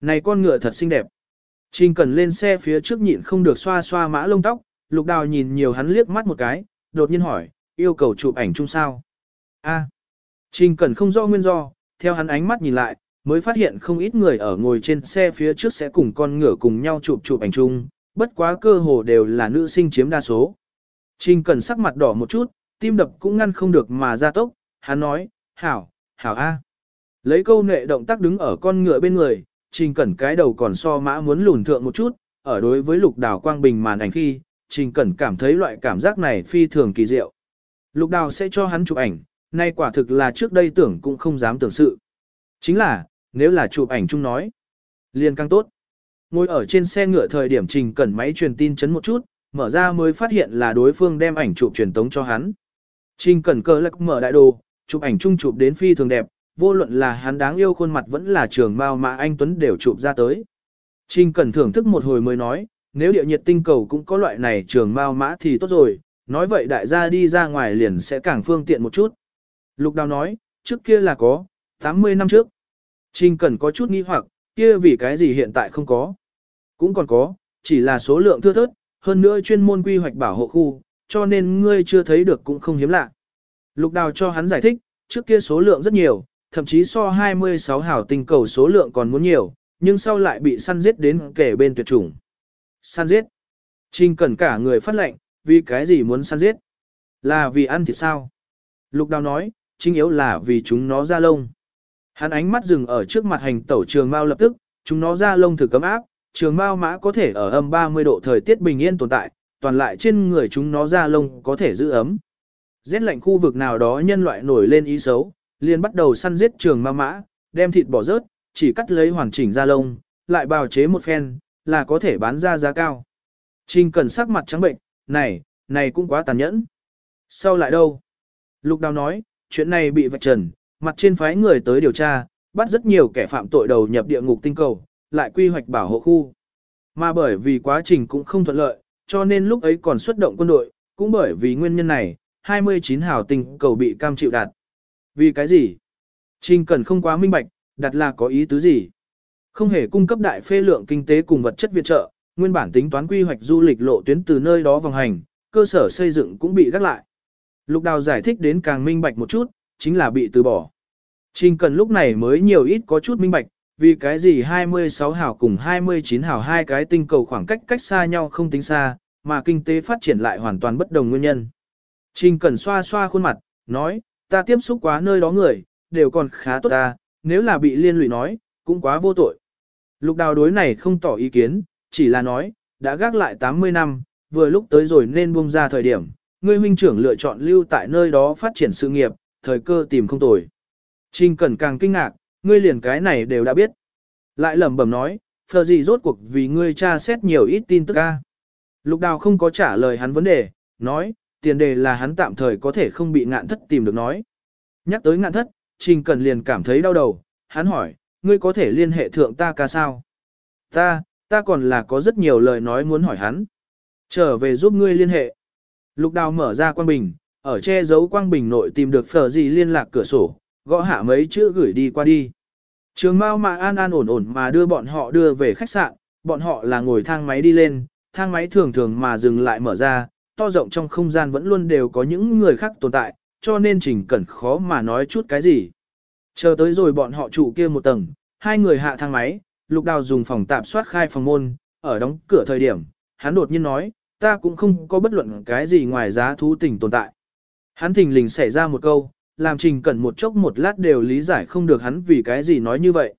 này con ngựa thật xinh đẹp. Trình Cẩn lên xe phía trước nhịn không được xoa xoa mã lông tóc, lục đào nhìn nhiều hắn liếc mắt một cái, đột nhiên hỏi, yêu cầu chụp ảnh chung sao? A. Trình Cẩn không rõ nguyên do, theo hắn ánh mắt nhìn lại, mới phát hiện không ít người ở ngồi trên xe phía trước sẽ cùng con ngựa cùng nhau chụp chụp ảnh chung, bất quá cơ hồ đều là nữ sinh chiếm đa số. Trình Cẩn sắc mặt đỏ một chút, tim đập cũng ngăn không được mà ra tốc, hắn nói, hảo, hảo A. Lấy câu nệ động tác đứng ở con ngựa bên người, Trình Cẩn cái đầu còn so mã muốn lùn thượng một chút, ở đối với lục đào quang bình màn ảnh khi, Trình Cẩn cảm thấy loại cảm giác này phi thường kỳ diệu. Lục đào sẽ cho hắn chụp ảnh, nay quả thực là trước đây tưởng cũng không dám tưởng sự. Chính là, nếu là chụp ảnh chung nói, liền càng tốt. Ngồi ở trên xe ngựa thời điểm Trình Cẩn máy truyền tin chấn một chút, mở ra mới phát hiện là đối phương đem ảnh chụp truyền tống cho hắn. Trình Cẩn cơ lạc mở đại đồ, chụp ảnh chung chụp đến phi thường đẹp, vô luận là hắn đáng yêu khuôn mặt vẫn là trường mao mà anh Tuấn đều chụp ra tới. Trình Cẩn thưởng thức một hồi mới nói, nếu địa nhiệt tinh cầu cũng có loại này trường mao mã thì tốt rồi, nói vậy đại gia đi ra ngoài liền sẽ càng phương tiện một chút. Lục Đào nói, trước kia là có, 80 năm trước. Trình Cẩn có chút nghi hoặc, kia vì cái gì hiện tại không có. Cũng còn có, chỉ là số lượng thưa thớt, hơn nữa chuyên môn quy hoạch bảo hộ khu, cho nên ngươi chưa thấy được cũng không hiếm lạ. Lục Đào cho hắn giải thích, trước kia số lượng rất nhiều, thậm chí so 26 hảo tinh cầu số lượng còn muốn nhiều, nhưng sau lại bị săn giết đến kể bên tuyệt chủng. Săn giết. Trình cần cả người phát lệnh, vì cái gì muốn săn giết? Là vì ăn thịt sao? Lục Đào nói, chính yếu là vì chúng nó ra lông. Hắn ánh mắt dừng ở trước mặt hành tẩu trường mao lập tức, chúng nó ra lông thử cấm áp, trường mao mã có thể ở âm 30 độ thời tiết bình yên tồn tại, toàn lại trên người chúng nó ra lông có thể giữ ấm. Rét lạnh khu vực nào đó nhân loại nổi lên ý xấu, liền bắt đầu săn giết trường ma mã, đem thịt bỏ rớt, chỉ cắt lấy hoàn chỉnh da lông, lại bào chế một phen, là có thể bán ra giá cao. Trình cần sắc mặt trắng bệnh, này, này cũng quá tàn nhẫn. Sau lại đâu? Lục đào nói, chuyện này bị vạch trần, mặt trên phái người tới điều tra, bắt rất nhiều kẻ phạm tội đầu nhập địa ngục tinh cầu, lại quy hoạch bảo hộ khu. Mà bởi vì quá trình cũng không thuận lợi, cho nên lúc ấy còn xuất động quân đội, cũng bởi vì nguyên nhân này, 29 hào tinh cầu bị cam chịu đạt. Vì cái gì? Trình cần không quá minh bạch, đặt là có ý tứ gì? Không hề cung cấp đại phê lượng kinh tế cùng vật chất viện trợ, nguyên bản tính toán quy hoạch du lịch lộ tuyến từ nơi đó vòng hành, cơ sở xây dựng cũng bị gác lại. Lục đào giải thích đến càng minh bạch một chút, chính là bị từ bỏ. Trình cần lúc này mới nhiều ít có chút minh bạch, vì cái gì 26 hào cùng 29 hào hai cái tinh cầu khoảng cách cách xa nhau không tính xa, mà kinh tế phát triển lại hoàn toàn bất đồng nguyên nhân. Trình cần xoa xoa khuôn mặt, nói, ta tiếp xúc quá nơi đó người, đều còn khá tốt ta, nếu là bị liên lụy nói, cũng quá vô tội. Lục đào đối này không tỏ ý kiến, chỉ là nói, đã gác lại 80 năm, vừa lúc tới rồi nên buông ra thời điểm, ngươi huynh trưởng lựa chọn lưu tại nơi đó phát triển sự nghiệp, thời cơ tìm không tồi. Trình Cẩn càng kinh ngạc, ngươi liền cái này đều đã biết. Lại lẩm bẩm nói, phờ gì rốt cuộc vì ngươi tra xét nhiều ít tin tức ca. Lục đào không có trả lời hắn vấn đề, nói, tiền đề là hắn tạm thời có thể không bị ngạn thất tìm được nói. Nhắc tới ngạn thất, Trình Cần liền cảm thấy đau đầu, hắn hỏi, ngươi có thể liên hệ thượng ta ca sao? Ta, ta còn là có rất nhiều lời nói muốn hỏi hắn. Trở về giúp ngươi liên hệ. Lục đào mở ra quang bình, ở che giấu quang bình nội tìm được phở gì liên lạc cửa sổ, gõ hạ mấy chữ gửi đi qua đi. Trường Mao mà an an ổn ổn mà đưa bọn họ đưa về khách sạn, bọn họ là ngồi thang máy đi lên, thang máy thường thường mà dừng lại mở ra, to rộng trong không gian vẫn luôn đều có những người khác tồn tại, cho nên trình cẩn khó mà nói chút cái gì. Chờ tới rồi bọn họ trụ kia một tầng, hai người hạ thang máy, lục đào dùng phòng tạm soát khai phòng môn, ở đóng cửa thời điểm, hắn đột nhiên nói, ta cũng không có bất luận cái gì ngoài giá thú tình tồn tại. Hắn thình lình xảy ra một câu, làm trình cẩn một chốc một lát đều lý giải không được hắn vì cái gì nói như vậy.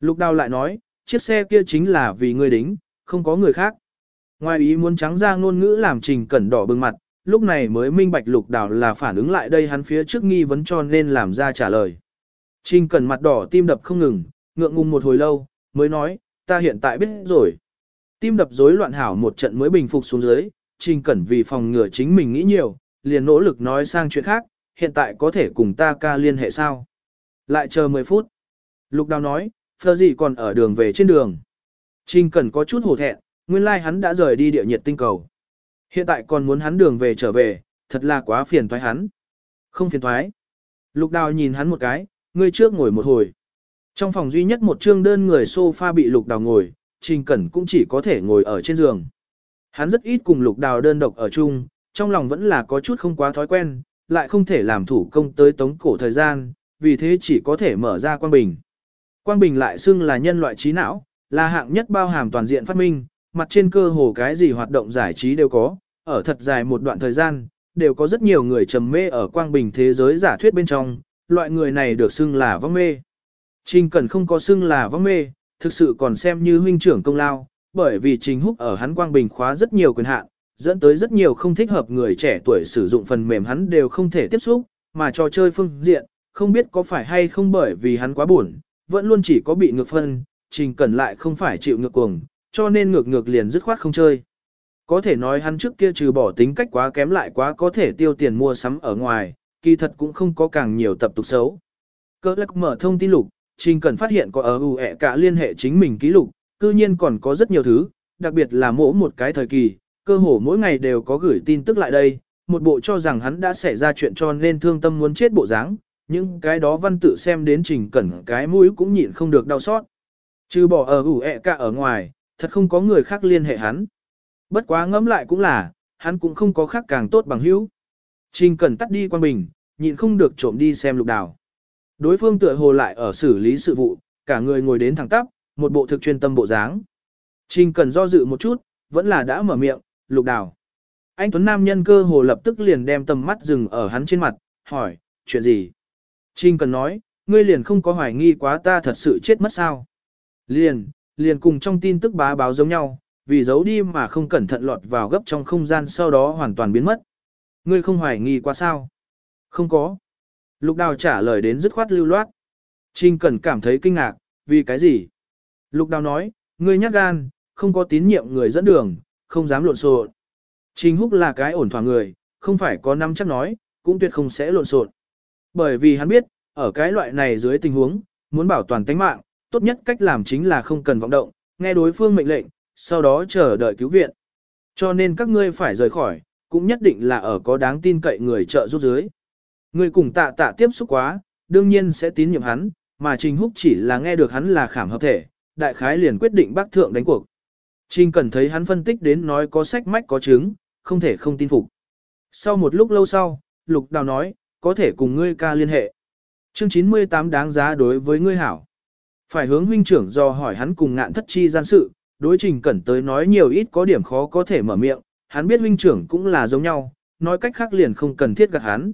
Lục đào lại nói, chiếc xe kia chính là vì người đính, không có người khác. Ngoài ý muốn trắng ra ngôn ngữ làm trình cẩn đỏ bừng mặt, lúc này mới minh bạch lục đào là phản ứng lại đây hắn phía trước nghi vấn cho nên làm ra trả lời. Trình cẩn mặt đỏ tim đập không ngừng, ngượng ngùng một hồi lâu, mới nói, ta hiện tại biết rồi. Tim đập rối loạn hảo một trận mới bình phục xuống dưới, trình cẩn vì phòng ngừa chính mình nghĩ nhiều, liền nỗ lực nói sang chuyện khác, hiện tại có thể cùng ta ca liên hệ sao? Lại chờ 10 phút. Lục đào nói, phơ gì còn ở đường về trên đường. Trình Cẩn có chút hổ thẹn, nguyên lai like hắn đã rời đi địa nhiệt tinh cầu. Hiện tại còn muốn hắn đường về trở về, thật là quá phiền thoái hắn. Không phiền thoái. Lục đào nhìn hắn một cái, ngươi trước ngồi một hồi. Trong phòng duy nhất một trương đơn người sofa bị lục đào ngồi, Trình Cẩn cũng chỉ có thể ngồi ở trên giường. Hắn rất ít cùng lục đào đơn độc ở chung, trong lòng vẫn là có chút không quá thói quen, lại không thể làm thủ công tới tống cổ thời gian, vì thế chỉ có thể mở ra quang bình. Quang bình lại xưng là nhân loại trí não, là hạng nhất bao hàm toàn diện phát minh, mặt trên cơ hồ cái gì hoạt động giải trí đều có, ở thật dài một đoạn thời gian, đều có rất nhiều người trầm mê ở quang bình thế giới giả thuyết bên trong, loại người này được xưng là vong mê. Trình Cẩn không có xưng là vong mê, thực sự còn xem như huynh trưởng công lao, bởi vì Trình Húc ở hắn quang bình khóa rất nhiều quyền hạn, dẫn tới rất nhiều không thích hợp người trẻ tuổi sử dụng phần mềm hắn đều không thể tiếp xúc, mà trò chơi phương diện, không biết có phải hay không bởi vì hắn quá buồn, vẫn luôn chỉ có bị ngược phân, Trình Cẩn lại không phải chịu ngược cuồng, cho nên ngược ngược liền dứt khoát không chơi. Có thể nói hắn trước kia trừ bỏ tính cách quá kém lại quá có thể tiêu tiền mua sắm ở ngoài, kỳ thật cũng không có càng nhiều tập tục xấu. Cơ lắc mở thông tin lục, Trình Cẩn phát hiện có ở ủ ẹ cả liên hệ chính mình ký lục, cư nhiên còn có rất nhiều thứ, đặc biệt là mỗi một cái thời kỳ, cơ hồ mỗi ngày đều có gửi tin tức lại đây, một bộ cho rằng hắn đã xảy ra chuyện cho nên thương tâm muốn chết bộ dáng, nhưng cái đó văn tự xem đến Trình Cẩn cái mũi cũng nhịn không được đau xót. Trừ bỏ ở ủ ẹ cả ở ngoài, thật không có người khác liên hệ hắn. Bất quá ngẫm lại cũng là, hắn cũng không có khác càng tốt bằng hữu. Trình Cẩn tắt đi quan bình, nhịn không được trộm đi xem lục đào. Đối phương tựa hồ lại ở xử lý sự vụ, cả người ngồi đến thẳng tắp, một bộ thực chuyên tâm bộ dáng. Trình Cẩn do dự một chút, vẫn là đã mở miệng, lục đào. Anh Tuấn Nam nhân cơ hồ lập tức liền đem tầm mắt dừng ở hắn trên mặt, hỏi, chuyện gì? Trình Cẩn nói, ngươi liền không có hoài nghi quá ta thật sự chết mất sao? Liền, liền cùng trong tin tức bá báo giống nhau, vì giấu đi mà không cẩn thận lọt vào gấp trong không gian sau đó hoàn toàn biến mất. Ngươi không hoài nghi quá sao? Không có. Lục đào trả lời đến dứt khoát lưu loát. Trình Cẩn cảm thấy kinh ngạc, vì cái gì? Lục đào nói, ngươi nhát gan, không có tín nhiệm người dẫn đường, không dám lộn xộn. Trình Húc là cái ổn thỏa người, không phải có năm chắc nói, cũng tuyệt không sẽ lộn xộn. Bởi vì hắn biết, ở cái loại này dưới tình huống, muốn bảo toàn tính mạng, tốt nhất cách làm chính là không cần vọng động, nghe đối phương mệnh lệnh, sau đó chờ đợi cứu viện. Cho nên các ngươi phải rời khỏi, cũng nhất định là ở có đáng tin cậy người trợ giúp dưới. Người cùng tạ tạ tiếp xúc quá, đương nhiên sẽ tín nhiệm hắn, mà Trình Húc chỉ là nghe được hắn là khảm hợp thể, đại khái liền quyết định bác thượng đánh cuộc. Trình cần thấy hắn phân tích đến nói có sách mách có chứng, không thể không tin phục. Sau một lúc lâu sau, Lục Đào nói, có thể cùng ngươi ca liên hệ. Chương 98 đáng giá đối với ngươi hảo. Phải hướng huynh trưởng do hỏi hắn cùng ngạn thất chi gian sự, đối trình cẩn tới nói nhiều ít có điểm khó có thể mở miệng, hắn biết huynh trưởng cũng là giống nhau, nói cách khác liền không cần thiết gạt hắn.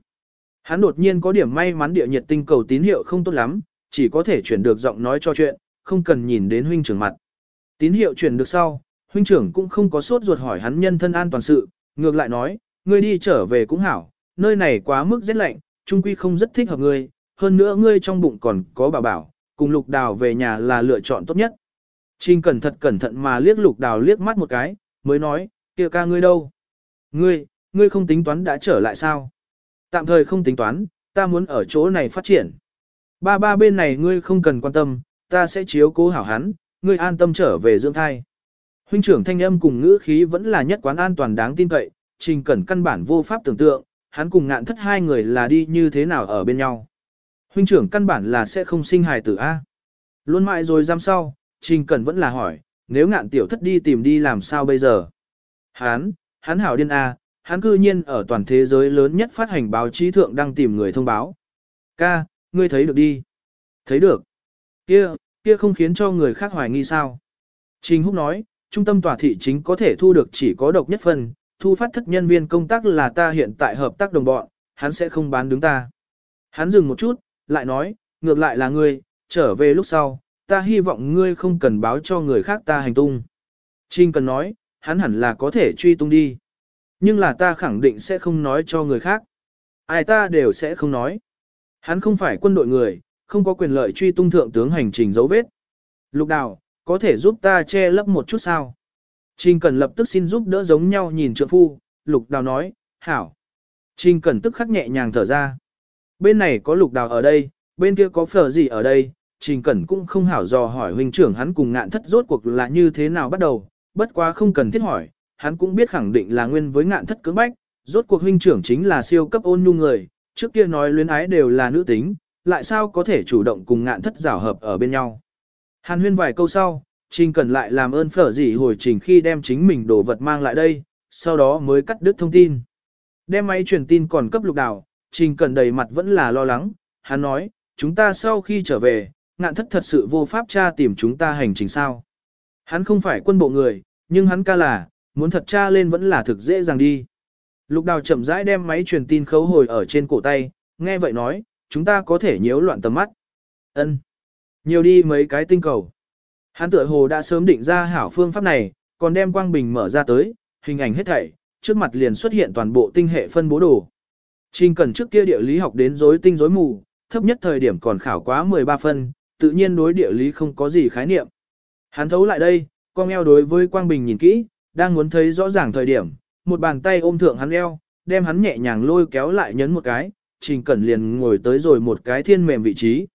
Hắn đột nhiên có điểm may mắn địa nhiệt tinh cầu tín hiệu không tốt lắm, chỉ có thể chuyển được giọng nói cho chuyện, không cần nhìn đến huynh trưởng mặt. Tín hiệu chuyển được sau, huynh trưởng cũng không có sốt ruột hỏi hắn nhân thân an toàn sự, ngược lại nói, ngươi đi trở về cũng hảo, nơi này quá mức rét lạnh, trung quy không rất thích hợp ngươi, hơn nữa ngươi trong bụng còn có bảo bảo, cùng lục đào về nhà là lựa chọn tốt nhất. Trình cẩn thận cẩn thận mà liếc lục đào liếc mắt một cái, mới nói, kia ca ngươi đâu? Ngươi, ngươi không tính toán đã trở lại sao? Tạm thời không tính toán, ta muốn ở chỗ này phát triển. Ba ba bên này ngươi không cần quan tâm, ta sẽ chiếu cố hảo hắn, ngươi an tâm trở về dưỡng thai. Huynh trưởng thanh âm cùng ngữ khí vẫn là nhất quán an toàn đáng tin cậy, trình cẩn căn bản vô pháp tưởng tượng, hắn cùng ngạn thất hai người là đi như thế nào ở bên nhau. Huynh trưởng căn bản là sẽ không sinh hài tử A. Luôn mãi rồi giam sau, trình cẩn vẫn là hỏi, nếu ngạn tiểu thất đi tìm đi làm sao bây giờ? Hắn, hắn hảo điên A, hắn cư nhiên ở toàn thế giới lớn nhất phát hành báo chí thượng đang tìm người thông báo. Ca, ngươi thấy được đi. Thấy được. Kia, kia không khiến cho người khác hoài nghi sao. Trình Húc nói, trung tâm tòa thị chính có thể thu được chỉ có độc nhất phần, thu phát thất nhân viên công tác là ta hiện tại hợp tác đồng bọn, hắn sẽ không bán đứng ta. Hắn dừng một chút, lại nói, ngược lại là ngươi, trở về lúc sau, ta hy vọng ngươi không cần báo cho người khác ta hành tung. Trinh cần nói, hắn hẳn là có thể truy tung đi. Nhưng là ta khẳng định sẽ không nói cho người khác. Ai ta đều sẽ không nói. Hắn không phải quân đội người, không có quyền lợi truy tung thượng tướng hành trình dấu vết. Lục đào, có thể giúp ta che lấp một chút sao? Trình Cẩn lập tức xin giúp đỡ giống nhau nhìn trượng phu, lục đào nói, hảo. Trình Cẩn tức khắc nhẹ nhàng thở ra. Bên này có lục đào ở đây, bên kia có phở gì ở đây, Trình Cẩn cũng không hảo dò hỏi huynh trưởng hắn cùng ngạn thất rốt cuộc là như thế nào bắt đầu, bất quá không cần thiết hỏi, hắn cũng biết khẳng định là nguyên với ngạn thất cưỡng bách, rốt cuộc huynh trưởng chính là siêu cấp ôn nhu người, trước kia nói luyến ái đều là nữ tính, lại sao có thể chủ động cùng ngạn thất giảo hợp ở bên nhau. Hàn huyên vài câu sau, Trình Cẩn lại làm ơn phở gì hồi trình khi đem chính mình đồ vật mang lại đây, sau đó mới cắt đứt thông tin. Đem máy truyền tin còn cấp lục đào, Trình Cẩn đầy mặt vẫn là lo lắng, hắn nói, chúng ta sau khi trở về, ngạn thất thật sự vô pháp tra tìm chúng ta hành trình sao. Hắn không phải quân bộ người, nhưng hắn ca là, muốn thật tra lên vẫn là thực dễ dàng đi. Lục đào chậm rãi đem máy truyền tin khấu hồi ở trên cổ tay, nghe vậy nói, chúng ta có thể nhiễu loạn tầm mắt. Ân, Nhiều đi mấy cái tinh cầu. Hắn tựa hồ đã sớm định ra hảo phương pháp này, còn đem quang bình mở ra tới, hình ảnh hết thảy, trước mặt liền xuất hiện toàn bộ tinh hệ phân bố đồ. Trình cần trước kia địa lý học đến rối tinh rối mù, thấp nhất thời điểm còn khảo quá 13 phân, tự nhiên đối địa lý không có gì khái niệm. Hắn thấu lại đây, con eo đối với quang bình nhìn kỹ, đang muốn thấy rõ ràng thời điểm, một bàn tay ôm thượng hắn eo, đem hắn nhẹ nhàng lôi kéo lại nhấn một cái, Trình Cẩn liền ngồi tới rồi một cái thiên mềm vị trí.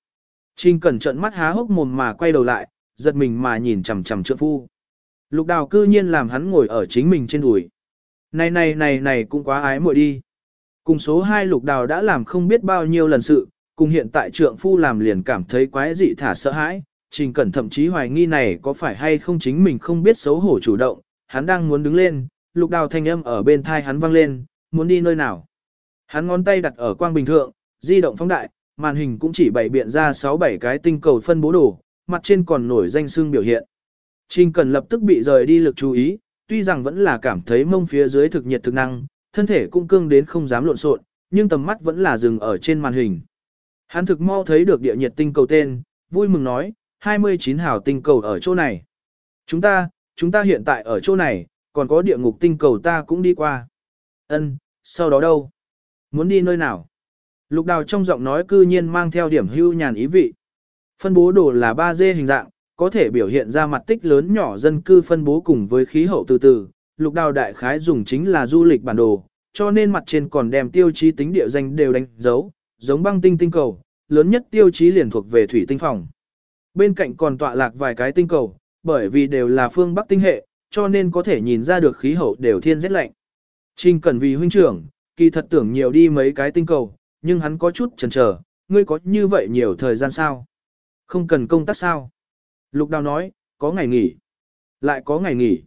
Trình Cẩn trợn mắt há hốc mồm mà quay đầu lại, giật mình mà nhìn chằm chằm trượng phu. Lục đào cư nhiên làm hắn ngồi ở chính mình trên đùi. Này này này này cũng quá ái muội đi. Cùng số 2 lục đào đã làm không biết bao nhiêu lần sự, cùng hiện tại trượng phu làm liền cảm thấy quái dị thả sợ hãi. Trình Cẩn thậm chí hoài nghi này có phải hay không chính mình không biết xấu hổ chủ động, hắn đang muốn đứng lên, lục đào thanh âm ở bên thai hắn vang lên, muốn đi nơi nào. Hắn ngón tay đặt ở quang bình thượng, di động phóng đại, màn hình cũng chỉ bày biện ra 6-7 cái tinh cầu phân bố đồ, mặt trên còn nổi danh xương biểu hiện. Trình cần lập tức bị rời đi lực chú ý, tuy rằng vẫn là cảm thấy mông phía dưới thực nhiệt thực năng, thân thể cũng cương đến không dám lộn xộn, nhưng tầm mắt vẫn là dừng ở trên màn hình. Hắn thực mau thấy được địa nhiệt tinh cầu tên, vui mừng nói, 29 hào tinh cầu ở chỗ này. Chúng ta, chúng ta hiện tại ở chỗ này, còn có địa ngục tinh cầu ta cũng đi qua. Ân, sau đó đâu? Muốn đi nơi nào? Lục đào trong giọng nói cư nhiên mang theo điểm hưu nhàn ý vị. Phân bố đồ là 3D hình dạng, có thể biểu hiện ra mặt tích lớn nhỏ dân cư phân bố cùng với khí hậu từ từ. Lục đào đại khái dùng chính là du lịch bản đồ, cho nên mặt trên còn đem tiêu chí tính địa danh đều đánh dấu, giống băng tinh tinh cầu, lớn nhất tiêu chí liền thuộc về thủy tinh phòng. Bên cạnh còn tọa lạc vài cái tinh cầu, bởi vì đều là phương Bắc tinh hệ, cho nên có thể nhìn ra được khí hậu đều thiên rét lạnh. Trình cần vì huynh trưởng, kỳ thật tưởng nhiều đi mấy cái tinh cầu, nhưng hắn có chút chần chờ, ngươi có như vậy nhiều thời gian sao? Không cần công tác sao? Lục đào nói, có ngày nghỉ. Lại có ngày nghỉ.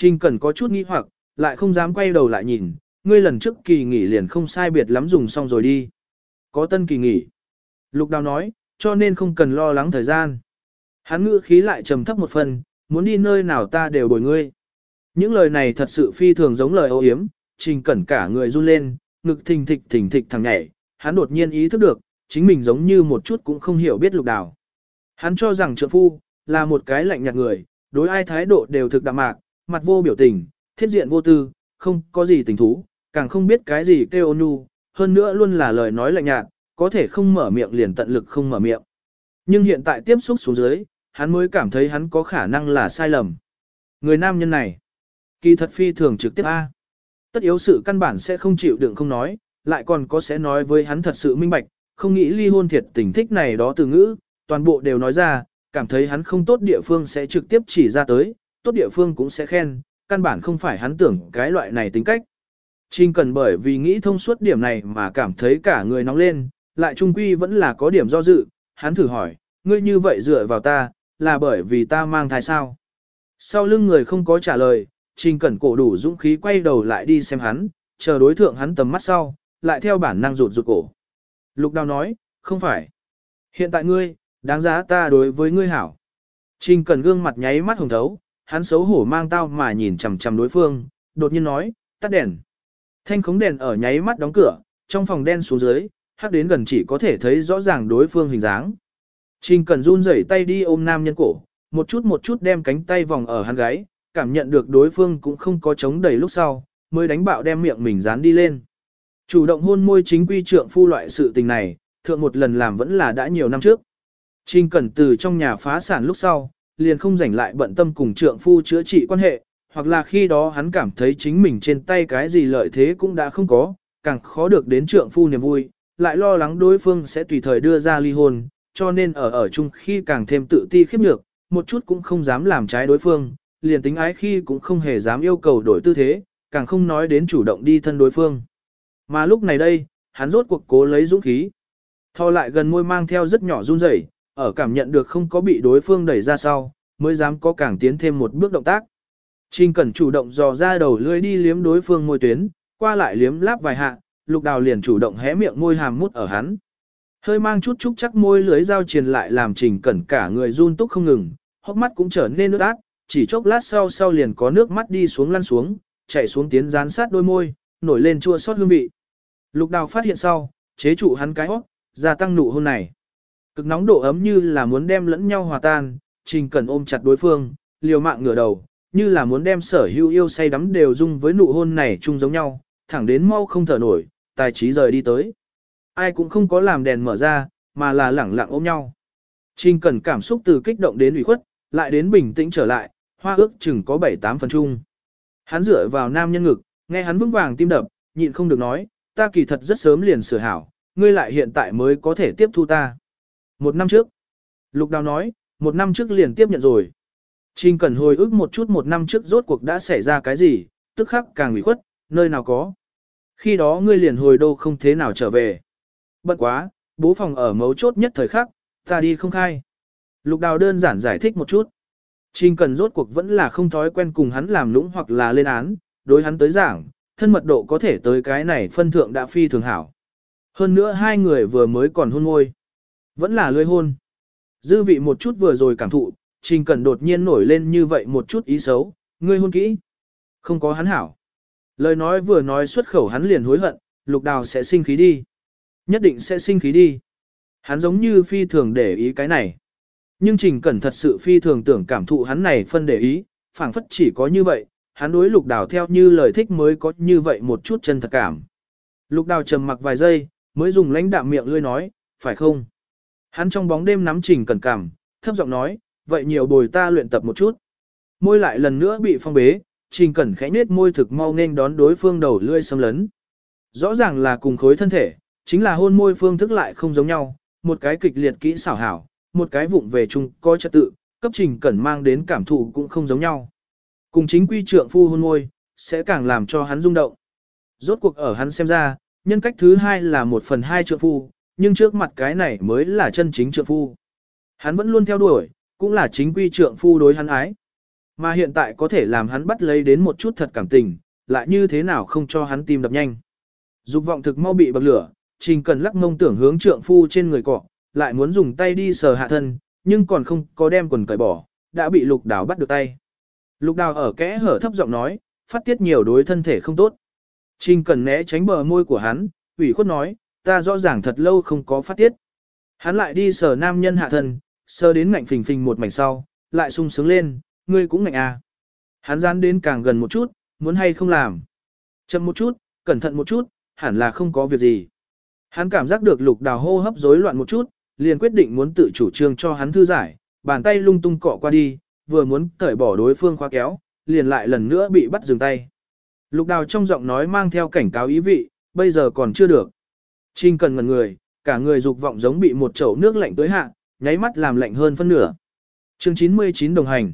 Trình cần có chút nghi hoặc, lại không dám quay đầu lại nhìn, ngươi lần trước kỳ nghỉ liền không sai biệt lắm dùng xong rồi đi. Có tân kỳ nghỉ. Lục đào nói, cho nên không cần lo lắng thời gian. Hắn ngữ khí lại trầm thấp một phần, muốn đi nơi nào ta đều bồi ngươi. Những lời này thật sự phi thường giống lời ô yếm. trình cẩn cả người run lên, ngực thình thịch thình thịch thằng nhảy, hắn đột nhiên ý thức được, chính mình giống như một chút cũng không hiểu biết lục đào. Hắn cho rằng trượng phu, là một cái lạnh nhạt người, đối ai thái độ đều thực đạm mạc, mặt vô biểu tình, thiết diện vô tư, không có gì tình thú, càng không biết cái gì kêu ôn nhu, hơn nữa luôn là lời nói lạnh nhạt, có thể không mở miệng liền tận lực không mở miệng. Nhưng hiện tại tiếp xúc xuống dưới, hắn mới cảm thấy hắn có khả năng là sai lầm. Người nam nhân này, kỳ thật phi thường trực tiếp A. Tất yếu sự căn bản sẽ không chịu đựng không nói, lại còn có sẽ nói với hắn thật sự minh bạch, không nghĩ ly hôn thiệt tình thích này đó từ ngữ, toàn bộ đều nói ra, cảm thấy hắn không tốt địa phương sẽ trực tiếp chỉ ra tới, tốt địa phương cũng sẽ khen, căn bản không phải hắn tưởng cái loại này tính cách. Trình cần bởi vì nghĩ thông suốt điểm này mà cảm thấy cả người nóng lên, lại trung quy vẫn là có điểm do dự, hắn thử hỏi, ngươi như vậy dựa vào ta, là bởi vì ta mang thai sao? Sau lưng người không có trả lời, Trình Cần cổ đủ dũng khí quay đầu lại đi xem hắn, chờ đối thượng hắn tầm mắt sau, lại theo bản năng rụt rụt cổ. Lục Đào nói, không phải. Hiện tại ngươi, đáng giá ta đối với ngươi hảo. Trình Cần gương mặt nháy mắt hồng thấu, hắn xấu hổ mang tao mà nhìn chằm chằm đối phương, đột nhiên nói, tắt đèn. Thanh khống đèn ở nháy mắt đóng cửa, trong phòng đen xuống dưới, hắc đến gần chỉ có thể thấy rõ ràng đối phương hình dáng. Trình Cẩn run rẩy tay đi ôm nam nhân cổ, một chút một chút đem cánh tay vòng ở hắn gáy, cảm nhận được đối phương cũng không có chống đẩy lúc sau, mới đánh bạo đem miệng mình dán đi lên. Chủ động hôn môi chính quy trượng phu loại sự tình này, thượng một lần làm vẫn là đã nhiều năm trước. Trình Cẩn từ trong nhà phá sản lúc sau, liền không rảnh lại bận tâm cùng trượng phu chữa trị quan hệ, hoặc là khi đó hắn cảm thấy chính mình trên tay cái gì lợi thế cũng đã không có, càng khó được đến trượng phu niềm vui, lại lo lắng đối phương sẽ tùy thời đưa ra ly hôn, cho nên ở ở chung khi càng thêm tự ti khiếp nhược, một chút cũng không dám làm trái đối phương, liền tính ái khi cũng không hề dám yêu cầu đổi tư thế, càng không nói đến chủ động đi thân đối phương. Mà lúc này đây, hắn rốt cuộc cố lấy dũng khí. Thò lại gần môi mang theo rất nhỏ run rẩy, ở cảm nhận được không có bị đối phương đẩy ra sau, mới dám có càng tiến thêm một bước động tác. Trình Cẩn chủ động dò ra đầu lưỡi đi liếm đối phương môi tuyến, qua lại liếm láp vài hạ, lục đào liền chủ động hé miệng môi hàm mút ở hắn. Hơi mang chút chút chắc môi lưới dao truyền lại làm Trình Cẩn cả người run túc không ngừng, hốc mắt cũng trở nên nước át, chỉ chốc lát sau sau liền có nước mắt đi xuống lăn xuống, chạy xuống tiến dán sát đôi môi, nổi lên chua xót hương vị. Lục đào phát hiện sau, chế trụ hắn cái óc, gia tăng nụ hôn này. Cực nóng độ ấm như là muốn đem lẫn nhau hòa tan, Trình Cẩn ôm chặt đối phương, liều mạng ngửa đầu, như là muốn đem sở hữu yêu say đắm đều dung với nụ hôn này chung giống nhau, thẳng đến mau không thở nổi, tài trí rời đi tới. Ai cũng không có làm đèn mở ra, mà là lẳng lặng ôm nhau. Trình Cẩn cảm xúc từ kích động đến ủy khuất, lại đến bình tĩnh trở lại, hoa ước chừng có 7-8 phần chung. Hắn dựa vào nam nhân ngực, nghe hắn vững vàng tim đập, nhịn không được nói, ta kỳ thật rất sớm liền sửa hảo, ngươi lại hiện tại mới có thể tiếp thu ta. Một năm trước, Lục Đào nói, một năm trước liền tiếp nhận rồi. Trình cần hồi ức một chút một năm trước rốt cuộc đã xảy ra cái gì, tức khắc càng ủy khuất, nơi nào có. Khi đó ngươi liền hồi đô không thế nào trở về. Bận quá, bố phòng ở mấu chốt nhất thời khắc, ta đi không khai. Lục đào đơn giản giải thích một chút. Trình cần rốt cuộc vẫn là không thói quen cùng hắn làm lũng hoặc là lên án, đối hắn tới giảng, thân mật độ có thể tới cái này phân thượng đã phi thường hảo. Hơn nữa hai người vừa mới còn hôn môi. Vẫn là lưới hôn. Dư vị một chút vừa rồi cảm thụ, Trình Cẩn đột nhiên nổi lên như vậy một chút ý xấu, ngươi hôn kỹ. Không có hắn hảo. Lời nói vừa nói xuất khẩu hắn liền hối hận, lục đào sẽ sinh khí đi. Nhất định sẽ sinh khí đi. Hắn giống như phi thường để ý cái này. Nhưng Trình Cẩn thật sự phi thường tưởng cảm thụ hắn này phân để ý, phảng phất chỉ có như vậy, hắn đối lục đào theo như lời thích mới có như vậy một chút chân thật cảm. Lục đào trầm mặc vài giây, mới dùng lãnh đạm miệng lươi nói, phải không? Hắn trong bóng đêm nắm Trình Cẩn cảm, thấp giọng nói, vậy nhiều bồi ta luyện tập một chút. Môi lại lần nữa bị phong bế, Trình Cẩn khẽ nết môi thực mau nên đón đối phương đầu lươi xâm lấn. Rõ ràng là cùng khối thân thể, chính là hôn môi phương thức lại không giống nhau, một cái kịch liệt kỹ xảo hảo, một cái vụng về chung có trật tự, cấp Trình Cẩn mang đến cảm thụ cũng không giống nhau. Cùng chính quy trượng phu hôn môi, sẽ càng làm cho hắn rung động. Rốt cuộc ở hắn xem ra, nhân cách thứ hai là một phần hai trượng phu, nhưng trước mặt cái này mới là chân chính trượng phu. Hắn vẫn luôn theo đuổi, cũng là chính quy trượng phu đối hắn ái. Mà hiện tại có thể làm hắn bắt lấy đến một chút thật cảm tình, lại như thế nào không cho hắn tim đập nhanh. Dục vọng thực mau bị bậc lửa, trình cần lắc mông tưởng hướng trượng phu trên người cọ, lại muốn dùng tay đi sờ hạ thân, nhưng còn không có đem quần cởi bỏ, đã bị lục đào bắt được tay. Lục đào ở kẽ hở thấp giọng nói, phát tiết nhiều đối thân thể không tốt. Trình cần né tránh bờ môi của hắn, ủy khuất nói, ta rõ ràng thật lâu không có phát tiết. Hắn lại đi sờ nam nhân hạ thân, sờ đến ngạnh phình phình một mảnh sau, lại sung sướng lên, ngươi cũng ngạnh à. Hắn dán đến càng gần một chút, muốn hay không làm. Chậm một chút, cẩn thận một chút, hẳn là không có việc gì. Hắn cảm giác được lục đào hô hấp rối loạn một chút, liền quyết định muốn tự chủ trương cho hắn thư giải, bàn tay lung tung cọ qua đi, vừa muốn cởi bỏ đối phương khóa kéo, liền lại lần nữa bị bắt dừng tay. Lục đào trong giọng nói mang theo cảnh cáo ý vị, bây giờ còn chưa được. Trinh cần ngần người, cả người dục vọng giống bị một chậu nước lạnh tới hạ, nháy mắt làm lạnh hơn phân nửa. Chương 99 đồng hành.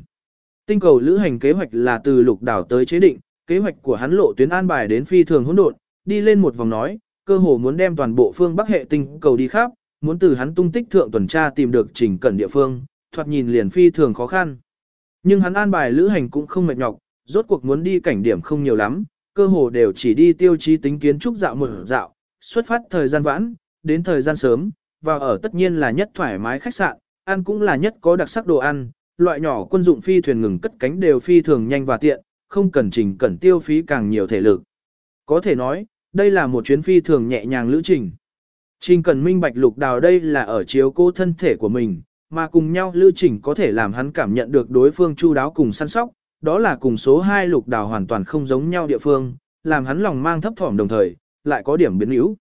Tinh cầu lữ hành kế hoạch là từ lục đảo tới chế định, kế hoạch của hắn lộ tuyến an bài đến phi thường hỗn độn, đi lên một vòng nói, cơ hồ muốn đem toàn bộ phương Bắc hệ tinh cầu đi khắp, muốn từ hắn tung tích thượng tuần tra tìm được trình cẩn địa phương, thoạt nhìn liền phi thường khó khăn. Nhưng hắn an bài lữ hành cũng không mệt nhọc, rốt cuộc muốn đi cảnh điểm không nhiều lắm, cơ hồ đều chỉ đi tiêu chí tính kiến trúc dạo một dạo, xuất phát thời gian vãn, đến thời gian sớm, và ở tất nhiên là nhất thoải mái khách sạn, ăn cũng là nhất có đặc sắc đồ ăn, loại nhỏ quân dụng phi thuyền ngừng cất cánh đều phi thường nhanh và tiện, không cần trình cần tiêu phí càng nhiều thể lực. Có thể nói, đây là một chuyến phi thường nhẹ nhàng lữ trình. Trình cần minh bạch lục đào đây là ở chiếu cô thân thể của mình, mà cùng nhau lữ trình có thể làm hắn cảm nhận được đối phương chu đáo cùng săn sóc, đó là cùng số 2 lục đào hoàn toàn không giống nhau địa phương, làm hắn lòng mang thấp thỏm đồng thời, lại có điểm biến yếu.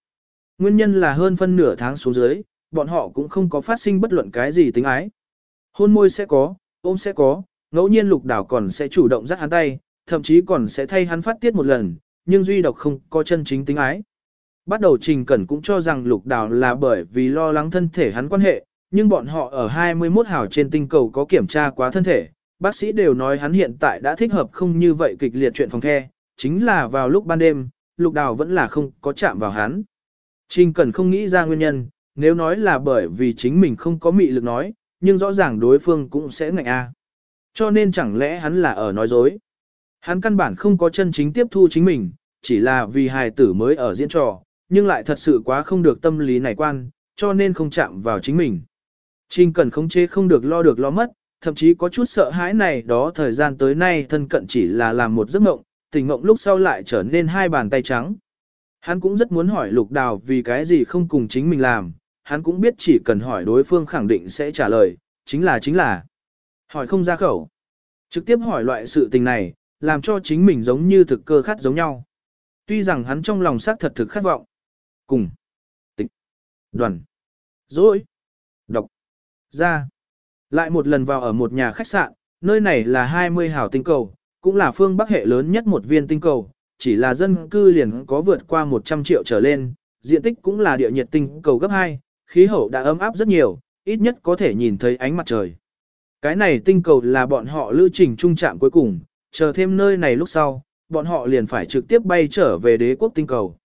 Nguyên nhân là hơn phân nửa tháng xuống dưới, bọn họ cũng không có phát sinh bất luận cái gì tính ái. Hôn môi sẽ có, ôm sẽ có, ngẫu nhiên lục đảo còn sẽ chủ động dắt hắn tay, thậm chí còn sẽ thay hắn phát tiết một lần, nhưng duy độc không có chân chính tính ái. Bắt đầu Trình Cẩn cũng cho rằng lục đảo là bởi vì lo lắng thân thể hắn quan hệ, nhưng bọn họ ở 21 hào trên tinh cầu có kiểm tra quá thân thể, bác sĩ đều nói hắn hiện tại đã thích hợp không như vậy kịch liệt chuyện phòng the, chính là vào lúc ban đêm, lục đào vẫn là không có chạm vào hắn. Trình Cẩn không nghĩ ra nguyên nhân, nếu nói là bởi vì chính mình không có mị lực nói, nhưng rõ ràng đối phương cũng sẽ ngạnh a. Cho nên chẳng lẽ hắn là ở nói dối. Hắn căn bản không có chân chính tiếp thu chính mình, chỉ là vì hài tử mới ở diễn trò, nhưng lại thật sự quá không được tâm lý này quan, cho nên không chạm vào chính mình. Trình cần khống chế không được lo được lo mất, thậm chí có chút sợ hãi này đó thời gian tới nay thân cận chỉ là làm một giấc mộng, tỉnh mộng lúc sau lại trở nên hai bàn tay trắng. Hắn cũng rất muốn hỏi lục đào vì cái gì không cùng chính mình làm, hắn cũng biết chỉ cần hỏi đối phương khẳng định sẽ trả lời, chính là chính là. Hỏi không ra khẩu. Trực tiếp hỏi loại sự tình này, làm cho chính mình giống như thực cơ khát giống nhau. Tuy rằng hắn trong lòng xác thật thực khát vọng. Cùng. Tịch. Đoàn. Dối. Độc. Ra. Lại một lần vào ở một nhà khách sạn, nơi này là 20 hào tinh cầu, cũng là phương Bắc hệ lớn nhất một viên tinh cầu, chỉ là dân cư liền có vượt qua 100 triệu trở lên, diện tích cũng là địa nhiệt tinh cầu gấp 2, khí hậu đã ấm áp rất nhiều, ít nhất có thể nhìn thấy ánh mặt trời. Cái này tinh cầu là bọn họ lưu trình trung trạm cuối cùng, chờ thêm nơi này lúc sau, bọn họ liền phải trực tiếp bay trở về đế quốc tinh cầu.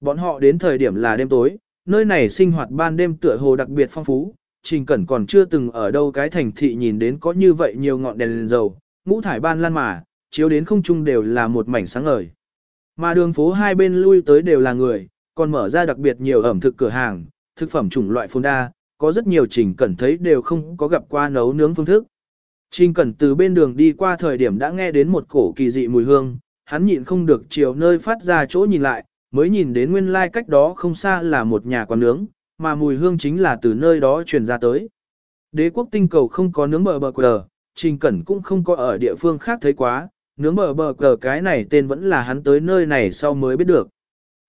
Bọn họ đến thời điểm là đêm tối, nơi này sinh hoạt ban đêm tựa hồ đặc biệt phong phú, Trình Cẩn còn chưa từng ở đâu cái thành thị nhìn đến có như vậy nhiều ngọn đèn, đèn dầu, ngũ thải ban lan mà, chiếu đến không trung đều là một mảnh sáng ngời. Mà đường phố hai bên lui tới đều là người, còn mở ra đặc biệt nhiều ẩm thực cửa hàng, thực phẩm chủng loại phồn đa, có rất nhiều Trình Cẩn thấy đều không có gặp qua nấu nướng phương thức. Trình Cẩn từ bên đường đi qua thời điểm đã nghe đến một cổ kỳ dị mùi hương, hắn nhịn không được chiều nơi phát ra chỗ nhìn lại, mới nhìn đến nguyên lai like cách đó không xa là một nhà quán nướng, mà mùi hương chính là từ nơi đó truyền ra tới. Đế quốc tinh cầu không có nướng bờ bờ quờ, Trình Cẩn cũng không có ở địa phương khác thấy quá, nướng bờ bờ cờ cái này tên vẫn là hắn tới nơi này sau mới biết được.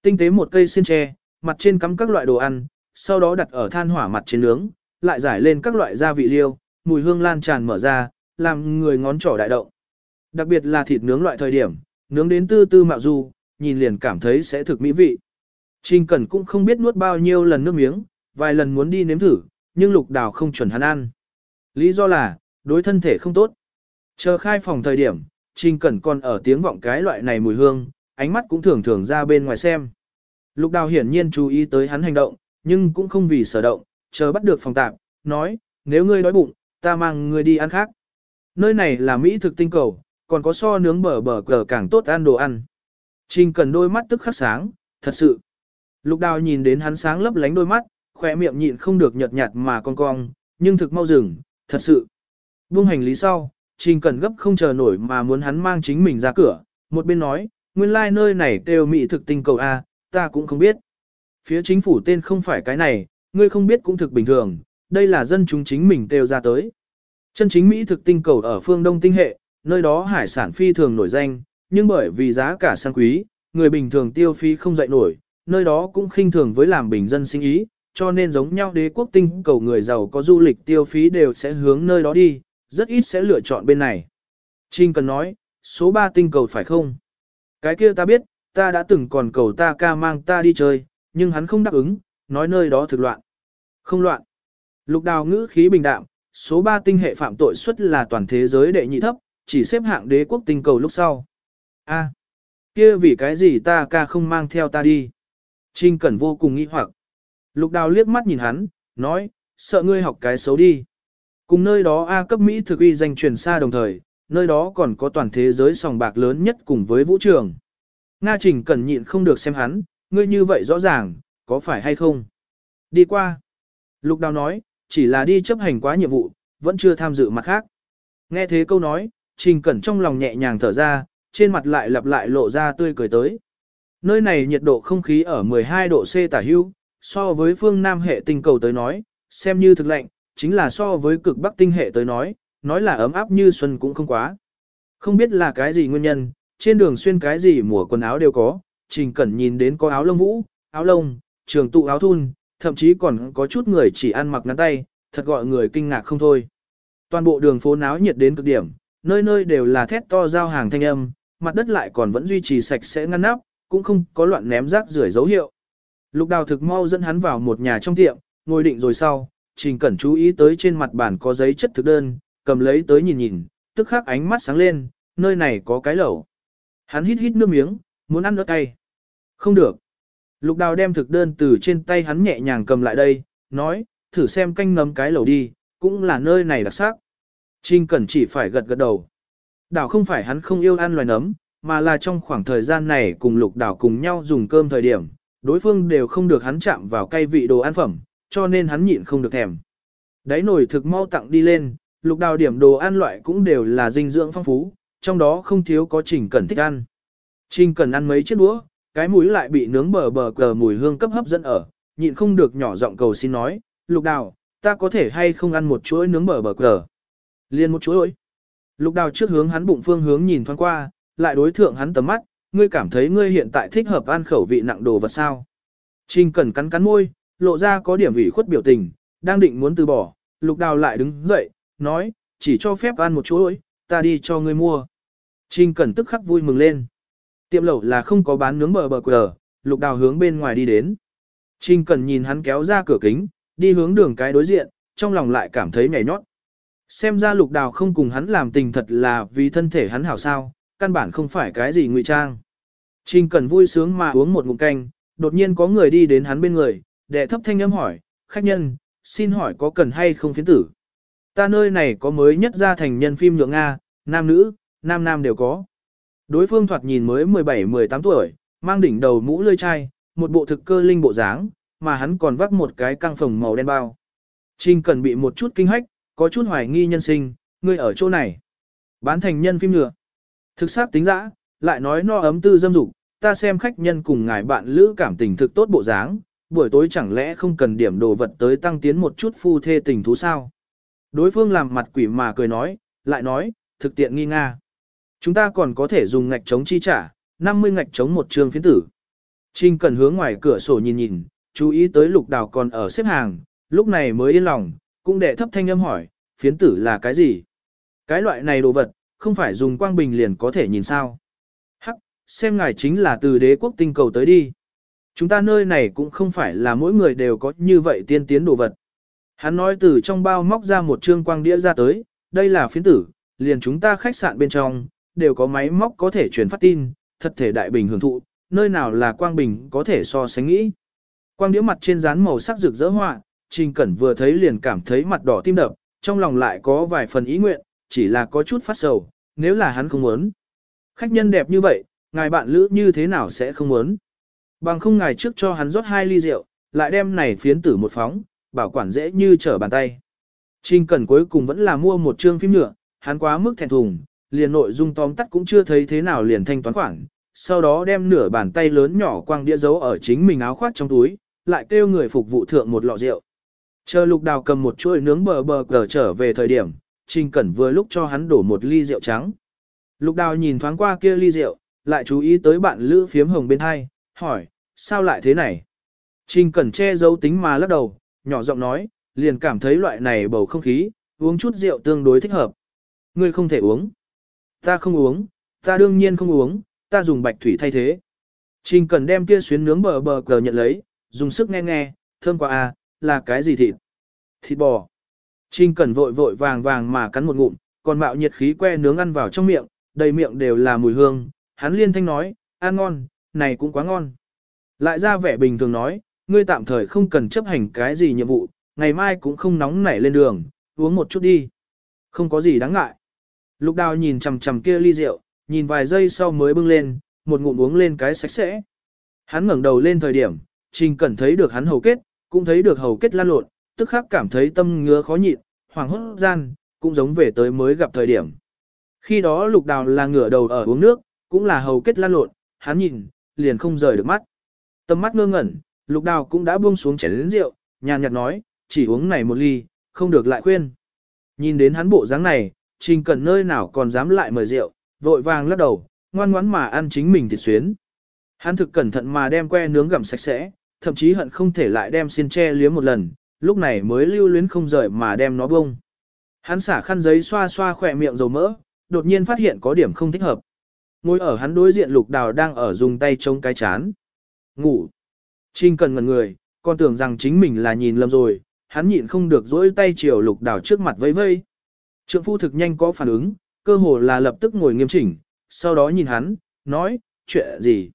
Tinh tế một cây xiên tre, mặt trên cắm các loại đồ ăn, sau đó đặt ở than hỏa mặt trên nướng, lại giải lên các loại gia vị liêu, mùi hương lan tràn mở ra, làm người ngón trỏ đại động. Đặc biệt là thịt nướng loại thời điểm, nướng đến tư tư mạo du, nhìn liền cảm thấy sẽ thực mỹ vị. Trình Cẩn cũng không biết nuốt bao nhiêu lần nước miếng, vài lần muốn đi nếm thử, nhưng lục đào không chuẩn hắn ăn. Lý do là, đối thân thể không tốt. Chờ khai phòng thời điểm, Trình Cẩn còn ở tiếng vọng cái loại này mùi hương, ánh mắt cũng thường thường ra bên ngoài xem. Lục đào hiển nhiên chú ý tới hắn hành động, nhưng cũng không vì sở động, chờ bắt được phòng tạm, nói, nếu ngươi đói bụng, ta mang ngươi đi ăn khác. Nơi này là Mỹ thực tinh cầu, còn có so nướng bờ bờ cờ càng tốt ăn đồ ăn. Trình Cẩn đôi mắt tức khắc sáng, thật sự. Lục đào nhìn đến hắn sáng lấp lánh đôi mắt, khỏe miệng nhịn không được nhợt nhạt mà con cong, nhưng thực mau dừng, thật sự. Buông hành lý sau, Trình Cẩn gấp không chờ nổi mà muốn hắn mang chính mình ra cửa, một bên nói, nguyên lai like nơi này đều mỹ thực tinh cầu A, ta cũng không biết. Phía chính phủ tên không phải cái này, ngươi không biết cũng thực bình thường, đây là dân chúng chính mình đều ra tới. Chân chính Mỹ thực tinh cầu ở phương Đông tinh hệ, nơi đó hải sản phi thường nổi danh, nhưng bởi vì giá cả sang quý, người bình thường tiêu phí không dậy nổi, nơi đó cũng khinh thường với làm bình dân sinh ý, cho nên giống nhau đế quốc tinh cầu người giàu có du lịch tiêu phí đều sẽ hướng nơi đó đi, rất ít sẽ lựa chọn bên này. Trinh cần nói, số 3 tinh cầu phải không? Cái kia ta biết, ta đã từng còn cầu ta ca mang ta đi chơi, nhưng hắn không đáp ứng, nói nơi đó thực loạn. Không loạn. Lục đào ngữ khí bình đạm, số 3 tinh hệ phạm tội suất là toàn thế giới đệ nhị thấp, chỉ xếp hạng đế quốc tinh cầu lúc sau. A, kia vì cái gì ta ca không mang theo ta đi? Trinh Cẩn vô cùng nghi hoặc. Lục đào liếc mắt nhìn hắn, nói, sợ ngươi học cái xấu đi. Cùng nơi đó A cấp Mỹ thực uy danh truyền xa đồng thời, nơi đó còn có toàn thế giới sòng bạc lớn nhất cùng với vũ trường. Nga Trình Cẩn nhịn không được xem hắn, ngươi như vậy rõ ràng, có phải hay không? Đi qua. Lục đào nói, chỉ là đi chấp hành quá nhiệm vụ, vẫn chưa tham dự mặt khác. Nghe thế câu nói, Trình Cẩn trong lòng nhẹ nhàng thở ra, trên mặt lại lặp lại lộ ra tươi cười tới. Nơi này nhiệt độ không khí ở 12 độ C tả hưu, so với phương Nam hệ tinh cầu tới nói, xem như thực lạnh, chính là so với cực Bắc tinh hệ tới nói, nói là ấm áp như xuân cũng không quá. Không biết là cái gì nguyên nhân, trên đường xuyên cái gì mùa quần áo đều có, Trình Cẩn nhìn đến có áo lông vũ, áo lông, trường tụ áo thun, thậm chí còn có chút người chỉ ăn mặc ngắn tay, thật gọi người kinh ngạc không thôi. Toàn bộ đường phố náo nhiệt đến cực điểm, nơi nơi đều là thét to giao hàng thanh âm, mặt đất lại còn vẫn duy trì sạch sẽ ngăn nắp, cũng không có loạn ném rác rưởi dấu hiệu. Lục đào thực mau dẫn hắn vào một nhà trong tiệm, ngồi định rồi sau, Trình Cẩn chú ý tới trên mặt bàn có giấy chất thực đơn, cầm lấy tới nhìn nhìn, tức khắc ánh mắt sáng lên, nơi này có cái lẩu. Hắn hít hít nước miếng, muốn ăn ớt cay. Không được. Lục đào đem thực đơn từ trên tay hắn nhẹ nhàng cầm lại đây, nói, thử xem canh ngấm cái lẩu đi, cũng là nơi này đặc sắc. Trình Cẩn chỉ phải gật gật đầu. Đảo không phải hắn không yêu ăn loài nấm, mà là trong khoảng thời gian này cùng lục đảo cùng nhau dùng cơm thời điểm, đối phương đều không được hắn chạm vào cây vị đồ ăn phẩm, cho nên hắn nhịn không được thèm. Đáy nổi thực mau tặng đi lên, lục đào điểm đồ ăn loại cũng đều là dinh dưỡng phong phú, trong đó không thiếu có trình cần thích ăn. Trình cần ăn mấy chiếc đũa, cái mũi lại bị nướng bờ bờ cờ mùi hương cấp hấp dẫn ở, nhịn không được nhỏ giọng cầu xin nói, lục đào, ta có thể hay không ăn một chuỗi nướng bờ bờ cờ. Liên một chuỗi. Lục đào trước hướng hắn bụng phương hướng nhìn thoáng qua, lại đối thượng hắn tầm mắt, ngươi cảm thấy ngươi hiện tại thích hợp ăn khẩu vị nặng đồ vật sao. Trình cần cắn cắn môi, lộ ra có điểm ủy khuất biểu tình, đang định muốn từ bỏ, lục đào lại đứng dậy, nói, chỉ cho phép ăn một chuỗi, ta đi cho ngươi mua. Trình Cẩn tức khắc vui mừng lên. Tiệm lẩu là không có bán nướng bờ bờ quờ, lục đào hướng bên ngoài đi đến. Trình Cẩn nhìn hắn kéo ra cửa kính, đi hướng đường cái đối diện, trong lòng lại cảm thấy nhảy nhót. Xem ra lục đào không cùng hắn làm tình thật là vì thân thể hắn hảo sao, căn bản không phải cái gì ngụy trang. Trình cần vui sướng mà uống một ngụm canh, đột nhiên có người đi đến hắn bên người, đệ thấp thanh âm hỏi, khách nhân, xin hỏi có cần hay không phiến tử. Ta nơi này có mới nhất ra thành nhân phim nhượng Nga, nam nữ, nam nam đều có. Đối phương thoạt nhìn mới 17-18 tuổi, mang đỉnh đầu mũ lươi chai, một bộ thực cơ linh bộ dáng, mà hắn còn vác một cái căng phồng màu đen bao. Trình cần bị một chút kinh hách, có chút hoài nghi nhân sinh, ngươi ở chỗ này. Bán thành nhân phim nhựa. Thực xác tính dã, lại nói no ấm tư dâm dục, ta xem khách nhân cùng ngài bạn lữ cảm tình thực tốt bộ dáng, buổi tối chẳng lẽ không cần điểm đồ vật tới tăng tiến một chút phu thê tình thú sao? Đối phương làm mặt quỷ mà cười nói, lại nói, thực tiện nghi nga. Chúng ta còn có thể dùng ngạch chống chi trả, 50 ngạch chống một trường phiến tử. Trinh cần hướng ngoài cửa sổ nhìn nhìn, chú ý tới lục đào còn ở xếp hàng, lúc này mới yên lòng, cũng đệ thấp thanh âm hỏi, phiến tử là cái gì? Cái loại này đồ vật, không phải dùng quang bình liền có thể nhìn sao? Hắc, xem ngài chính là từ đế quốc tinh cầu tới đi. Chúng ta nơi này cũng không phải là mỗi người đều có như vậy tiên tiến đồ vật. Hắn nói từ trong bao móc ra một trương quang đĩa ra tới, đây là phiến tử, liền chúng ta khách sạn bên trong, đều có máy móc có thể truyền phát tin, thật thể đại bình hưởng thụ, nơi nào là quang bình có thể so sánh nghĩ. Quang đĩa mặt trên dán màu sắc rực rỡ họa, Trình Cẩn vừa thấy liền cảm thấy mặt đỏ tim đập, trong lòng lại có vài phần ý nguyện, chỉ là có chút phát sầu, nếu là hắn không muốn. Khách nhân đẹp như vậy, ngài bạn lữ như thế nào sẽ không muốn. Bằng không ngài trước cho hắn rót hai ly rượu, lại đem này phiến tử một phóng, bảo quản dễ như trở bàn tay. Trình Cẩn cuối cùng vẫn là mua một chương phim nhựa, hắn quá mức thẹn thùng, liền nội dung tóm tắt cũng chưa thấy thế nào liền thanh toán khoản, sau đó đem nửa bàn tay lớn nhỏ quang đĩa dấu ở chính mình áo khoác trong túi, lại kêu người phục vụ thượng một lọ rượu. Chờ lục đào cầm một chuỗi nướng bờ bờ cờ trở về thời điểm, Trình Cẩn vừa lúc cho hắn đổ một ly rượu trắng. Lục đào nhìn thoáng qua kia ly rượu, lại chú ý tới bạn lữ phiếm hồng bên hai, hỏi, sao lại thế này? Trình Cẩn che giấu tính mà lắc đầu, nhỏ giọng nói, liền cảm thấy loại này bầu không khí, uống chút rượu tương đối thích hợp. Ngươi không thể uống. Ta không uống, ta đương nhiên không uống, ta dùng bạch thủy thay thế. Trình Cẩn đem kia xuyến nướng bờ bờ cờ nhận lấy, dùng sức nghe nghe, thơm quá à, là cái gì thịt? Thịt bò. Trình Cẩn vội vội vàng vàng mà cắn một ngụm, còn mạo nhiệt khí que nướng ăn vào trong miệng, đầy miệng đều là mùi hương, hắn liên thanh nói, ăn ngon, này cũng quá ngon. Lại ra vẻ bình thường nói, ngươi tạm thời không cần chấp hành cái gì nhiệm vụ, ngày mai cũng không nóng nảy lên đường, uống một chút đi. Không có gì đáng ngại. Lục đào nhìn chằm chằm kia ly rượu, nhìn vài giây sau mới bưng lên, một ngụm uống lên cái sạch sẽ. Hắn ngẩng đầu lên thời điểm, Trình Cẩn thấy được hắn hầu kết, cũng thấy được hầu kết lan lộn, tức khắc cảm thấy tâm ngứa khó nhịn, hoàng hốt gian, cũng giống về tới mới gặp thời điểm. Khi đó lục đào là ngửa đầu ở uống nước, cũng là hầu kết lan lộn, hắn nhìn, liền không rời được mắt. Tâm mắt ngơ ngẩn, lục đào cũng đã buông xuống chén lĩnh rượu, nhàn nhạt nói, chỉ uống này một ly, không được lại khuyên. Nhìn đến hắn bộ dáng này, trình cần nơi nào còn dám lại mời rượu, vội vàng lắc đầu, ngoan ngoãn mà ăn chính mình thịt xuyến. Hắn thực cẩn thận mà đem que nướng gặm sạch sẽ, thậm chí hận không thể lại đem xiên tre liếm một lần, lúc này mới lưu luyến không rời mà đem nó bông. Hắn xả khăn giấy xoa xoa khỏe miệng dầu mỡ, đột nhiên phát hiện có điểm không thích hợp. Ngồi ở hắn đối diện lục đào đang ở dùng tay chống cái chán. Ngủ. Trinh cần ngẩn người, còn tưởng rằng chính mình là nhìn lầm rồi, hắn nhịn không được dỗi tay chiều lục đào trước mặt vây vây. Trượng phu thực nhanh có phản ứng, cơ hồ là lập tức ngồi nghiêm chỉnh, sau đó nhìn hắn, nói, chuyện gì.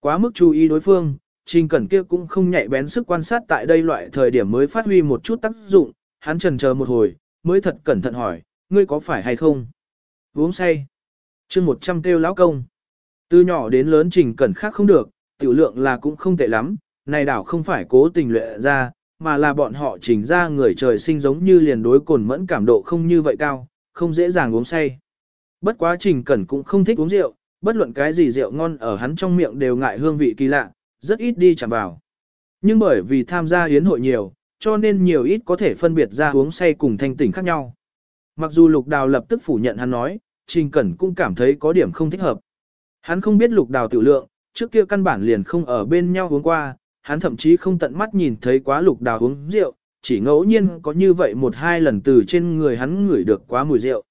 Quá mức chú ý đối phương, Trình Cẩn kia cũng không nhạy bén sức quan sát tại đây loại thời điểm mới phát huy một chút tác dụng, hắn trần chờ một hồi, mới thật cẩn thận hỏi, ngươi có phải hay không? Uống say chương 100 kêu lão công. Từ nhỏ đến lớn Trình Cẩn khác không được, tiểu lượng là cũng không tệ lắm, này đảo không phải cố tình luyện ra, mà là bọn họ chỉnh ra người trời sinh giống như liền đối cồn mẫn cảm độ không như vậy cao, không dễ dàng uống say. Bất quá Trình Cẩn cũng không thích uống rượu, bất luận cái gì rượu ngon ở hắn trong miệng đều ngại hương vị kỳ lạ, rất ít đi chạm vào. Nhưng bởi vì tham gia hiến hội nhiều, cho nên nhiều ít có thể phân biệt ra uống say cùng thanh tỉnh khác nhau. Mặc dù Lục Đào lập tức phủ nhận hắn nói, Trình Cẩn cũng cảm thấy có điểm không thích hợp. Hắn không biết Lục Đào tiểu lượng, trước kia căn bản liền không ở bên nhau uống qua, hắn thậm chí không tận mắt nhìn thấy quá Lục Đào uống rượu, chỉ ngẫu nhiên có như vậy một hai lần từ trên người hắn ngửi được quá mùi rượu.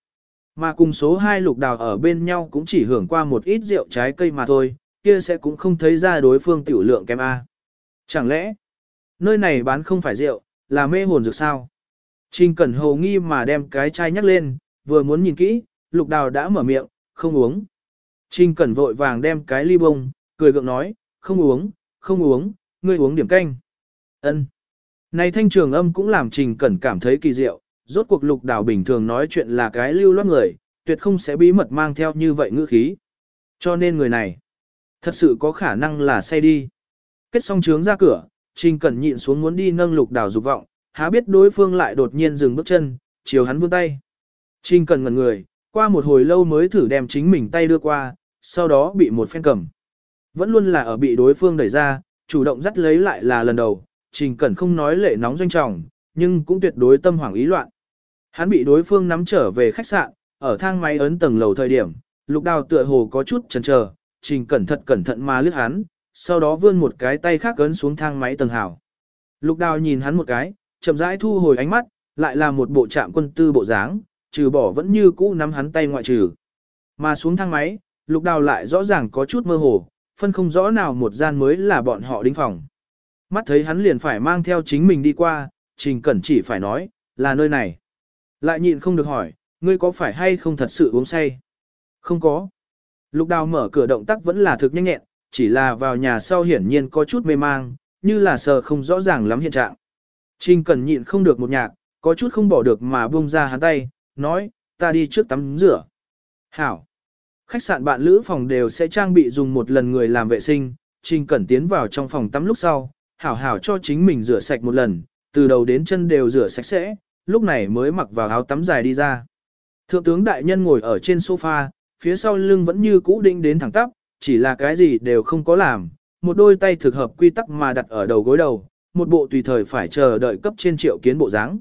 Mà cùng số hai Lục Đào ở bên nhau cũng chỉ hưởng qua một ít rượu trái cây mà thôi, kia sẽ cũng không thấy ra đối phương tiểu lượng kém A. Chẳng lẽ, nơi này bán không phải rượu, là mê hồn dược sao? Trình Cẩn hầu nghi mà đem cái chai nhắc lên, vừa muốn nhìn kỹ, lục đào đã mở miệng, không uống. Trình Cẩn vội vàng đem cái ly bông, cười gượng nói, không uống, không uống, ngươi uống điểm canh. Ân. Này thanh trường âm cũng làm Trình Cẩn cảm thấy kỳ diệu, rốt cuộc lục đào bình thường nói chuyện là cái lưu loát người, tuyệt không sẽ bí mật mang theo như vậy ngữ khí. Cho nên người này, thật sự có khả năng là say đi. Kết xong trướng ra cửa, Trình Cẩn nhịn xuống muốn đi nâng lục đào dục vọng, há biết đối phương lại đột nhiên dừng bước chân, chiều hắn vươn tay. Trình Cẩn ngẩn người, qua một hồi lâu mới thử đem chính mình tay đưa qua, sau đó bị một phen cầm. Vẫn luôn là ở bị đối phương đẩy ra, chủ động dắt lấy lại là lần đầu, Trình Cẩn không nói lệ nóng doanh trọng, nhưng cũng tuyệt đối tâm hoảng ý loạn. Hắn bị đối phương nắm trở về khách sạn, ở thang máy ấn tầng lầu thời điểm, lục đào tựa hồ có chút chần chờ, Trình Cẩn thật cẩn thận mà lướt hắn, sau đó vươn một cái tay khác ấn xuống thang máy tầng hào. Lục đào nhìn hắn một cái, chậm rãi thu hồi ánh mắt, lại là một bộ trạm quân tư bộ dáng, trừ bỏ vẫn như cũ nắm hắn tay ngoại trừ. Mà xuống thang máy, lục đào lại rõ ràng có chút mơ hồ, phân không rõ nào một gian mới là bọn họ đính phòng. Mắt thấy hắn liền phải mang theo chính mình đi qua, trình cẩn chỉ phải nói, là nơi này. Lại nhịn không được hỏi, ngươi có phải hay không thật sự uống say? Không có. Lục đào mở cửa động tác vẫn là thực nhanh nhẹn, chỉ là vào nhà sau hiển nhiên có chút mê mang, như là sờ không rõ ràng lắm hiện trạng. Trình Cẩn nhịn không được một nhạc, có chút không bỏ được mà buông ra hắn tay, nói, ta đi trước tắm rửa. Hảo. Khách sạn bạn lữ phòng đều sẽ trang bị dùng một lần người làm vệ sinh, Trình Cẩn tiến vào trong phòng tắm lúc sau, hảo hảo cho chính mình rửa sạch một lần, từ đầu đến chân đều rửa sạch sẽ, lúc này mới mặc vào áo tắm dài đi ra. Thượng tướng đại nhân ngồi ở trên sofa, phía sau lưng vẫn như cũ định đến thẳng tắp, chỉ là cái gì đều không có làm, một đôi tay thực hợp quy tắc mà đặt ở đầu gối đầu, một bộ tùy thời phải chờ đợi cấp trên triệu kiến bộ dáng.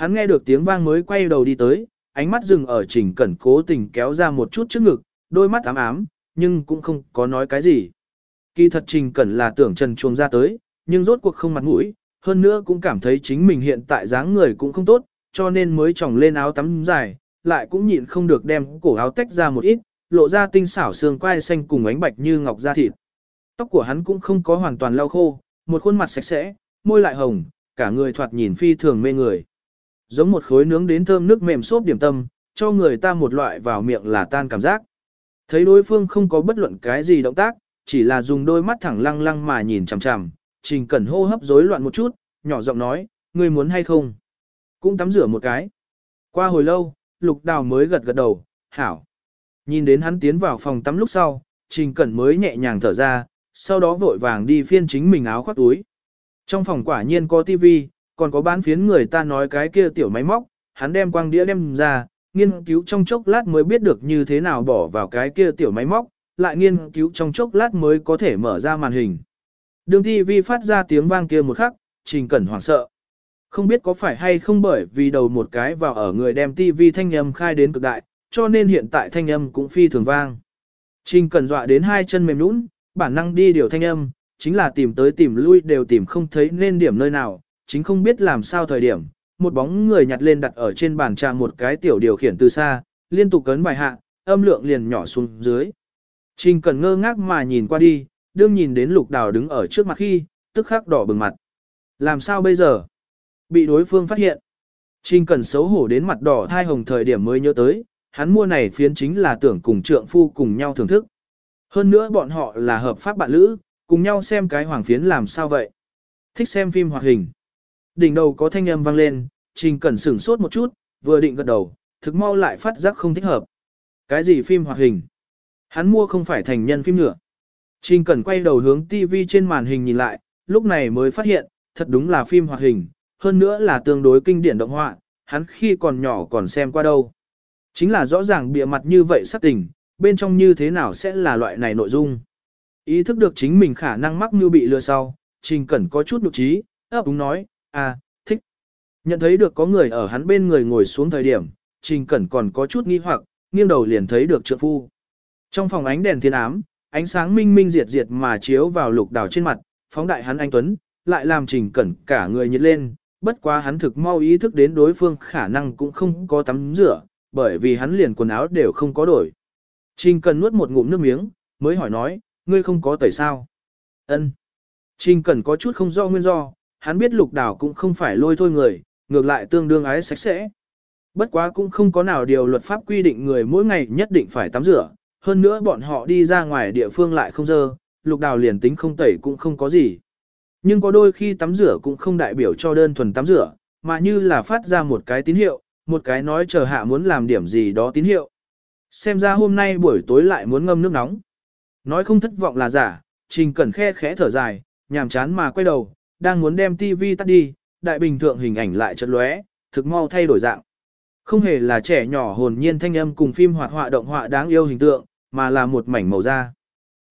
Hắn nghe được tiếng vang mới quay đầu đi tới, ánh mắt dừng ở trình cẩn cố tình kéo ra một chút trước ngực, đôi mắt ám ám, nhưng cũng không có nói cái gì. Kỳ thật trình cẩn là tưởng trần chuông ra tới, nhưng rốt cuộc không mặt mũi, hơn nữa cũng cảm thấy chính mình hiện tại dáng người cũng không tốt, cho nên mới tròng lên áo tắm dài, lại cũng nhịn không được đem cổ áo tách ra một ít, lộ ra tinh xảo xương quai xanh cùng ánh bạch như ngọc da thịt. Tóc của hắn cũng không có hoàn toàn lau khô, một khuôn mặt sạch sẽ, môi lại hồng, cả người thoạt nhìn phi thường mê người. Giống một khối nướng đến thơm nước mềm xốp điểm tâm, cho người ta một loại vào miệng là tan cảm giác. Thấy đối phương không có bất luận cái gì động tác, chỉ là dùng đôi mắt thẳng lăng lăng mà nhìn chằm chằm, trình cẩn hô hấp rối loạn một chút, nhỏ giọng nói, ngươi muốn hay không? Cũng tắm rửa một cái. Qua hồi lâu, lục đào mới gật gật đầu, hảo. Nhìn đến hắn tiến vào phòng tắm lúc sau, trình cẩn mới nhẹ nhàng thở ra, sau đó vội vàng đi phiên chính mình áo khoác túi. Trong phòng quả nhiên có tivi, còn có bán phiến người ta nói cái kia tiểu máy móc, hắn đem quang đĩa đem ra, nghiên cứu trong chốc lát mới biết được như thế nào bỏ vào cái kia tiểu máy móc, lại nghiên cứu trong chốc lát mới có thể mở ra màn hình. Đường tivi phát ra tiếng vang kia một khắc, trình cẩn hoảng sợ. Không biết có phải hay không bởi vì đầu một cái vào ở người đem tivi thanh âm khai đến cực đại, cho nên hiện tại thanh âm cũng phi thường vang. Trình cẩn dọa đến hai chân mềm nũng, bản năng đi điều thanh âm, chính là tìm tới tìm lui đều tìm không thấy nên điểm nơi nào, chính không biết làm sao thời điểm, một bóng người nhặt lên đặt ở trên bàn trà một cái tiểu điều khiển từ xa, liên tục cấn bài hạ, âm lượng liền nhỏ xuống dưới. Trình cần ngơ ngác mà nhìn qua đi, đương nhìn đến lục đào đứng ở trước mặt khi, tức khắc đỏ bừng mặt. Làm sao bây giờ? Bị đối phương phát hiện. Trình cần xấu hổ đến mặt đỏ thai hồng thời điểm mới nhớ tới, hắn mua này phiến chính là tưởng cùng trượng phu cùng nhau thưởng thức. Hơn nữa bọn họ là hợp pháp bạn lữ, cùng nhau xem cái hoàng phiến làm sao vậy. Thích xem phim hoạt hình. Đỉnh đầu có thanh âm vang lên, Trình Cẩn sửng sốt một chút, vừa định gật đầu, thực mau lại phát giác không thích hợp. Cái gì phim hoạt hình? Hắn mua không phải thành nhân phim nữa. Trình Cẩn quay đầu hướng TV trên màn hình nhìn lại, lúc này mới phát hiện, thật đúng là phim hoạt hình, hơn nữa là tương đối kinh điển động họa, hắn khi còn nhỏ còn xem qua đâu. Chính là rõ ràng bịa mặt như vậy sắc tình, bên trong như thế nào sẽ là loại này nội dung. Ý thức được chính mình khả năng mắc như bị lừa sau, Trình Cẩn có chút nhục trí, ấp úng nói, à, thích. Nhận thấy được có người ở hắn bên người ngồi xuống thời điểm, Trình Cẩn còn có chút nghi hoặc, nghiêng đầu liền thấy được trượng phu. Trong phòng ánh đèn thiên ám, ánh sáng minh minh diệt diệt mà chiếu vào lục đảo trên mặt, phóng đại hắn anh Tuấn, lại làm Trình Cẩn cả người nhiệt lên, bất quá hắn thực mau ý thức đến đối phương khả năng cũng không có tắm rửa, bởi vì hắn liền quần áo đều không có đổi. Trình Cẩn nuốt một ngụm nước miếng, mới hỏi nói, ngươi không có tẩy sao? Ân. Trình Cẩn có chút không do nguyên do, hắn biết lục đảo cũng không phải lôi thôi người, ngược lại tương đương ái sạch sẽ. Bất quá cũng không có nào điều luật pháp quy định người mỗi ngày nhất định phải tắm rửa, hơn nữa bọn họ đi ra ngoài địa phương lại không dơ, lục đào liền tính không tẩy cũng không có gì. Nhưng có đôi khi tắm rửa cũng không đại biểu cho đơn thuần tắm rửa, mà như là phát ra một cái tín hiệu, một cái nói chờ hạ muốn làm điểm gì đó tín hiệu. Xem ra hôm nay buổi tối lại muốn ngâm nước nóng. Nói không thất vọng là giả, Trình Cẩn khe khẽ thở dài, nhàm chán mà quay đầu, đang muốn đem tivi tắt đi, đại bình thượng hình ảnh lại chợt lóe, thực mau thay đổi dạng. Không hề là trẻ nhỏ hồn nhiên thanh âm cùng phim hoạt họa động họa đáng yêu hình tượng, mà là một mảnh màu da.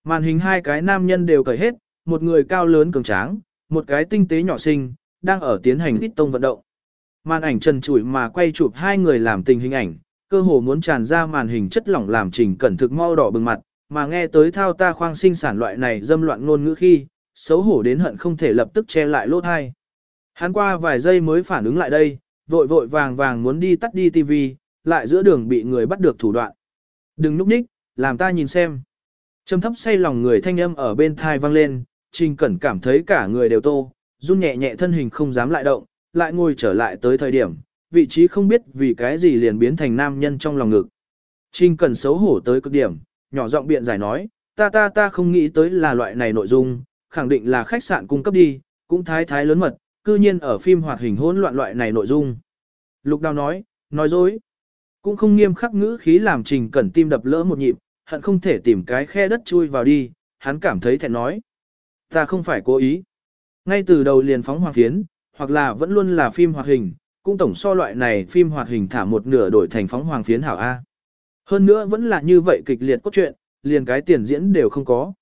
Màn hình hai cái nam nhân đều cởi hết, một người cao lớn cường tráng, một cái tinh tế nhỏ xinh, đang ở tiến hành ít tông vận động. Màn ảnh trần trụi mà quay chụp hai người làm tình hình ảnh, cơ hồ muốn tràn ra màn hình chất lỏng làm trình cẩn thực mau đỏ bừng mặt, mà nghe tới thao ta khoang sinh sản loại này dâm loạn ngôn ngữ khi, xấu hổ đến hận không thể lập tức che lại lỗ thai. Hắn qua vài giây mới phản ứng lại đây, vội vội vàng vàng muốn đi tắt đi tivi, lại giữa đường bị người bắt được thủ đoạn. Đừng núp ních, làm ta nhìn xem. Trầm thấp say lòng người thanh âm ở bên thai vang lên, Trình Cẩn cảm thấy cả người đều tô, run nhẹ nhẹ thân hình không dám lại động, lại ngồi trở lại tới thời điểm, vị trí không biết vì cái gì liền biến thành nam nhân trong lòng ngực. Trình Cẩn xấu hổ tới cực điểm, nhỏ giọng biện giải nói, ta ta ta không nghĩ tới là loại này nội dung, khẳng định là khách sạn cung cấp đi, cũng thái thái lớn mật, cư nhiên ở phim hoạt hình hỗn loạn loại này nội dung. Lục Đào nói, nói dối, cũng không nghiêm khắc ngữ khí làm Trình Cẩn tim đập lỡ một nhịp, hận không thể tìm cái khe đất chui vào đi, hắn cảm thấy thẹn nói. Ta không phải cố ý. Ngay từ đầu liền phóng hoàng phiến, hoặc là vẫn luôn là phim hoạt hình, cũng tổng so loại này phim hoạt hình thả một nửa đổi thành phóng hoàng phiến hảo A. Hơn nữa vẫn là như vậy kịch liệt cốt truyện, liền cái tiền diễn đều không có.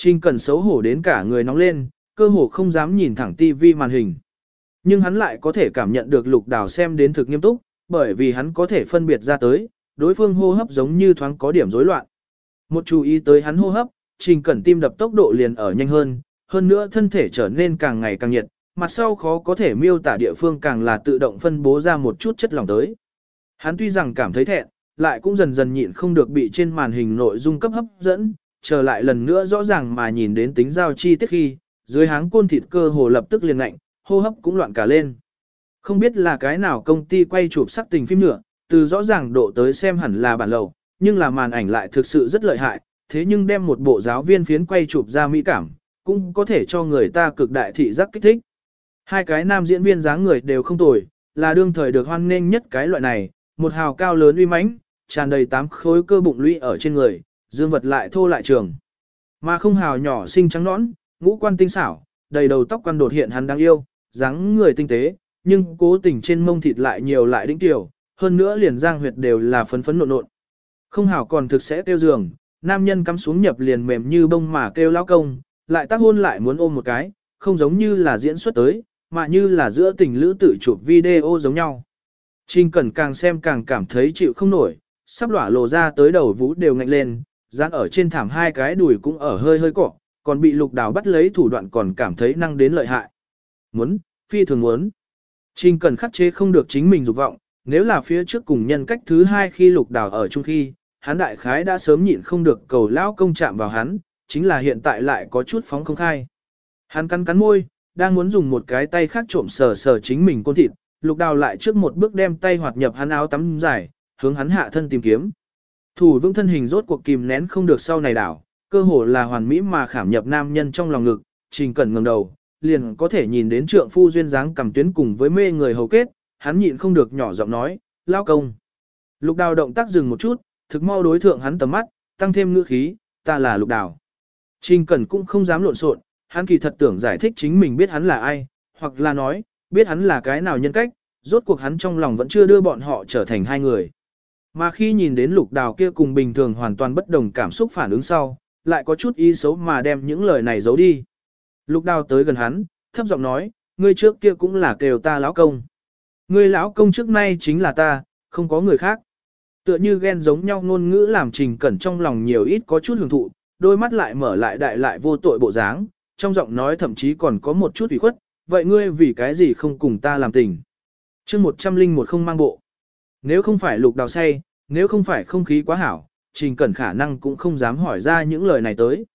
Trình cần xấu hổ đến cả người nóng lên, cơ hồ không dám nhìn thẳng tivi màn hình. Nhưng hắn lại có thể cảm nhận được lục đào xem đến thực nghiêm túc, bởi vì hắn có thể phân biệt ra tới, đối phương hô hấp giống như thoáng có điểm rối loạn. Một chú ý tới hắn hô hấp, trình cẩn tim đập tốc độ liền ở nhanh hơn, hơn nữa thân thể trở nên càng ngày càng nhiệt, mặt sau khó có thể miêu tả địa phương càng là tự động phân bố ra một chút chất lỏng tới. Hắn tuy rằng cảm thấy thẹn, lại cũng dần dần nhịn không được bị trên màn hình nội dung cấp hấp dẫn, trở lại lần nữa rõ ràng mà nhìn đến tính giao chi tiết khi, dưới háng côn thịt cơ hồ lập tức liền lạnh, hô hấp cũng loạn cả lên. Không biết là cái nào công ty quay chụp sắc tình phim nữa, từ rõ ràng độ tới xem hẳn là bản lầu, nhưng là màn ảnh lại thực sự rất lợi hại, thế nhưng đem một bộ giáo viên phiến quay chụp ra mỹ cảm, cũng có thể cho người ta cực đại thị giác kích thích. Hai cái nam diễn viên dáng người đều không tồi, là đương thời được hoan nghênh nhất cái loại này, một hào cao lớn uy mãnh, tràn đầy tám khối cơ bụng lũy ở trên người, dương vật lại thô lại trường. Mà không hào nhỏ xinh trắng nõn, ngũ quan tinh xảo, đầy đầu tóc quan đột hiện hắn đáng yêu, dáng người tinh tế, nhưng cố tình trên mông thịt lại nhiều lại đĩnh tiểu, hơn nữa liền giang huyệt đều là phấn phấn nộn nộn. Không hảo còn thực sẽ kêu giường, nam nhân cắm xuống nhập liền mềm như bông mà kêu lao công, lại tác hôn lại muốn ôm một cái, không giống như là diễn xuất tới, mà như là giữa tình lữ tự chụp video giống nhau. Trình Cẩn càng xem càng cảm thấy chịu không nổi, sắp lỏa lộ ra tới đầu vũ đều ngạnh lên, dán ở trên thảm hai cái đùi cũng ở hơi hơi cọ, còn bị lục đào bắt lấy thủ đoạn còn cảm thấy năng đến lợi hại. Muốn, phi thường muốn. Trình Cần khắc chế không được chính mình dục vọng, nếu là phía trước cùng nhân cách thứ hai khi lục đào ở chung khi, hắn đại khái đã sớm nhịn không được cầu lão công chạm vào hắn, chính là hiện tại lại có chút phóng không khai. Hắn cắn cắn môi, đang muốn dùng một cái tay khác trộm sờ sờ chính mình con thịt, lục đào lại trước một bước đem tay hoạt nhập hắn áo tắm dài, hướng hắn hạ thân tìm kiếm. Thủ vững thân hình rốt cuộc kìm nén không được sau này đảo, cơ hồ là hoàn mỹ mà khảm nhập nam nhân trong lòng ngực, trình cẩn ngẩng đầu, liền có thể nhìn đến trượng phu duyên dáng cầm tuyến cùng với mê người hầu kết, hắn nhịn không được nhỏ giọng nói, lao công. Lục đào động tác dừng một chút, thực mau đối thượng hắn tầm mắt, tăng thêm ngữ khí, ta là lục đào. Trình cẩn cũng không dám lộn xộn, hắn kỳ thật tưởng giải thích chính mình biết hắn là ai, hoặc là nói, biết hắn là cái nào nhân cách, rốt cuộc hắn trong lòng vẫn chưa đưa bọn họ trở thành hai người. Mà khi nhìn đến lục đào kia cùng bình thường hoàn toàn bất đồng cảm xúc phản ứng sau, lại có chút ý xấu mà đem những lời này giấu đi. Lục đào tới gần hắn, thấp giọng nói, ngươi trước kia cũng là kêu ta lão công. Ngươi lão công trước nay chính là ta, không có người khác. Tựa như ghen giống nhau ngôn ngữ làm trình cẩn trong lòng nhiều ít có chút hưởng thụ, đôi mắt lại mở lại đại lại vô tội bộ dáng, trong giọng nói thậm chí còn có một chút ủy khuất, vậy ngươi vì cái gì không cùng ta làm tình. chương một trăm linh một không mang bộ. Nếu không phải lục đào say, nếu không phải không khí quá hảo, trình cẩn khả năng cũng không dám hỏi ra những lời này tới.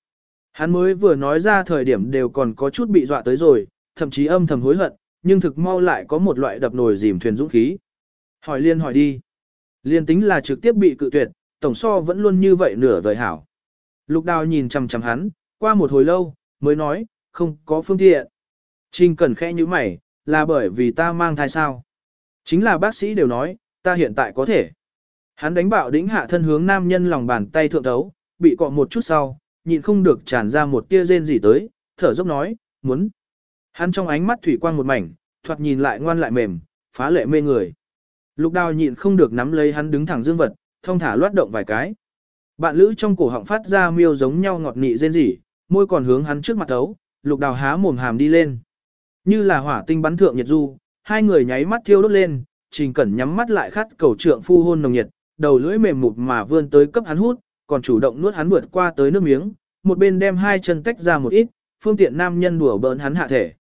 Hắn mới vừa nói ra thời điểm đều còn có chút bị dọa tới rồi, thậm chí âm thầm hối hận, nhưng thực mau lại có một loại đập nồi dìm thuyền dũng khí. Hỏi liên hỏi đi. Liên tính là trực tiếp bị cự tuyệt, tổng so vẫn luôn như vậy nửa vời hảo. Lục đào nhìn chằm chằm hắn, qua một hồi lâu, mới nói, không có phương tiện. Trình cẩn khẽ như mày, là bởi vì ta mang thai sao. Chính là bác sĩ đều nói, ta hiện tại có thể. Hắn đánh bạo đĩnh hạ thân hướng nam nhân lòng bàn tay thượng thấu, bị cọ một chút sau, nhịn không được tràn ra một tia rên gì tới, thở dốc nói, muốn. Hắn trong ánh mắt thủy quang một mảnh, thoạt nhìn lại ngoan lại mềm, phá lệ mê người. Lục đào nhịn không được nắm lấy hắn đứng thẳng dương vật, thông thả loát động vài cái. Bạn lữ trong cổ họng phát ra miêu giống nhau ngọt nị rên rỉ, môi còn hướng hắn trước mặt thấu, lục đào há mồm hàm đi lên. Như là hỏa tinh bắn thượng nhiệt du, hai người nháy mắt thiêu đốt lên, trình cẩn nhắm mắt lại khát cầu trượng phu hôn nồng nhiệt, đầu lưỡi mềm mụt mà vươn tới cấp hắn hút, còn chủ động nuốt hắn vượt qua tới nước miếng, một bên đem hai chân tách ra một ít, phương tiện nam nhân đùa bỡn hắn hạ thể.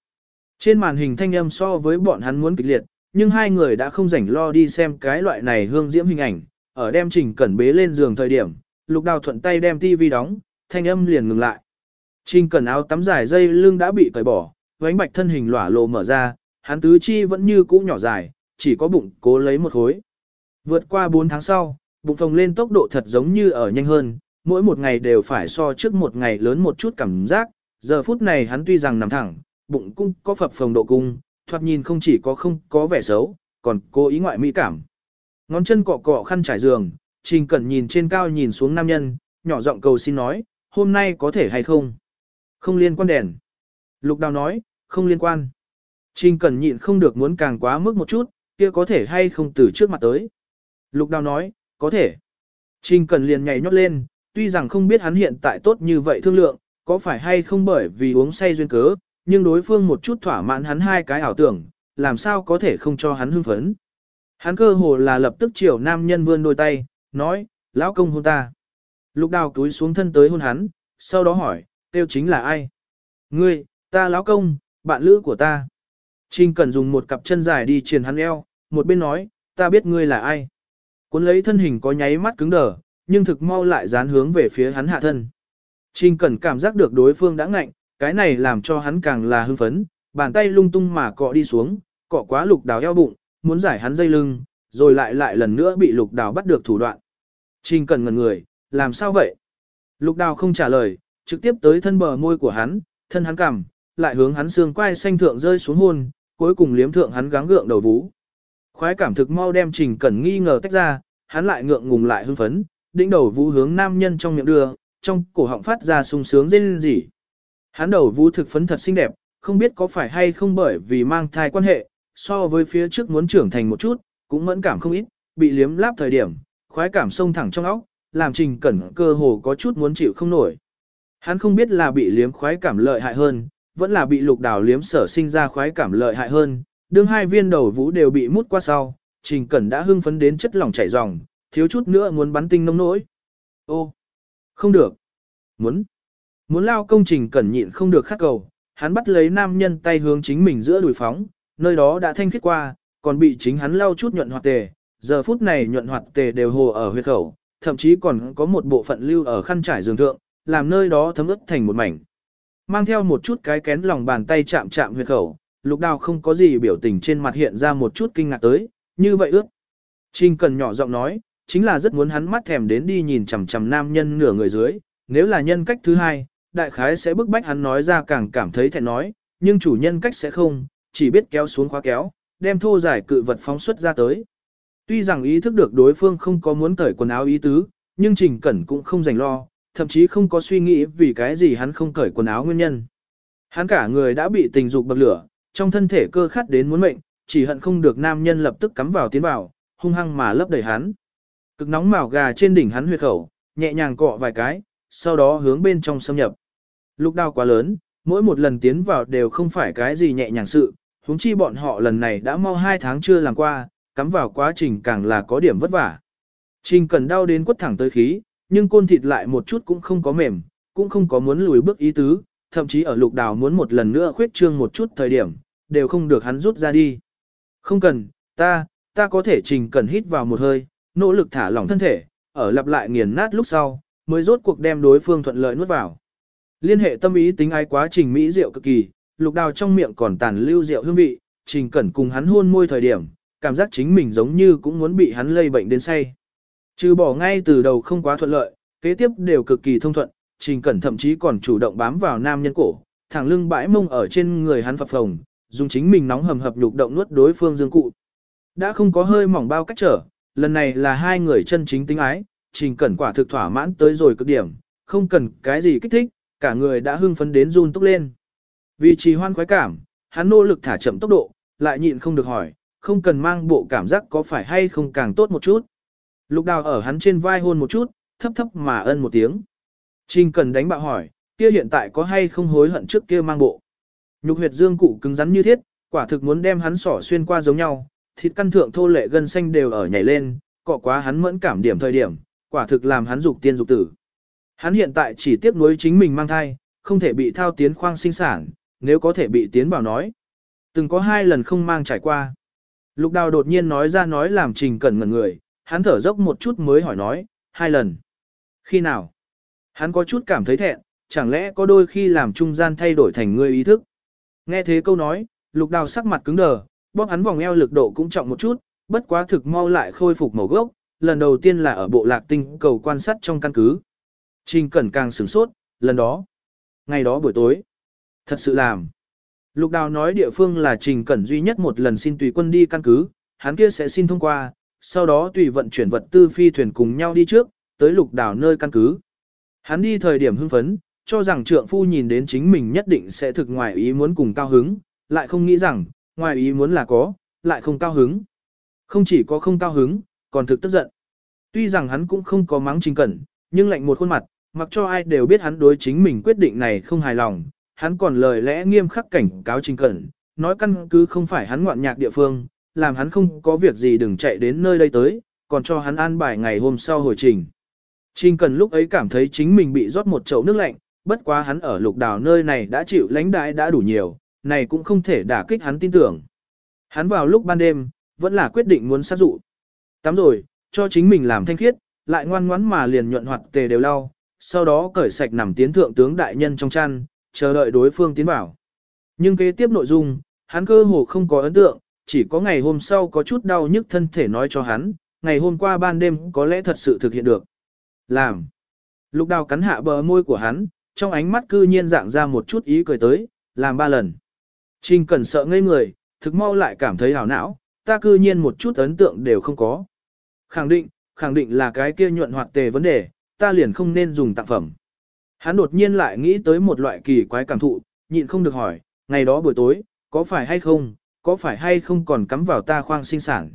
Trên màn hình thanh âm so với bọn hắn muốn kịch liệt, nhưng hai người đã không rảnh lo đi xem cái loại này hương diễm hình ảnh, ở đem trình cẩn bế lên giường thời điểm, lục đào thuận tay đem tivi đóng, thanh âm liền ngừng lại. Trình cẩn áo tắm dài dây lưng đã bị cởi bỏ, vánh bạch thân hình lỏa lộ mở ra, hắn tứ chi vẫn như cũ nhỏ dài, chỉ có bụng cố lấy một khối. Vượt qua 4 tháng sau, bụng phồng lên tốc độ thật giống như ở nhanh hơn, mỗi một ngày đều phải so trước một ngày lớn một chút cảm giác, giờ phút này hắn tuy rằng nằm thẳng, bụng cũng có phập phồng độ cung, thoạt nhìn không chỉ có không có vẻ xấu, còn cố ý ngoại mỹ cảm. Ngón chân cọ cọ khăn trải giường, Trình Cẩn nhìn trên cao nhìn xuống nam nhân, nhỏ giọng cầu xin nói, hôm nay có thể hay không? Không liên quan đèn. Lục Đào nói, không liên quan. Trình Cẩn nhịn không được muốn càng quá mức một chút, kia có thể hay không từ trước mặt tới. Lục Đào nói, có thể. Trình Cần liền nhảy nhót lên, tuy rằng không biết hắn hiện tại tốt như vậy thương lượng, có phải hay không bởi vì uống say duyên cớ, nhưng đối phương một chút thỏa mãn hắn hai cái ảo tưởng, làm sao có thể không cho hắn hưng phấn. Hắn cơ hồ là lập tức chiều nam nhân vươn đôi tay, nói, lão công hôn ta. Lục đào túi xuống thân tới hôn hắn, sau đó hỏi, tiêu chính là ai? Ngươi, ta lão công, bạn lữ của ta. Trình cần dùng một cặp chân dài đi triền hắn eo, một bên nói, ta biết ngươi là ai. Cuốn lấy thân hình có nháy mắt cứng đờ, nhưng thực mau lại dán hướng về phía hắn hạ thân. Trình Cẩn cảm giác được đối phương đã ngạnh, cái này làm cho hắn càng là hưng phấn, bàn tay lung tung mà cọ đi xuống, cọ quá lục đào eo bụng, muốn giải hắn dây lưng, rồi lại lại lần nữa bị lục đào bắt được thủ đoạn. Trình Cẩn ngẩn người, làm sao vậy? Lục đào không trả lời, trực tiếp tới thân bờ môi của hắn, thân hắn cằm, lại hướng hắn xương quai xanh thượng rơi xuống hôn, cuối cùng liếm thượng hắn gắng gượng đầu vú. Khói cảm thực mau đem Trình Cẩn nghi ngờ tách ra, hắn lại ngượng ngùng lại hưng phấn, đỉnh đầu vũ hướng nam nhân trong miệng đưa, trong cổ họng phát ra sung sướng rên rỉ. Hắn đầu vũ thực phấn thật xinh đẹp, không biết có phải hay không bởi vì mang thai quan hệ, so với phía trước muốn trưởng thành một chút, cũng mẫn cảm không ít, bị liếm láp thời điểm, khoái cảm sông thẳng trong óc, làm trình cẩn cơ hồ có chút muốn chịu không nổi. Hắn không biết là bị liếm khoái cảm lợi hại hơn, vẫn là bị lục đào liếm sở sinh ra khoái cảm lợi hại hơn, đương hai viên đầu vũ đều bị mút qua sau, trình cẩn đã hưng phấn đến chất lỏng chảy ròng, thiếu chút nữa muốn bắn tinh nông nỗi. Ô, không được. Muốn. Muốn lao công trình cẩn nhịn không được khắc cầu, hắn bắt lấy nam nhân tay hướng chính mình giữa đùi phóng, nơi đó đã thanh khiết qua, còn bị chính hắn lao chút nhuận hoạt tề, giờ phút này nhuận hoạt tề đều hồ ở huyệt khẩu, thậm chí còn có một bộ phận lưu ở khăn trải giường thượng, làm nơi đó thấm ướt thành một mảnh. Mang theo một chút cái kén lòng bàn tay chạm chạm huyệt khẩu, lục đào không có gì biểu tình trên mặt hiện ra một chút kinh ngạc tới, như vậy ước. Trình cần nhỏ giọng nói, chính là rất muốn hắn mắt thèm đến đi nhìn chằm chằm nam nhân nửa người dưới, nếu là nhân cách thứ hai, đại khái sẽ bức bách hắn nói ra càng cảm thấy thẹn nói, nhưng chủ nhân cách sẽ không, chỉ biết kéo xuống khóa kéo, đem thô giải cự vật phóng xuất ra tới. Tuy rằng ý thức được đối phương không có muốn cởi quần áo ý tứ, nhưng Trình Cẩn cũng không dành lo, thậm chí không có suy nghĩ vì cái gì hắn không cởi quần áo nguyên nhân. Hắn cả người đã bị tình dục bậc lửa, trong thân thể cơ khát đến muốn mệnh, chỉ hận không được nam nhân lập tức cắm vào tiến vào, hung hăng mà lấp đầy hắn. Cực nóng màu gà trên đỉnh hắn huyệt khẩu, nhẹ nhàng cọ vài cái, sau đó hướng bên trong xâm nhập. Lúc đau quá lớn, mỗi một lần tiến vào đều không phải cái gì nhẹ nhàng sự, huống chi bọn họ lần này đã mau hai tháng chưa làm qua, cắm vào quá trình càng là có điểm vất vả. Trình cần đau đến quất thẳng tới khí, nhưng côn thịt lại một chút cũng không có mềm, cũng không có muốn lùi bước ý tứ, thậm chí ở lục đào muốn một lần nữa khuyết trương một chút thời điểm, đều không được hắn rút ra đi. Không cần, ta, ta có thể trình cần hít vào một hơi, nỗ lực thả lỏng thân thể, ở lặp lại nghiền nát lúc sau, mới rốt cuộc đem đối phương thuận lợi nuốt vào. Liên hệ tâm ý tính ai quá trình mỹ rượu cực kỳ, lục đào trong miệng còn tàn lưu rượu hương vị, trình cẩn cùng hắn hôn môi thời điểm, cảm giác chính mình giống như cũng muốn bị hắn lây bệnh đến say. Trừ bỏ ngay từ đầu không quá thuận lợi, kế tiếp đều cực kỳ thông thuận, trình cẩn thậm chí còn chủ động bám vào nam nhân cổ, thẳng lưng bãi mông ở trên người hắn phập phồng, dùng chính mình nóng hầm hập nhục động nuốt đối phương dương cụ. Đã không có hơi mỏng bao cách trở, lần này là hai người chân chính tính ái, trình cẩn quả thực thỏa mãn tới rồi cực điểm, không cần cái gì kích thích, cả người đã hưng phấn đến run tốc lên. Vì trì hoan khoái cảm, hắn nỗ lực thả chậm tốc độ, lại nhịn không được hỏi, không cần mang bộ cảm giác có phải hay không càng tốt một chút. Lục đào ở hắn trên vai hôn một chút, thấp thấp mà ân một tiếng. Trình cần đánh bạo hỏi, kia hiện tại có hay không hối hận trước kia mang bộ. Nhục huyệt dương cụ cứng rắn như thiết, quả thực muốn đem hắn sỏ xuyên qua giống nhau, thịt căn thượng thô lệ gân xanh đều ở nhảy lên, cọ quá hắn mẫn cảm điểm thời điểm, quả thực làm hắn dục tiên dục tử. Hắn hiện tại chỉ tiếc nuối chính mình mang thai, không thể bị thao tiến khoang sinh sản, nếu có thể bị tiến vào nói. Từng có hai lần không mang trải qua. Lục đào đột nhiên nói ra nói làm trình cẩn ngẩn người, hắn thở dốc một chút mới hỏi nói, hai lần. Khi nào? Hắn có chút cảm thấy thẹn, chẳng lẽ có đôi khi làm trung gian thay đổi thành người ý thức. Nghe thế câu nói, lục đào sắc mặt cứng đờ, bóp hắn vòng eo lực độ cũng trọng một chút, bất quá thực mau lại khôi phục màu gốc, lần đầu tiên là ở bộ lạc tinh cầu quan sát trong căn cứ. Trình cẩn càng sửng sốt, lần đó. Ngày đó buổi tối. Thật sự làm. Lục đào nói địa phương là trình cẩn duy nhất một lần xin tùy quân đi căn cứ, hắn kia sẽ xin thông qua, sau đó tùy vận chuyển vật tư phi thuyền cùng nhau đi trước, tới lục đào nơi căn cứ. Hắn đi thời điểm hưng phấn, cho rằng trượng phu nhìn đến chính mình nhất định sẽ thực ngoài ý muốn cùng cao hứng, lại không nghĩ rằng, ngoài ý muốn là có, lại không cao hứng. Không chỉ có không cao hứng, còn thực tức giận. Tuy rằng hắn cũng không có mắng trình cẩn, nhưng lạnh một khuôn mặt, mặc cho ai đều biết hắn đối chính mình quyết định này không hài lòng, hắn còn lời lẽ nghiêm khắc cảnh cáo trình cẩn, nói căn cứ không phải hắn ngoạn nhạc địa phương, làm hắn không có việc gì đừng chạy đến nơi đây tới, còn cho hắn an bài ngày hôm sau hồi trình. Trình Cần lúc ấy cảm thấy chính mình bị rót một chậu nước lạnh, bất quá hắn ở lục đào nơi này đã chịu lãnh đại đã đủ nhiều, này cũng không thể đả kích hắn tin tưởng. Hắn vào lúc ban đêm, vẫn là quyết định muốn sát dụ. Tắm rồi, cho chính mình làm thanh khiết, lại ngoan ngoãn mà liền nhuận hoạt tề đều lau, sau đó cởi sạch nằm tiến thượng tướng đại nhân trong chăn, chờ đợi đối phương tiến vào. Nhưng kế tiếp nội dung, hắn cơ hồ không có ấn tượng, chỉ có ngày hôm sau có chút đau nhức thân thể nói cho hắn, ngày hôm qua ban đêm có lẽ thật sự thực hiện được. Làm. Lục đào cắn hạ bờ môi của hắn, trong ánh mắt cư nhiên dạng ra một chút ý cười tới, làm ba lần. Trình cần sợ ngây người, thực mau lại cảm thấy hảo não, ta cư nhiên một chút ấn tượng đều không có. Khẳng định, khẳng định là cái kia nhuận hoạt tề vấn đề, ta liền không nên dùng tặng phẩm. Hắn đột nhiên lại nghĩ tới một loại kỳ quái cảm thụ, nhịn không được hỏi, ngày đó buổi tối, có phải hay không, có phải hay không còn cắm vào ta khoang sinh sản.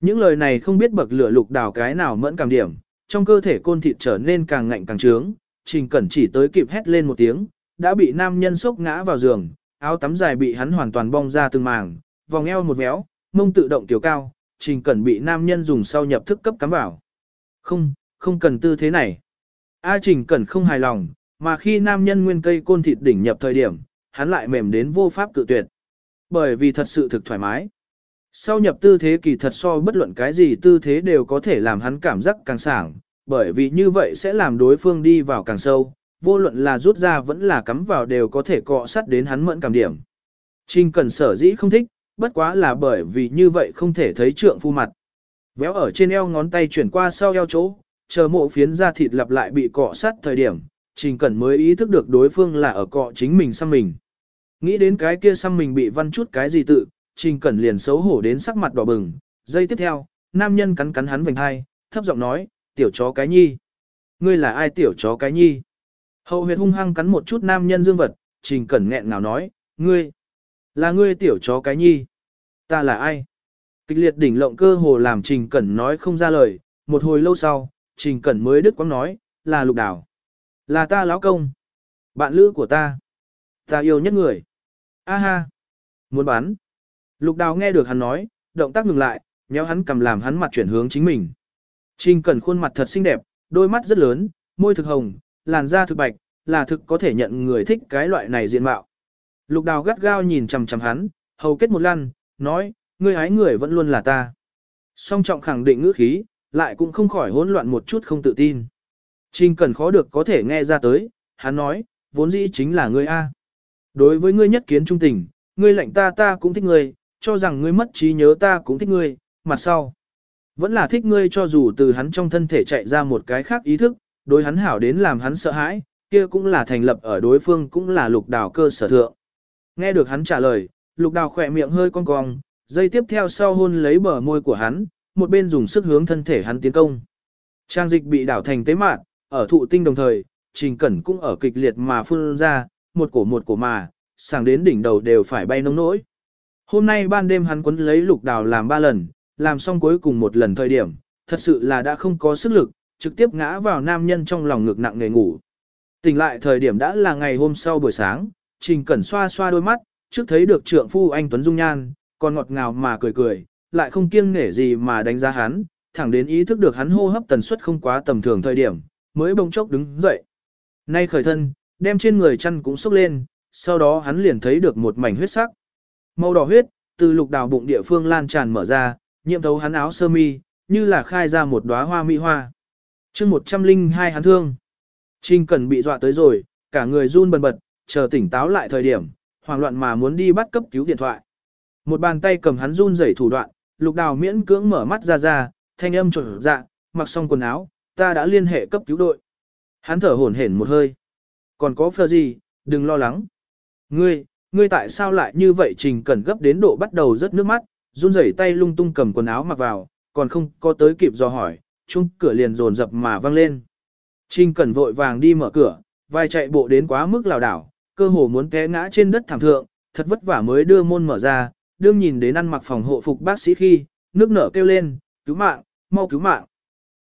Những lời này không biết bậc lửa lục đào cái nào mẫn cảm điểm, trong cơ thể côn thịt trở nên càng ngạnh càng trướng, trình cẩn chỉ tới kịp hét lên một tiếng, đã bị nam nhân sốc ngã vào giường, áo tắm dài bị hắn hoàn toàn bong ra từng màng, vòng eo một véo, mông tự động tiểu cao, trình cẩn bị nam nhân dùng sau nhập thức cấp cắm vào. Không, không cần tư thế này. A trình cẩn không hài lòng, mà khi nam nhân nguyên cây côn thịt đỉnh nhập thời điểm, hắn lại mềm đến vô pháp cự tuyệt. Bởi vì thật sự thực thoải mái. Sau nhập tư thế kỳ thật so bất luận cái gì tư thế đều có thể làm hắn cảm giác càng sảng, bởi vì như vậy sẽ làm đối phương đi vào càng sâu, vô luận là rút ra vẫn là cắm vào đều có thể cọ sắt đến hắn mẫn cảm điểm. Trình Cẩn sở dĩ không thích, bất quá là bởi vì như vậy không thể thấy trượng phu mặt. Véo ở trên eo ngón tay chuyển qua sau eo chỗ, chờ mộ phiến ra thịt lặp lại bị cọ sắt thời điểm, Trình Cẩn mới ý thức được đối phương là ở cọ chính mình xăm mình. Nghĩ đến cái kia xăm mình bị văn chút cái gì tự, Trình Cẩn liền xấu hổ đến sắc mặt đỏ bừng. Giây tiếp theo, nam nhân cắn cắn hắn vành hai, thấp giọng nói, tiểu chó cái nhi. Ngươi là ai tiểu chó cái nhi? Hậu huyệt hung hăng cắn một chút nam nhân dương vật, Trình Cẩn nghẹn ngào nói, ngươi, là ngươi tiểu chó cái nhi. Ta là ai? Kịch liệt đỉnh lộng cơ hồ làm Trình Cẩn nói không ra lời, một hồi lâu sau, Trình Cẩn mới đứt quãng nói, là lục đảo. Là ta lão công. Bạn lữ của ta. Ta yêu nhất người. A ha. Muốn bán. Lục đào nghe được hắn nói, động tác ngừng lại, nhéo hắn cầm làm hắn mặt chuyển hướng chính mình. Trình Cẩn khuôn mặt thật xinh đẹp, đôi mắt rất lớn, môi thực hồng, làn da thực bạch, là thực có thể nhận người thích cái loại này diện mạo. Lục đào gắt gao nhìn chằm chằm hắn, hầu kết một lăn, nói, ngươi hái người vẫn luôn là ta. Song trọng khẳng định ngữ khí, lại cũng không khỏi hỗn loạn một chút không tự tin. Trình cần khó được có thể nghe ra tới, hắn nói, vốn dĩ chính là ngươi A. Đối với ngươi nhất kiến trung tình, ngươi lạnh ta ta cũng thích ngươi, cho rằng ngươi mất trí nhớ ta cũng thích ngươi, mặt sau. Vẫn là thích ngươi cho dù từ hắn trong thân thể chạy ra một cái khác ý thức, đối hắn hảo đến làm hắn sợ hãi, kia cũng là thành lập ở đối phương cũng là lục đào cơ sở thượng. Nghe được hắn trả lời, lục đào khỏe miệng hơi cong cong, dây tiếp theo sau hôn lấy bờ môi của hắn, một bên dùng sức hướng thân thể hắn tiến công. Trang dịch bị đảo thành tế mạn, ở thụ tinh đồng thời, trình cẩn cũng ở kịch liệt mà phun ra, một cổ một cổ mà, sàng đến đỉnh đầu đều phải bay nông nỗi. Hôm nay ban đêm hắn quấn lấy lục đào làm ba lần, làm xong cuối cùng một lần thời điểm, thật sự là đã không có sức lực, trực tiếp ngã vào nam nhân trong lòng ngực nặng nề ngủ. Tỉnh lại thời điểm đã là ngày hôm sau buổi sáng, Trình Cẩn xoa xoa đôi mắt, trước thấy được trượng phu anh Tuấn Dung Nhan, còn ngọt ngào mà cười cười, lại không kiêng nể gì mà đánh giá hắn, thẳng đến ý thức được hắn hô hấp tần suất không quá tầm thường thời điểm, mới bỗng chốc đứng dậy. Nay khởi thân, đem trên người chăn cũng xốc lên, sau đó hắn liền thấy được một mảnh huyết sắc. Màu đỏ huyết, từ lục đào bụng địa phương lan tràn mở ra, nhiễm thấu hắn áo sơ mi, như là khai ra một đóa hoa mỹ hoa. chương 102 hắn thương. Trình Cẩn bị dọa tới rồi, cả người run bần bật, chờ tỉnh táo lại thời điểm, hoảng loạn mà muốn đi bắt cấp cứu điện thoại. Một bàn tay cầm hắn run rẩy thủ đoạn, lục đào miễn cưỡng mở mắt ra ra, thanh âm trộn dạ, mặc xong quần áo, ta đã liên hệ cấp cứu đội. Hắn thở hổn hển một hơi. Còn có phờ gì, đừng lo lắng. Ngươi, ngươi tại sao lại như vậy trình cẩn gấp đến độ bắt đầu rớt nước mắt, run rẩy tay lung tung cầm quần áo mặc vào, còn không có tới kịp do hỏi, chung cửa liền rồn rập mà văng lên. trinh cẩn vội vàng đi mở cửa, vai chạy bộ đến quá mức lảo đảo, cơ hồ muốn té ngã trên đất thảm thượng, thật vất vả mới đưa môn mở ra, đương nhìn đến ăn mặc phòng hộ phục bác sĩ khi, nước nở kêu lên, cứu mạng, mau cứu mạng.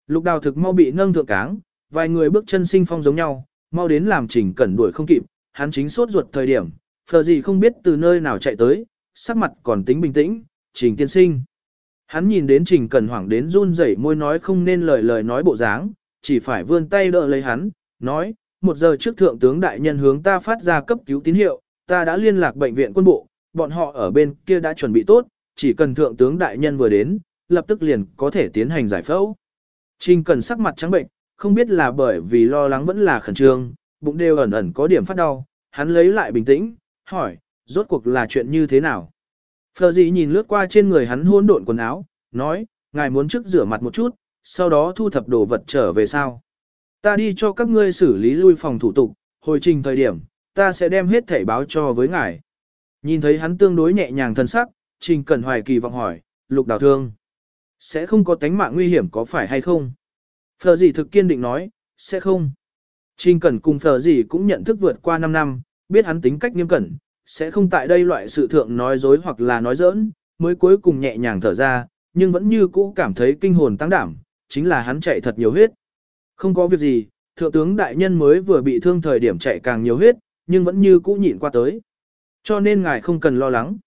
Lục đào thực mau bị nâng thượng cáng, vài người bước chân sinh phong giống nhau, mau đến làm trình cẩn đuổi không kịp, hắn chính sốt ruột thời điểm, phờ gì không biết từ nơi nào chạy tới, sắc mặt còn tính bình tĩnh, trình tiên sinh. Hắn nhìn đến trình cẩn hoảng đến run rẩy môi nói không nên lời lời nói bộ dáng, chỉ phải vươn tay đỡ lấy hắn, nói, một giờ trước thượng tướng đại nhân hướng ta phát ra cấp cứu tín hiệu, ta đã liên lạc bệnh viện quân bộ, bọn họ ở bên kia đã chuẩn bị tốt, chỉ cần thượng tướng đại nhân vừa đến, lập tức liền có thể tiến hành giải phẫu. Trình cần sắc mặt trắng bệnh, không biết là bởi vì lo lắng vẫn là khẩn trương, bụng đều ẩn ẩn có điểm phát đau, hắn lấy lại bình tĩnh, hỏi, rốt cuộc là chuyện như thế nào? Phờ gì nhìn lướt qua trên người hắn hỗn độn quần áo, nói, ngài muốn trước rửa mặt một chút, sau đó thu thập đồ vật trở về sao? Ta đi cho các ngươi xử lý lui phòng thủ tục, hồi trình thời điểm, ta sẽ đem hết thẻ báo cho với ngài. Nhìn thấy hắn tương đối nhẹ nhàng thân sắc, Trình Cẩn Hoài kỳ vọng hỏi, lục đào thương. Sẽ không có tánh mạng nguy hiểm có phải hay không? Phờ gì thực kiên định nói, sẽ không. Trình Cẩn cùng Phờ gì cũng nhận thức vượt qua 5 năm, biết hắn tính cách nghiêm cẩn, sẽ không tại đây loại sự thượng nói dối hoặc là nói giỡn, mới cuối cùng nhẹ nhàng thở ra, nhưng vẫn như cũ cảm thấy kinh hồn tăng đảm, chính là hắn chạy thật nhiều huyết. Không có việc gì, thượng tướng đại nhân mới vừa bị thương thời điểm chạy càng nhiều huyết, nhưng vẫn như cũ nhịn qua tới. Cho nên ngài không cần lo lắng.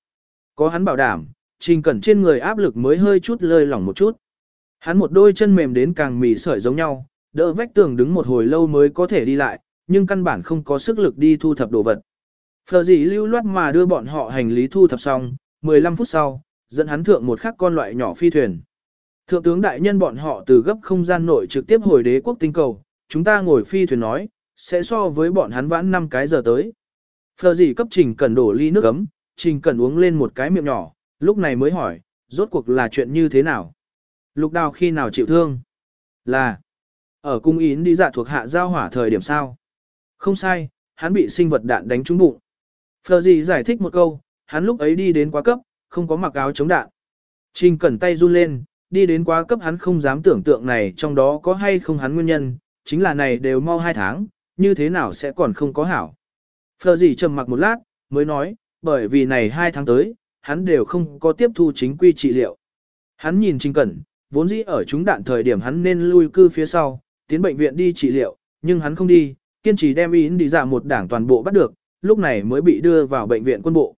Có hắn bảo đảm, trình cẩn trên người áp lực mới hơi chút lơi lỏng một chút. Hắn một đôi chân mềm đến càng mì sợi giống nhau, đỡ vách tường đứng một hồi lâu mới có thể đi lại, nhưng căn bản không có sức lực đi thu thập đồ vật. Phờ gì lưu loát mà đưa bọn họ hành lý thu thập xong, 15 phút sau, dẫn hắn thượng một khắc con loại nhỏ phi thuyền. Thượng tướng đại nhân bọn họ từ gấp không gian nội trực tiếp hồi đế quốc tinh cầu, chúng ta ngồi phi thuyền nói, sẽ so với bọn hắn vãn 5 cái giờ tới. Phờ gì cấp trình cần đổ ly nước ấm, trình cần uống lên một cái miệng nhỏ, lúc này mới hỏi, rốt cuộc là chuyện như thế nào? Lục đào khi nào chịu thương? Là, ở cung yến đi dạ thuộc hạ giao hỏa thời điểm sao? Không sai, hắn bị sinh vật đạn đánh trúng bụng. Phờ gì giải thích một câu, hắn lúc ấy đi đến quá cấp, không có mặc áo chống đạn. Trình cẩn tay run lên, đi đến quá cấp hắn không dám tưởng tượng này trong đó có hay không hắn nguyên nhân, chính là này đều mau hai tháng, như thế nào sẽ còn không có hảo. Phờ gì trầm mặc một lát, mới nói, bởi vì này hai tháng tới, hắn đều không có tiếp thu chính quy trị liệu. Hắn nhìn Trình Cẩn, vốn dĩ ở chúng đạn thời điểm hắn nên lui cư phía sau, tiến bệnh viện đi trị liệu, nhưng hắn không đi, kiên trì đem ý đi giả một đảng toàn bộ bắt được, lúc này mới bị đưa vào bệnh viện quân bộ.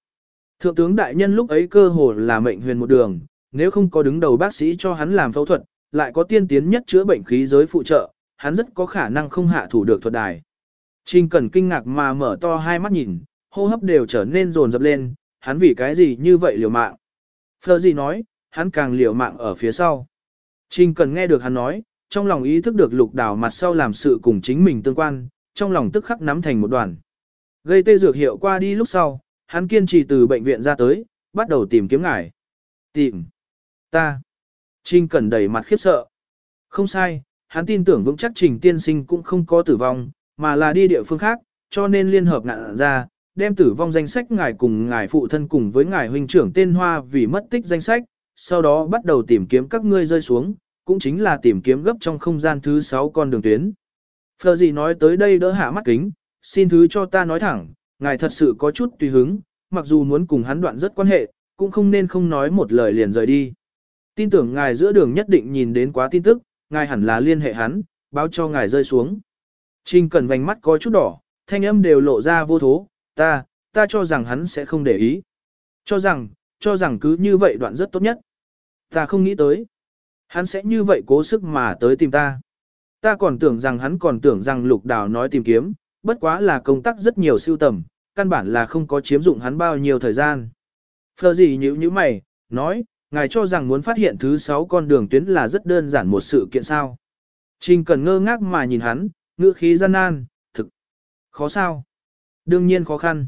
Thượng tướng đại nhân lúc ấy cơ hồ là mệnh huyền một đường, nếu không có đứng đầu bác sĩ cho hắn làm phẫu thuật, lại có tiên tiến nhất chữa bệnh khí giới phụ trợ, hắn rất có khả năng không hạ thủ được thuật đài. Trình Cẩn kinh ngạc mà mở to hai mắt nhìn, hô hấp đều trở nên rồn rập lên, hắn vì cái gì như vậy liều mạng. Phờ gì nói, hắn càng liều mạng ở phía sau. Trình Cẩn nghe được hắn nói, trong lòng ý thức được lục đảo mặt sau làm sự cùng chính mình tương quan, trong lòng tức khắc nắm thành một đoàn. Gây tê dược hiệu qua đi lúc sau, hắn kiên trì từ bệnh viện ra tới, bắt đầu tìm kiếm ngài. Tìm. Ta. Trình Cẩn đầy mặt khiếp sợ. Không sai, hắn tin tưởng vững chắc Trình tiên sinh cũng không có tử vong, mà là đi địa phương khác, cho nên liên hợp ngạn ra, đem tử vong danh sách ngài cùng ngài phụ thân cùng với ngài huynh trưởng tên hoa vì mất tích danh sách, sau đó bắt đầu tìm kiếm các ngươi rơi xuống, cũng chính là tìm kiếm gấp trong không gian thứ 6 con đường tuyến. Phờ gì nói tới đây đỡ hạ mắt kính, xin thứ cho ta nói thẳng, ngài thật sự có chút tùy hứng, mặc dù muốn cùng hắn đoạn rất quan hệ, cũng không nên không nói một lời liền rời đi. Tin tưởng ngài giữa đường nhất định nhìn đến quá tin tức, ngài hẳn là liên hệ hắn, báo cho ngài rơi xuống. Trình cần vành mắt có chút đỏ, thanh âm đều lộ ra vô thố, ta, ta cho rằng hắn sẽ không để ý. Cho rằng, cho rằng cứ như vậy đoạn rất tốt nhất. Ta không nghĩ tới. Hắn sẽ như vậy cố sức mà tới tìm ta. Ta còn tưởng rằng hắn còn tưởng rằng lục đào nói tìm kiếm, bất quá là công tác rất nhiều siêu tầm, căn bản là không có chiếm dụng hắn bao nhiêu thời gian. Phờ gì như như mày, nói, ngài cho rằng muốn phát hiện thứ sáu con đường tuyến là rất đơn giản một sự kiện sao. Trình cần ngơ ngác mà nhìn hắn, ngữ khí gian nan, thực. Khó sao? Đương nhiên khó khăn.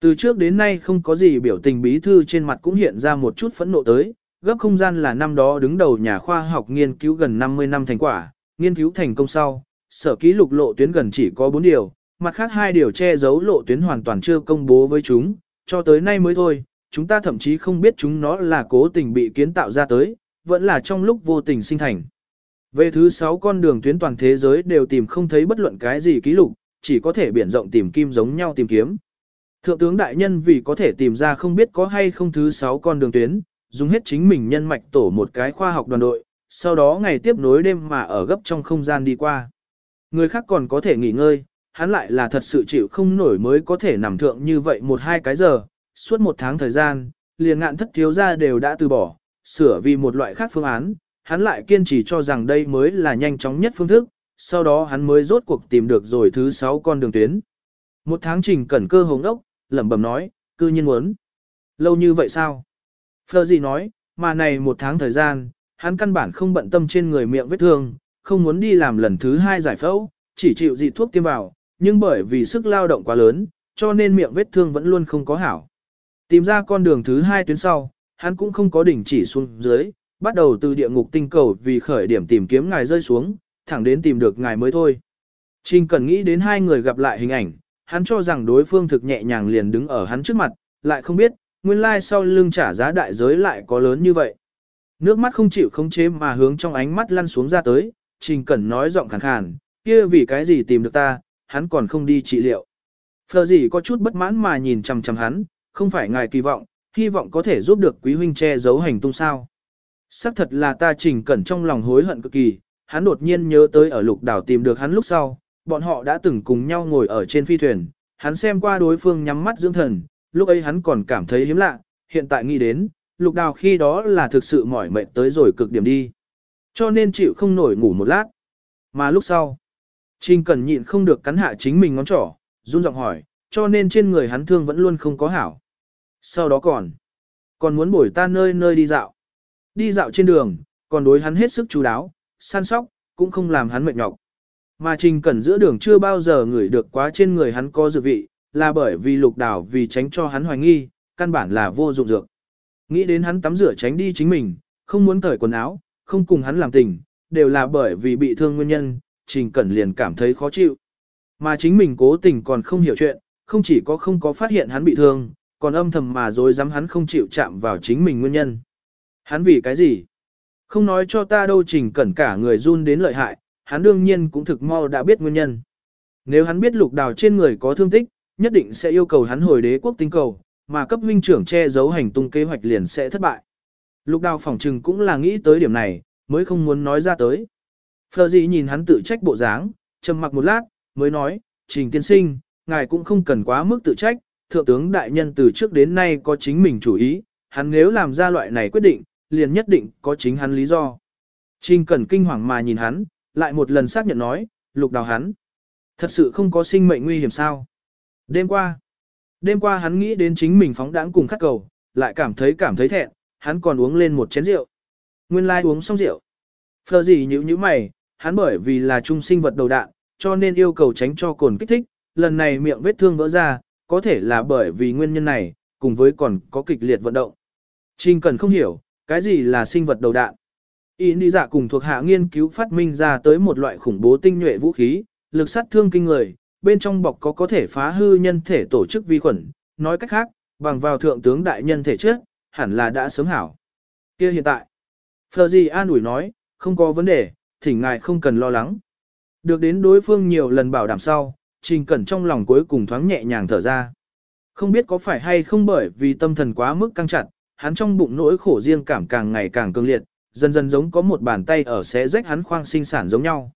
Từ trước đến nay không có gì biểu tình bí thư trên mặt cũng hiện ra một chút phẫn nộ tới, gấp không gian là năm đó đứng đầu nhà khoa học nghiên cứu gần 50 năm thành quả, nghiên cứu thành công sau, sở ký lục lộ tuyến gần chỉ có 4 điều, mặt khác hai điều che giấu lộ tuyến hoàn toàn chưa công bố với chúng, cho tới nay mới thôi, chúng ta thậm chí không biết chúng nó là cố tình bị kiến tạo ra tới, vẫn là trong lúc vô tình sinh thành. Về thứ 6 con đường tuyến toàn thế giới đều tìm không thấy bất luận cái gì ký lục, chỉ có thể biển rộng tìm kim giống nhau tìm kiếm. Thượng tướng đại nhân vì có thể tìm ra không biết có hay không thứ 6 con đường tuyến, dùng hết chính mình nhân mạch tổ một cái khoa học đoàn đội, sau đó ngày tiếp nối đêm mà ở gấp trong không gian đi qua. Người khác còn có thể nghỉ ngơi, hắn lại là thật sự chịu không nổi mới có thể nằm thượng như vậy một hai cái giờ, suốt một tháng thời gian, liền ngạn thất thiếu ra đều đã từ bỏ, sửa vì một loại khác phương án, hắn lại kiên trì cho rằng đây mới là nhanh chóng nhất phương thức, sau đó hắn mới rốt cuộc tìm được rồi thứ sáu con đường tuyến. Một tháng trình cẩn cơ hồng đốc, lẩm bẩm nói, cư nhiên muốn. Lâu như vậy sao? Phờ gì nói, mà này một tháng thời gian, hắn căn bản không bận tâm trên người miệng vết thương, không muốn đi làm lần thứ hai giải phẫu, chỉ chịu dị thuốc tiêm vào, nhưng bởi vì sức lao động quá lớn, cho nên miệng vết thương vẫn luôn không có hảo. Tìm ra con đường thứ hai tuyến sau, hắn cũng không có đỉnh chỉ xuống dưới, bắt đầu từ địa ngục tinh cầu vì khởi điểm tìm kiếm ngài rơi xuống, thẳng đến tìm được ngài mới thôi. Trình cần nghĩ đến hai người gặp lại hình ảnh, hắn cho rằng đối phương thực nhẹ nhàng liền đứng ở hắn trước mặt, lại không biết, nguyên lai sau lưng trả giá đại giới lại có lớn như vậy. Nước mắt không chịu không chế mà hướng trong ánh mắt lăn xuống ra tới, Trình Cẩn nói giọng khàn khàn, kia vì cái gì tìm được ta, hắn còn không đi trị liệu. Phờ gì có chút bất mãn mà nhìn chằm chằm hắn, không phải ngài kỳ vọng, hy vọng có thể giúp được quý huynh che giấu hành tung sao. Sắc thật là ta Trình Cẩn trong lòng hối hận cực kỳ, hắn đột nhiên nhớ tới ở lục đảo tìm được hắn lúc sau, bọn họ đã từng cùng nhau ngồi ở trên phi thuyền, hắn xem qua đối phương nhắm mắt dưỡng thần, lúc ấy hắn còn cảm thấy hiếm lạ, hiện tại nghĩ đến, lục đào khi đó là thực sự mỏi mệt tới rồi cực điểm đi. Cho nên chịu không nổi ngủ một lát. Mà lúc sau, Trình Cẩn nhịn không được cắn hạ chính mình ngón trỏ, run giọng hỏi, cho nên trên người hắn thương vẫn luôn không có hảo. Sau đó còn, còn muốn bổi ta nơi nơi đi dạo. Đi dạo trên đường, còn đối hắn hết sức chú đáo, săn sóc, cũng không làm hắn mệt nhọc. Mà Trình Cẩn giữa đường chưa bao giờ ngửi được quá trên người hắn có dược vị, là bởi vì lục đảo vì tránh cho hắn hoài nghi, căn bản là vô dụng dược. Nghĩ đến hắn tắm rửa tránh đi chính mình, không muốn cởi quần áo, không cùng hắn làm tình, đều là bởi vì bị thương nguyên nhân, Trình Cẩn liền cảm thấy khó chịu. mà chính mình cố tình còn không hiểu chuyện, không chỉ có không có phát hiện hắn bị thương, còn âm thầm mà dối dám hắn không chịu chạm vào chính mình nguyên nhân. Hắn vì cái gì? Không nói cho ta đâu trình cẩn cả người run đến lợi hại, hắn đương nhiên cũng thực mau đã biết nguyên nhân. Nếu hắn biết lục đào trên người có thương tích, nhất định sẽ yêu cầu hắn hồi đế quốc tinh cầu, mà cấp huynh trưởng che giấu hành tung kế hoạch liền sẽ thất bại. Lục đào phỏng trừng cũng là nghĩ tới điểm này, mới không muốn nói ra tới. Phờ gì nhìn hắn tự trách bộ dáng, trầm mặc một lát, mới nói, trình tiên sinh, ngài cũng không cần quá mức tự trách, thượng tướng đại nhân từ trước đến nay có chính mình chủ ý, hắn nếu làm ra loại này quyết định, liền nhất định có chính hắn lý do. Trình cẩn kinh hoàng mà nhìn hắn, lại một lần xác nhận nói, lục đào hắn. Thật sự không có sinh mệnh nguy hiểm sao. Đêm qua, đêm qua hắn nghĩ đến chính mình phóng đãng cùng khắc cầu, lại cảm thấy cảm thấy thẹn, hắn còn uống lên một chén rượu. Nguyên lai like uống xong rượu. Phờ gì nhữ như mày, hắn bởi vì là trung sinh vật đầu đạn, cho nên yêu cầu tránh cho cồn kích thích, lần này miệng vết thương vỡ ra, có thể là bởi vì nguyên nhân này, cùng với còn có kịch liệt vận động. Trình cần không hiểu, cái gì là sinh vật đầu đạn. Y đi dạ cùng thuộc hạ nghiên cứu phát minh ra tới một loại khủng bố tinh nhuệ vũ khí, lực sát thương kinh người, bên trong bọc có có thể phá hư nhân thể tổ chức vi khuẩn, nói cách khác, bằng vào thượng tướng đại nhân thể trước, hẳn là đã sớm hảo. Kia hiện tại, Phờ gì an ủi nói, không có vấn đề, thỉnh ngài không cần lo lắng. Được đến đối phương nhiều lần bảo đảm sau, Trình Cẩn trong lòng cuối cùng thoáng nhẹ nhàng thở ra. Không biết có phải hay không bởi vì tâm thần quá mức căng chặt, hắn trong bụng nỗi khổ riêng cảm càng ngày càng cương liệt, dần dần giống có một bàn tay ở xé rách hắn khoang sinh sản giống nhau.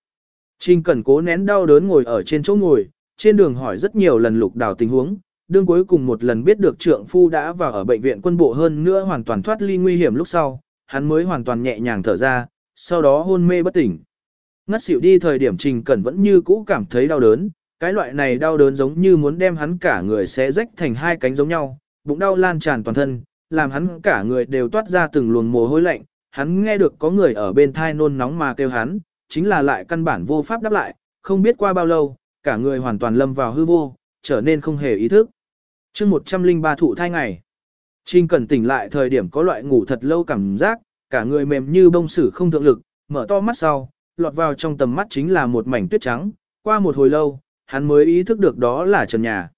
Trình Cẩn cố nén đau đớn ngồi ở trên chỗ ngồi, trên đường hỏi rất nhiều lần lục đào tình huống, đương cuối cùng một lần biết được trượng phu đã vào ở bệnh viện quân bộ hơn nữa hoàn toàn thoát ly nguy hiểm lúc sau, hắn mới hoàn toàn nhẹ nhàng thở ra, sau đó hôn mê bất tỉnh. Ngất xỉu đi thời điểm Trình Cẩn vẫn như cũ cảm thấy đau đớn, cái loại này đau đớn giống như muốn đem hắn cả người xé rách thành hai cánh giống nhau, bụng đau lan tràn toàn thân, làm hắn cả người đều toát ra từng luồng mồ hôi lạnh, hắn nghe được có người ở bên thai nôn nóng mà kêu hắn, chính là lại căn bản vô pháp đáp lại, không biết qua bao lâu, cả người hoàn toàn lâm vào hư vô, trở nên không hề ý thức chương 103 thụ thai ngày, Trình Cẩn tỉnh lại thời điểm có loại ngủ thật lâu cảm giác, cả người mềm như bông sử không thượng lực, mở to mắt sau, lọt vào trong tầm mắt chính là một mảnh tuyết trắng, qua một hồi lâu, hắn mới ý thức được đó là trần nhà.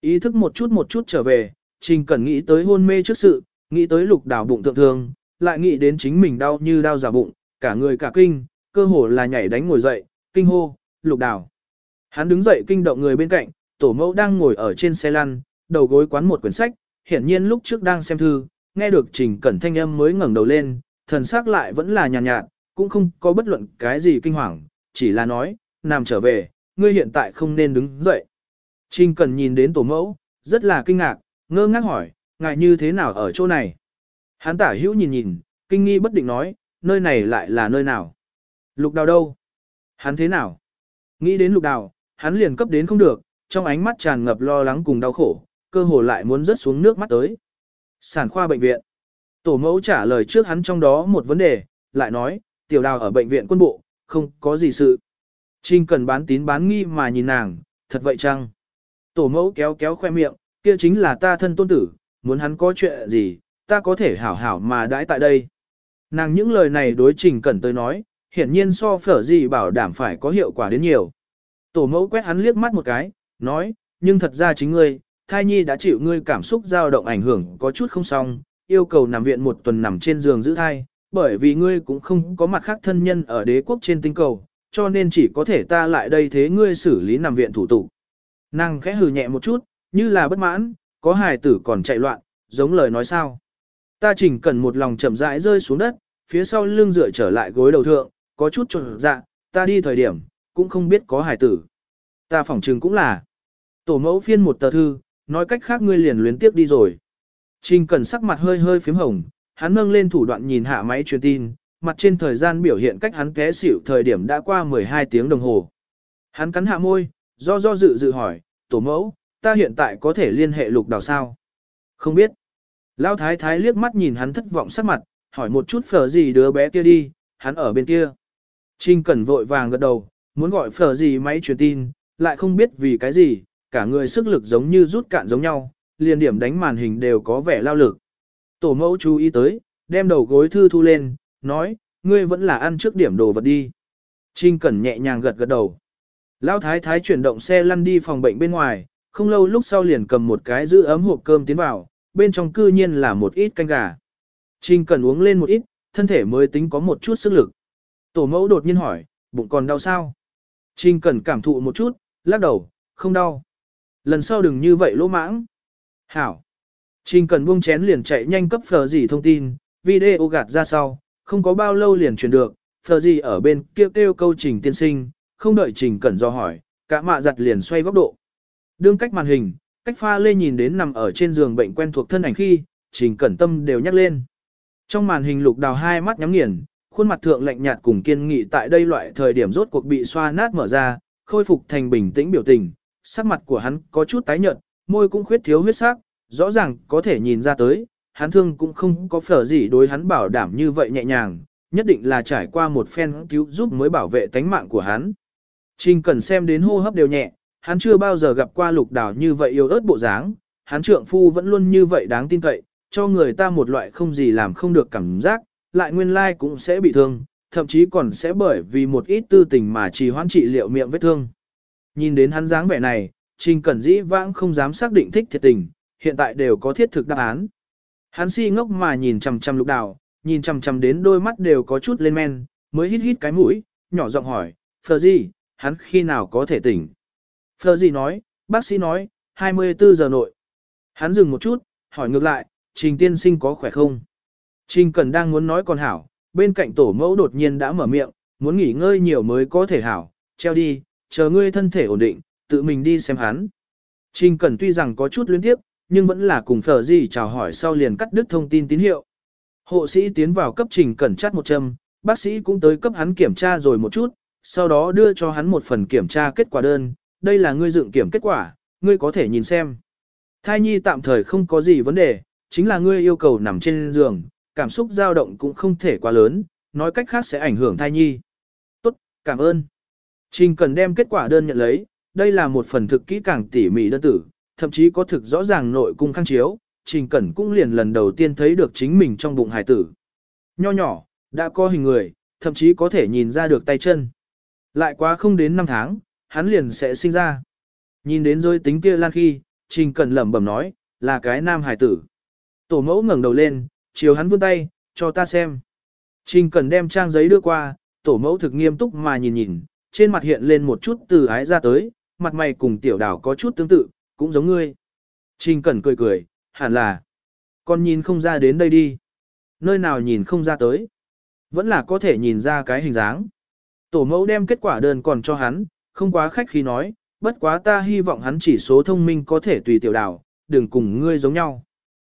Ý thức một chút một chút trở về, Trình Cẩn nghĩ tới hôn mê trước sự, nghĩ tới lục đảo bụng thượng thương, lại nghĩ đến chính mình đau như đau giả bụng, cả người cả kinh, cơ hồ là nhảy đánh ngồi dậy, kinh hô, lục đảo. Hắn đứng dậy kinh động người bên cạnh, tổ mẫu đang ngồi ở trên xe lăn, đầu gối quán một quyển sách, hiển nhiên lúc trước đang xem thư, nghe được Trình Cẩn thanh âm mới ngẩng đầu lên, thần sắc lại vẫn là nhàn nhạt, nhạt, cũng không có bất luận cái gì kinh hoàng, chỉ là nói, nằm trở về, ngươi hiện tại không nên đứng dậy. Trình Cẩn nhìn đến tổ mẫu, rất là kinh ngạc, ngơ ngác hỏi, ngài như thế nào ở chỗ này? Hán tả hữu nhìn nhìn, kinh nghi bất định nói, nơi này lại là nơi nào? Lục đào đâu? Hắn thế nào? Nghĩ đến lục đào, hắn liền cấp đến không được, trong ánh mắt tràn ngập lo lắng cùng đau khổ, cơ hồ lại muốn rớt xuống nước mắt tới. Sản khoa bệnh viện. Tổ mẫu trả lời trước hắn trong đó một vấn đề, lại nói, tiểu đào ở bệnh viện quân bộ, không có gì sự. Trinh cần bán tín bán nghi mà nhìn nàng, thật vậy chăng? Tổ mẫu kéo kéo khoe miệng, kia chính là ta thân tôn tử, muốn hắn có chuyện gì, ta có thể hảo hảo mà đãi tại đây. Nàng những lời này đối trình cần tới nói, hiển nhiên so phở gì bảo đảm phải có hiệu quả đến nhiều. Tổ mẫu quét hắn liếc mắt một cái, nói, nhưng thật ra chính ngươi, thai nhi đã chịu ngươi cảm xúc dao động ảnh hưởng có chút không xong, yêu cầu nằm viện một tuần nằm trên giường giữ thai, bởi vì ngươi cũng không có mặt khác thân nhân ở đế quốc trên tinh cầu, cho nên chỉ có thể ta lại đây thế ngươi xử lý nằm viện thủ tục. Nàng khẽ hừ nhẹ một chút, như là bất mãn, có hài tử còn chạy loạn, giống lời nói sao. Ta chỉnh cần một lòng chậm rãi rơi xuống đất, phía sau lưng dựa trở lại gối đầu thượng, có chút trộn dạ, ta đi thời điểm, cũng không biết có hài tử. Ta phỏng trừng cũng là. Tổ mẫu phiên một tờ thư, nói cách khác ngươi liền luyến tiếp đi rồi. Trình Cẩn sắc mặt hơi hơi phím hồng, hắn nâng lên thủ đoạn nhìn hạ máy truyền tin, mặt trên thời gian biểu hiện cách hắn té xỉu thời điểm đã qua 12 tiếng đồng hồ. Hắn cắn hạ môi, do do dự dự hỏi, tổ mẫu, ta hiện tại có thể liên hệ lục đào sao? Không biết. Lão thái thái liếc mắt nhìn hắn thất vọng sắc mặt, hỏi một chút phở gì đứa bé kia đi, hắn ở bên kia. Trình Cẩn vội vàng gật đầu, muốn gọi phở gì máy truyền tin, lại không biết vì cái gì, cả người sức lực giống như rút cạn giống nhau, liền điểm đánh màn hình đều có vẻ lao lực. Tổ mẫu chú ý tới, đem đầu gối thư thu lên, nói, ngươi vẫn là ăn trước điểm đồ vật đi. Trinh Cẩn nhẹ nhàng gật gật đầu. Lão thái thái chuyển động xe lăn đi phòng bệnh bên ngoài, không lâu lúc sau liền cầm một cái giữ ấm hộp cơm tiến vào, bên trong cư nhiên là một ít canh gà. trinh cần uống lên một ít, thân thể mới tính có một chút sức lực. Tổ mẫu đột nhiên hỏi, bụng còn đau sao? trinh cần cảm thụ một chút, lắc đầu, không đau. Lần sau đừng như vậy lỗ mãng. Hảo. Trình cần buông chén liền chạy nhanh cấp phờ gì thông tin, video gạt ra sau, không có bao lâu liền truyền được, phờ gì ở bên kia kêu, kêu câu trình tiên sinh, không đợi trình cần do hỏi, cả mạ giặt liền xoay góc độ. Đương cách màn hình, cách pha lê nhìn đến nằm ở trên giường bệnh quen thuộc thân ảnh khi, trình cẩn tâm đều nhắc lên. Trong màn hình lục đào hai mắt nhắm nghiền, khuôn mặt thượng lạnh nhạt cùng kiên nghị tại đây loại thời điểm rốt cuộc bị xoa nát mở ra, khôi phục thành bình tĩnh biểu tình, sắc mặt của hắn có chút tái nhợt, môi cũng khuyết thiếu huyết sắc, rõ ràng có thể nhìn ra tới, hắn thương cũng không có phở gì đối hắn bảo đảm như vậy nhẹ nhàng, nhất định là trải qua một phen cứu giúp mới bảo vệ tánh mạng của hắn. Trình cần xem đến hô hấp đều nhẹ, hắn chưa bao giờ gặp qua lục đảo như vậy yêu ớt bộ dáng, hắn trượng phu vẫn luôn như vậy đáng tin cậy, cho người ta một loại không gì làm không được cảm giác, lại nguyên lai cũng sẽ bị thương, thậm chí còn sẽ bởi vì một ít tư tình mà trì hoãn trị liệu miệng vết thương. Nhìn đến hắn dáng vẻ này, Trình Cẩn Dĩ vãng không dám xác định thích thiệt tình, hiện tại đều có thiết thực đáp án. Hắn si ngốc mà nhìn chằm chằm lục đào, nhìn chằm chằm đến đôi mắt đều có chút lên men, mới hít hít cái mũi, nhỏ giọng hỏi, Phờ gì, hắn khi nào có thể tỉnh? Phờ gì nói, bác sĩ nói, 24 giờ nội. Hắn dừng một chút, hỏi ngược lại, Trình tiên sinh có khỏe không? Trình Cẩn đang muốn nói còn hảo, bên cạnh tổ mẫu đột nhiên đã mở miệng, muốn nghỉ ngơi nhiều mới có thể hảo, treo đi, chờ ngươi thân thể ổn định, tự mình đi xem hắn. Trình Cẩn tuy rằng có chút luyến tiếp, nhưng vẫn là cùng phở gì chào hỏi sau liền cắt đứt thông tin tín hiệu. Hộ sĩ tiến vào cấp Trình Cẩn chắt một châm, bác sĩ cũng tới cấp hắn kiểm tra rồi một chút, sau đó đưa cho hắn một phần kiểm tra kết quả đơn, đây là ngươi dựng kiểm kết quả, ngươi có thể nhìn xem. Thai nhi tạm thời không có gì vấn đề, chính là ngươi yêu cầu nằm trên giường, cảm xúc dao động cũng không thể quá lớn, nói cách khác sẽ ảnh hưởng thai nhi. Tốt, cảm ơn. Trình cần đem kết quả đơn nhận lấy, đây là một phần thực kỹ càng tỉ mỉ đơn tử, thậm chí có thực rõ ràng nội cung kháng chiếu, Trình Cẩn cũng liền lần đầu tiên thấy được chính mình trong bụng hải tử. Nho nhỏ, đã có hình người, thậm chí có thể nhìn ra được tay chân. Lại quá không đến 5 tháng, hắn liền sẽ sinh ra. Nhìn đến rơi tính kia lan khi, Trình Cẩn lẩm bẩm nói, là cái nam hải tử. Tổ mẫu ngẩng đầu lên, chiều hắn vươn tay, cho ta xem. Trình Cẩn đem trang giấy đưa qua, tổ mẫu thực nghiêm túc mà nhìn nhìn, trên mặt hiện lên một chút từ ái ra tới, mặt mày cùng tiểu đảo có chút tương tự, cũng giống ngươi. Trình Cẩn cười cười, hẳn là. Con nhìn không ra đến đây đi. Nơi nào nhìn không ra tới. Vẫn là có thể nhìn ra cái hình dáng. Tổ mẫu đem kết quả đơn còn cho hắn, không quá khách khi nói, bất quá ta hy vọng hắn chỉ số thông minh có thể tùy tiểu đảo, đừng cùng ngươi giống nhau.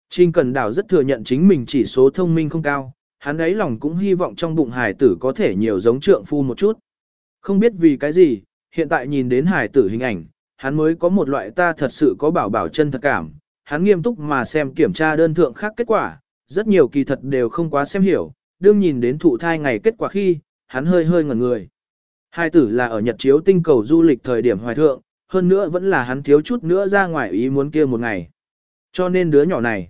Trình Cẩn Đảo rất thừa nhận chính mình chỉ số thông minh không cao, hắn ấy lòng cũng hy vọng trong bụng hải tử có thể nhiều giống trượng phu một chút. Không biết vì cái gì, hiện tại nhìn đến hải tử hình ảnh, hắn mới có một loại ta thật sự có bảo bảo chân thật cảm. Hắn nghiêm túc mà xem kiểm tra đơn thượng khác kết quả, rất nhiều kỳ thật đều không quá xem hiểu, đương nhìn đến thụ thai ngày kết quả khi, hắn hơi hơi ngẩn người. Hai tử là ở Nhật chiếu tinh cầu du lịch thời điểm hoài thượng, hơn nữa vẫn là hắn thiếu chút nữa ra ngoài ý muốn kia một ngày. Cho nên đứa nhỏ này.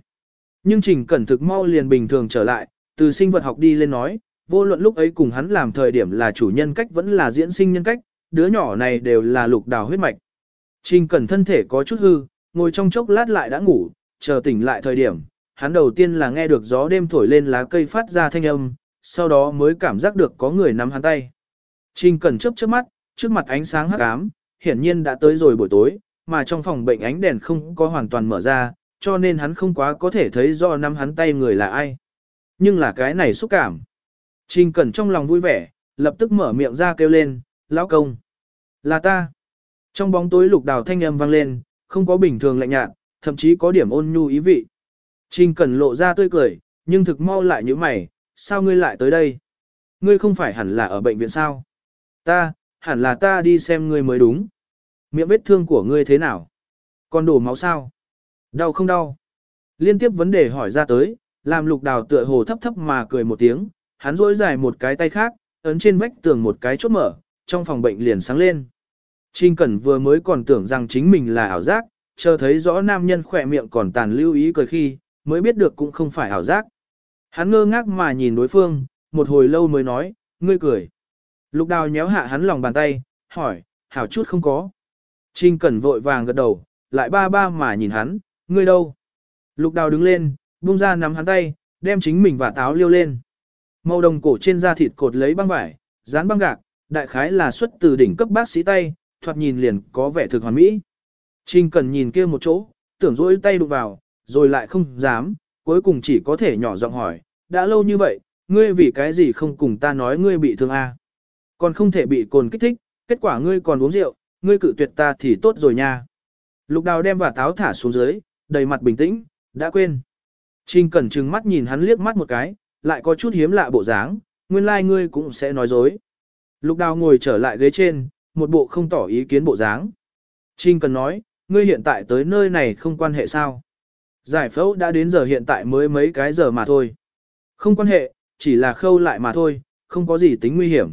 Nhưng Trình Cẩn thực mau liền bình thường trở lại, từ sinh vật học đi lên nói, vô luận lúc ấy cùng hắn làm thời điểm là chủ nhân cách vẫn là diễn sinh nhân cách, đứa nhỏ này đều là lục đào huyết mạch. Trình Cẩn thân thể có chút hư, ngồi trong chốc lát lại đã ngủ, chờ tỉnh lại thời điểm, hắn đầu tiên là nghe được gió đêm thổi lên lá cây phát ra thanh âm, sau đó mới cảm giác được có người nắm hắn tay. Trình Cẩn chớp chớp mắt, trước mặt ánh sáng hắc ám, hiển nhiên đã tới rồi buổi tối, mà trong phòng bệnh ánh đèn không có hoàn toàn mở ra, cho nên hắn không quá có thể thấy do nắm hắn tay người là ai. Nhưng là cái này xúc cảm. Trình Cẩn trong lòng vui vẻ, lập tức mở miệng ra kêu lên, lão công. Là ta. Trong bóng tối lục đào thanh âm vang lên, không có bình thường lạnh nhạt, thậm chí có điểm ôn nhu ý vị. Trình Cẩn lộ ra tươi cười, nhưng thực mau lại như mày, sao ngươi lại tới đây? Ngươi không phải hẳn là ở bệnh viện sao? Ta, hẳn là ta đi xem ngươi mới đúng. Miệng vết thương của ngươi thế nào? Còn đổ máu sao? Đau không đau? Liên tiếp vấn đề hỏi ra tới, làm lục đào tựa hồ thấp thấp mà cười một tiếng, hắn duỗi dài một cái tay khác, ấn trên vách tường một cái chốt mở, trong phòng bệnh liền sáng lên. Trình Cẩn vừa mới còn tưởng rằng chính mình là ảo giác, chờ thấy rõ nam nhân khỏe miệng còn tàn lưu ý cười khi, mới biết được cũng không phải ảo giác. Hắn ngơ ngác mà nhìn đối phương, một hồi lâu mới nói, ngươi cười. Lục đào nhéo hạ hắn lòng bàn tay, hỏi, hảo chút không có. Trình Cẩn vội vàng gật đầu, lại ba ba mà nhìn hắn, ngươi đâu? Lục đào đứng lên, buông ra nắm hắn tay, đem chính mình và táo liêu lên. Màu đồng cổ trên da thịt cột lấy băng vải, dán băng gạc, đại khái là xuất từ đỉnh cấp bác sĩ tay, thoạt nhìn liền có vẻ thực hoàn mỹ. Trình Cần nhìn kia một chỗ, tưởng dỗi tay đụng vào, rồi lại không dám, cuối cùng chỉ có thể nhỏ giọng hỏi, đã lâu như vậy, ngươi vì cái gì không cùng ta nói ngươi bị thương a? À? Còn không thể bị cồn kích thích, kết quả ngươi còn uống rượu, ngươi cự tuyệt ta thì tốt rồi nha. Lục đào đem và táo thả xuống dưới, đầy mặt bình tĩnh, đã quên. Trình cẩn trừng mắt nhìn hắn liếc mắt một cái, lại có chút hiếm lạ bộ dáng, nguyên lai like ngươi cũng sẽ nói dối. Lục đào ngồi trở lại ghế trên, một bộ không tỏ ý kiến bộ dáng. Trình cần nói, ngươi hiện tại tới nơi này không quan hệ sao. Giải phẫu đã đến giờ hiện tại mới mấy cái giờ mà thôi. Không quan hệ, chỉ là khâu lại mà thôi, không có gì tính nguy hiểm.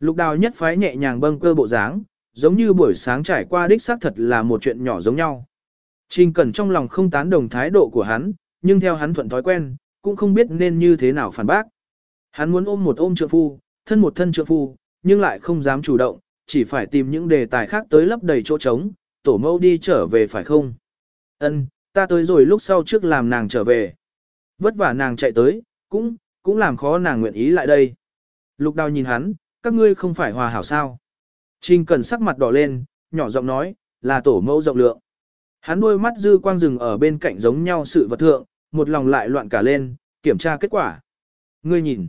Lục đào nhất phái nhẹ nhàng bâng cơ bộ dáng, giống như buổi sáng trải qua đích xác thật là một chuyện nhỏ giống nhau. Trình Cẩn trong lòng không tán đồng thái độ của hắn, nhưng theo hắn thuận thói quen, cũng không biết nên như thế nào phản bác. Hắn muốn ôm một ôm trượng phu, thân một thân trượng phu, nhưng lại không dám chủ động, chỉ phải tìm những đề tài khác tới lấp đầy chỗ trống, tổ mẫu đi trở về phải không? Ân, ta tới rồi lúc sau trước làm nàng trở về. Vất vả nàng chạy tới, cũng, cũng làm khó nàng nguyện ý lại đây. Lục đào nhìn hắn, các ngươi không phải hòa hảo sao. Trình cần sắc mặt đỏ lên, nhỏ giọng nói, là tổ mẫu rộng lượng. Hắn đôi mắt dư quang rừng ở bên cạnh giống nhau sự vật thượng, một lòng lại loạn cả lên, kiểm tra kết quả. Ngươi nhìn.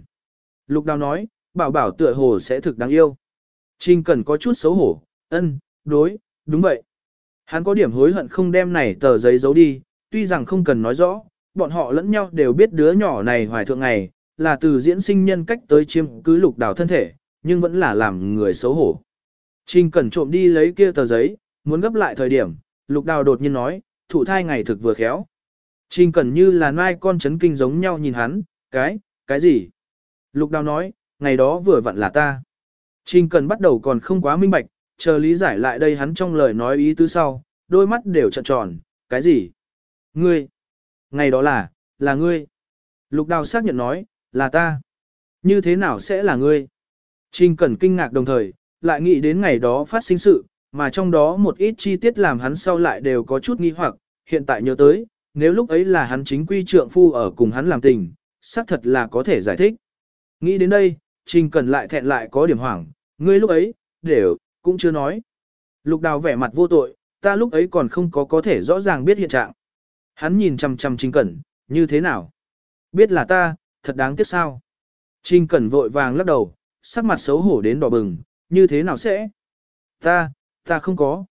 Lục đào nói, bảo bảo tựa hồ sẽ thực đáng yêu. Trình cần có chút xấu hổ, ân, đối, đúng vậy. Hắn có điểm hối hận không đem này tờ giấy giấu đi, tuy rằng không cần nói rõ, bọn họ lẫn nhau đều biết đứa nhỏ này hoài thượng ngày, là từ diễn sinh nhân cách tới chiêm cứ lục đào thân thể, nhưng vẫn là làm người xấu hổ. Trình cần trộm đi lấy kia tờ giấy, muốn gấp lại thời điểm, lục đào đột nhiên nói, thủ thai ngày thực vừa khéo. Trình cẩn như là nai con chấn kinh giống nhau nhìn hắn, cái, cái gì? Lục đào nói, ngày đó vừa vặn là ta. Trình cẩn bắt đầu còn không quá minh bạch, chờ lý giải lại đây hắn trong lời nói ý tứ sau, đôi mắt đều trợn tròn, cái gì? Ngươi? Ngày đó là, là ngươi. Lục đào xác nhận nói, là ta. Như thế nào sẽ là ngươi? Trình Cẩn kinh ngạc đồng thời, lại nghĩ đến ngày đó phát sinh sự, mà trong đó một ít chi tiết làm hắn sau lại đều có chút nghi hoặc, hiện tại nhớ tới, nếu lúc ấy là hắn chính quy trượng phu ở cùng hắn làm tình, xác thật là có thể giải thích. Nghĩ đến đây, Trình Cẩn lại thẹn lại có điểm hoảng, ngươi lúc ấy, đều, cũng chưa nói. Lục đào vẻ mặt vô tội, ta lúc ấy còn không có có thể rõ ràng biết hiện trạng. Hắn nhìn chằm chằm Trình Cẩn, như thế nào? Biết là ta, thật đáng tiếc sao? Trình Cẩn vội vàng lắc đầu, sắc mặt xấu hổ đến đỏ bừng, như thế nào sẽ? Ta, ta không có.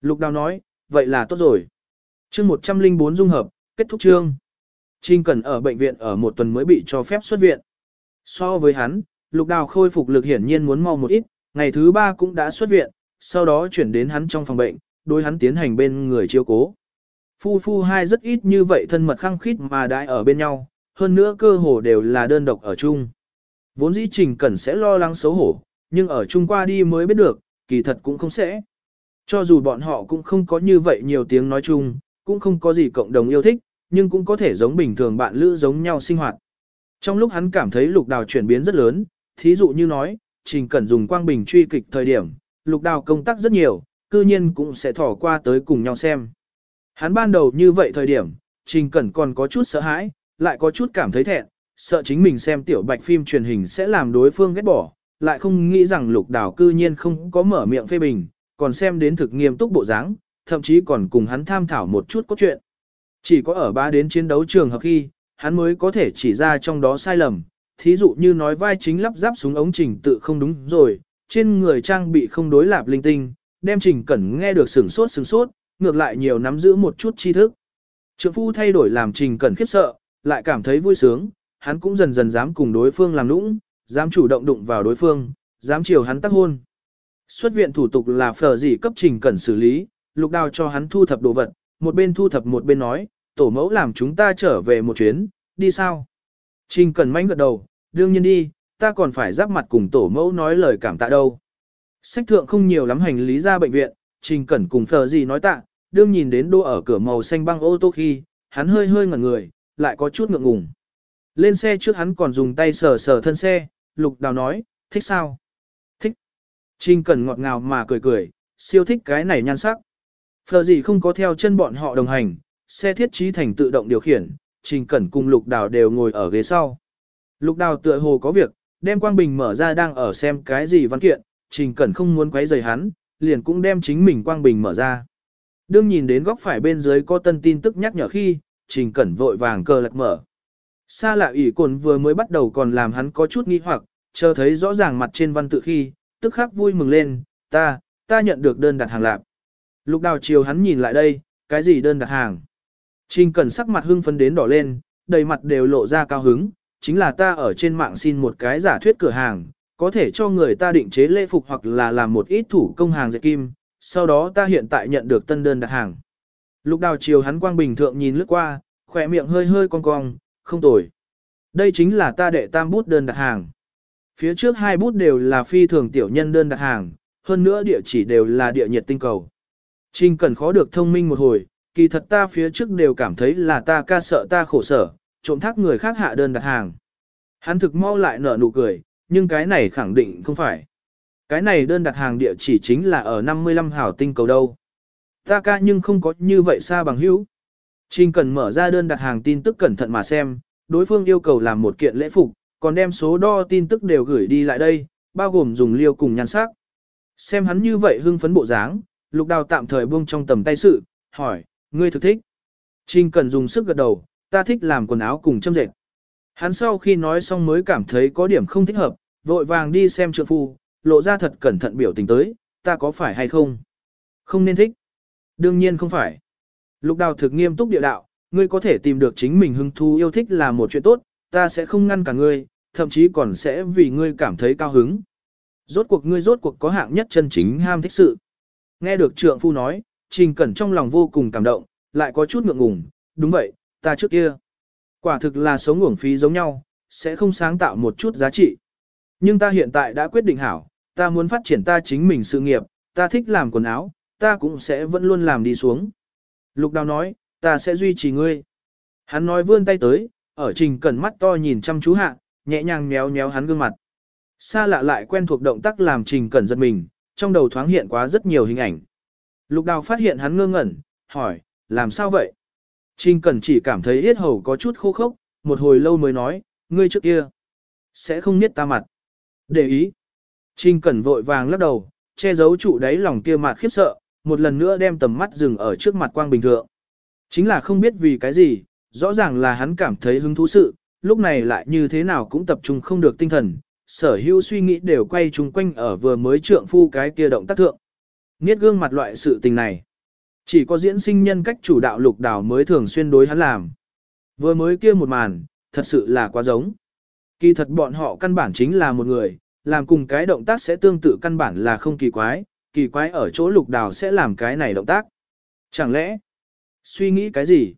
Lục đào nói, vậy là tốt rồi chương 104 dung hợp, kết thúc chương. Trình Cẩn ở bệnh viện ở một tuần mới bị cho phép xuất viện. So với hắn, lục đào khôi phục lực hiển nhiên muốn mau một ít, ngày thứ ba cũng đã xuất viện, sau đó chuyển đến hắn trong phòng bệnh, đối hắn tiến hành bên người chiêu cố. Phu phu hai rất ít như vậy thân mật khăng khít mà đãi ở bên nhau, hơn nữa cơ hồ đều là đơn độc ở chung. Vốn dĩ trình cẩn sẽ lo lắng xấu hổ, nhưng ở chung qua đi mới biết được, kỳ thật cũng không sẽ. Cho dù bọn họ cũng không có như vậy nhiều tiếng nói chung, cũng không có gì cộng đồng yêu thích, nhưng cũng có thể giống bình thường bạn lữ giống nhau sinh hoạt. Trong lúc hắn cảm thấy lục đào chuyển biến rất lớn, thí dụ như nói, trình cẩn dùng quang bình truy kịch thời điểm, lục đào công tác rất nhiều, cư nhiên cũng sẽ thỏ qua tới cùng nhau xem. Hắn ban đầu như vậy thời điểm, trình cẩn còn có chút sợ hãi, lại có chút cảm thấy thẹn, sợ chính mình xem tiểu bạch phim truyền hình sẽ làm đối phương ghét bỏ, lại không nghĩ rằng lục đào cư nhiên không có mở miệng phê bình, còn xem đến thực nghiêm túc bộ dáng, thậm chí còn cùng hắn tham thảo một chút cốt truyện. Chỉ có ở ba đến chiến đấu trường hợp khi, hắn mới có thể chỉ ra trong đó sai lầm, thí dụ như nói vai chính lắp ráp súng ống trình tự không đúng rồi, trên người trang bị không đối lạp linh tinh, đem trình cẩn nghe được sửng sốt sửng sốt, ngược lại nhiều nắm giữ một chút tri thức. Trượng phu thay đổi làm trình cẩn khiếp sợ, lại cảm thấy vui sướng, hắn cũng dần dần dám cùng đối phương làm nũng, dám chủ động đụng vào đối phương, dám chiều hắn tác hôn. Xuất viện thủ tục là phở gì cấp trình cẩn xử lý, lục đào cho hắn thu thập đồ vật, một bên thu thập một bên nói, tổ mẫu làm chúng ta trở về một chuyến, đi sao? Trình cần manh gật đầu, đương nhiên đi, ta còn phải giáp mặt cùng tổ mẫu nói lời cảm tạ đâu. Sách thượng không nhiều lắm hành lý ra bệnh viện, trình cẩn cùng Phờ gì nói tạ, đương nhìn đến đô ở cửa màu xanh băng ô tô khi, hắn hơi hơi ngẩn người, lại có chút ngượng ngùng. Lên xe trước hắn còn dùng tay sờ sờ thân xe, lục đào nói, thích sao? Thích. Trình Cẩn ngọt ngào mà cười cười, siêu thích cái này nhan sắc. Phờ gì không có theo chân bọn họ đồng hành, xe thiết trí thành tự động điều khiển, Trình Cẩn cùng Lục Đào đều ngồi ở ghế sau. Lục Đào tựa hồ có việc, đem Quang Bình mở ra đang ở xem cái gì văn kiện, Trình Cẩn không muốn quấy rầy hắn, liền cũng đem chính mình Quang Bình mở ra. Đương nhìn đến góc phải bên dưới có tân tin tức nhắc nhở khi, Trình Cẩn vội vàng cờ lật mở. Xa lạ ủy cồn vừa mới bắt đầu còn làm hắn có chút nghi hoặc, chờ thấy rõ ràng mặt trên văn tự khi, tức khắc vui mừng lên, ta, ta nhận được đơn đặt hàng lạc. Lục đào chiều hắn nhìn lại đây, cái gì đơn đặt hàng? Trình Cẩn sắc mặt hưng phấn đến đỏ lên, đầy mặt đều lộ ra cao hứng, chính là ta ở trên mạng xin một cái giả thuyết cửa hàng, có thể cho người ta định chế lễ phục hoặc là làm một ít thủ công hàng dệt kim, sau đó ta hiện tại nhận được tân đơn đặt hàng. Lục đào chiều hắn quang bình thượng nhìn lướt qua, khỏe miệng hơi hơi cong cong, không tồi. Đây chính là ta đệ tam bút đơn đặt hàng. Phía trước hai bút đều là phi thường tiểu nhân đơn đặt hàng, hơn nữa địa chỉ đều là địa nhiệt tinh cầu. Trình cần khó được thông minh một hồi, kỳ thật ta phía trước đều cảm thấy là ta ca sợ ta khổ sở, trộm thác người khác hạ đơn đặt hàng. Hắn thực mau lại nở nụ cười, nhưng cái này khẳng định không phải. Cái này đơn đặt hàng địa chỉ chính là ở 55 hảo tinh cầu đâu. Ta ca nhưng không có như vậy xa bằng hữu. Trình cần mở ra đơn đặt hàng tin tức cẩn thận mà xem, đối phương yêu cầu làm một kiện lễ phục, còn đem số đo tin tức đều gửi đi lại đây, bao gồm dùng liêu cùng nhan sắc. Xem hắn như vậy hưng phấn bộ dáng, lục đào tạm thời buông trong tầm tay sự, hỏi, ngươi thực thích. Trình cần dùng sức gật đầu, ta thích làm quần áo cùng châm dệt. Hắn sau khi nói xong mới cảm thấy có điểm không thích hợp, vội vàng đi xem trượng phu, lộ ra thật cẩn thận biểu tình tới, ta có phải hay không? Không nên thích. Đương nhiên không phải. Lục đào thực nghiêm túc địa đạo, ngươi có thể tìm được chính mình hứng thú yêu thích là một chuyện tốt, ta sẽ không ngăn cả ngươi, thậm chí còn sẽ vì ngươi cảm thấy cao hứng. Rốt cuộc ngươi rốt cuộc có hạng nhất chân chính ham thích sự. Nghe được trượng phu nói, Trình Cẩn trong lòng vô cùng cảm động, lại có chút ngượng ngùng, đúng vậy, ta trước kia. Quả thực là sống uổng phí giống nhau, sẽ không sáng tạo một chút giá trị. Nhưng ta hiện tại đã quyết định hảo, ta muốn phát triển ta chính mình sự nghiệp, ta thích làm quần áo, ta cũng sẽ vẫn luôn làm đi xuống. Lục đào nói, ta sẽ duy trì ngươi. Hắn nói vươn tay tới, ở trình cẩn mắt to nhìn chăm chú hạ, nhẹ nhàng méo méo hắn gương mặt. Xa lạ lại quen thuộc động tác làm trình cẩn giật mình, trong đầu thoáng hiện quá rất nhiều hình ảnh. Lục đào phát hiện hắn ngơ ngẩn, hỏi, làm sao vậy? Trình cẩn chỉ cảm thấy yết hầu có chút khô khốc, một hồi lâu mới nói, ngươi trước kia, sẽ không niết ta mặt. Để ý. Trình cẩn vội vàng lắc đầu, che giấu trụ đáy lòng kia mặt khiếp sợ, một lần nữa đem tầm mắt dừng ở trước mặt quang bình thượng. Chính là không biết vì cái gì, rõ ràng là hắn cảm thấy hứng thú sự, lúc này lại như thế nào cũng tập trung không được tinh thần, sở hữu suy nghĩ đều quay chung quanh ở vừa mới trượng phu cái kia động tác thượng. Niết gương mặt loại sự tình này. Chỉ có diễn sinh nhân cách chủ đạo lục đảo mới thường xuyên đối hắn làm. Vừa mới kia một màn, thật sự là quá giống. Kỳ thật bọn họ căn bản chính là một người, làm cùng cái động tác sẽ tương tự căn bản là không kỳ quái, kỳ quái ở chỗ lục đào sẽ làm cái này động tác. Chẳng lẽ, suy nghĩ cái gì?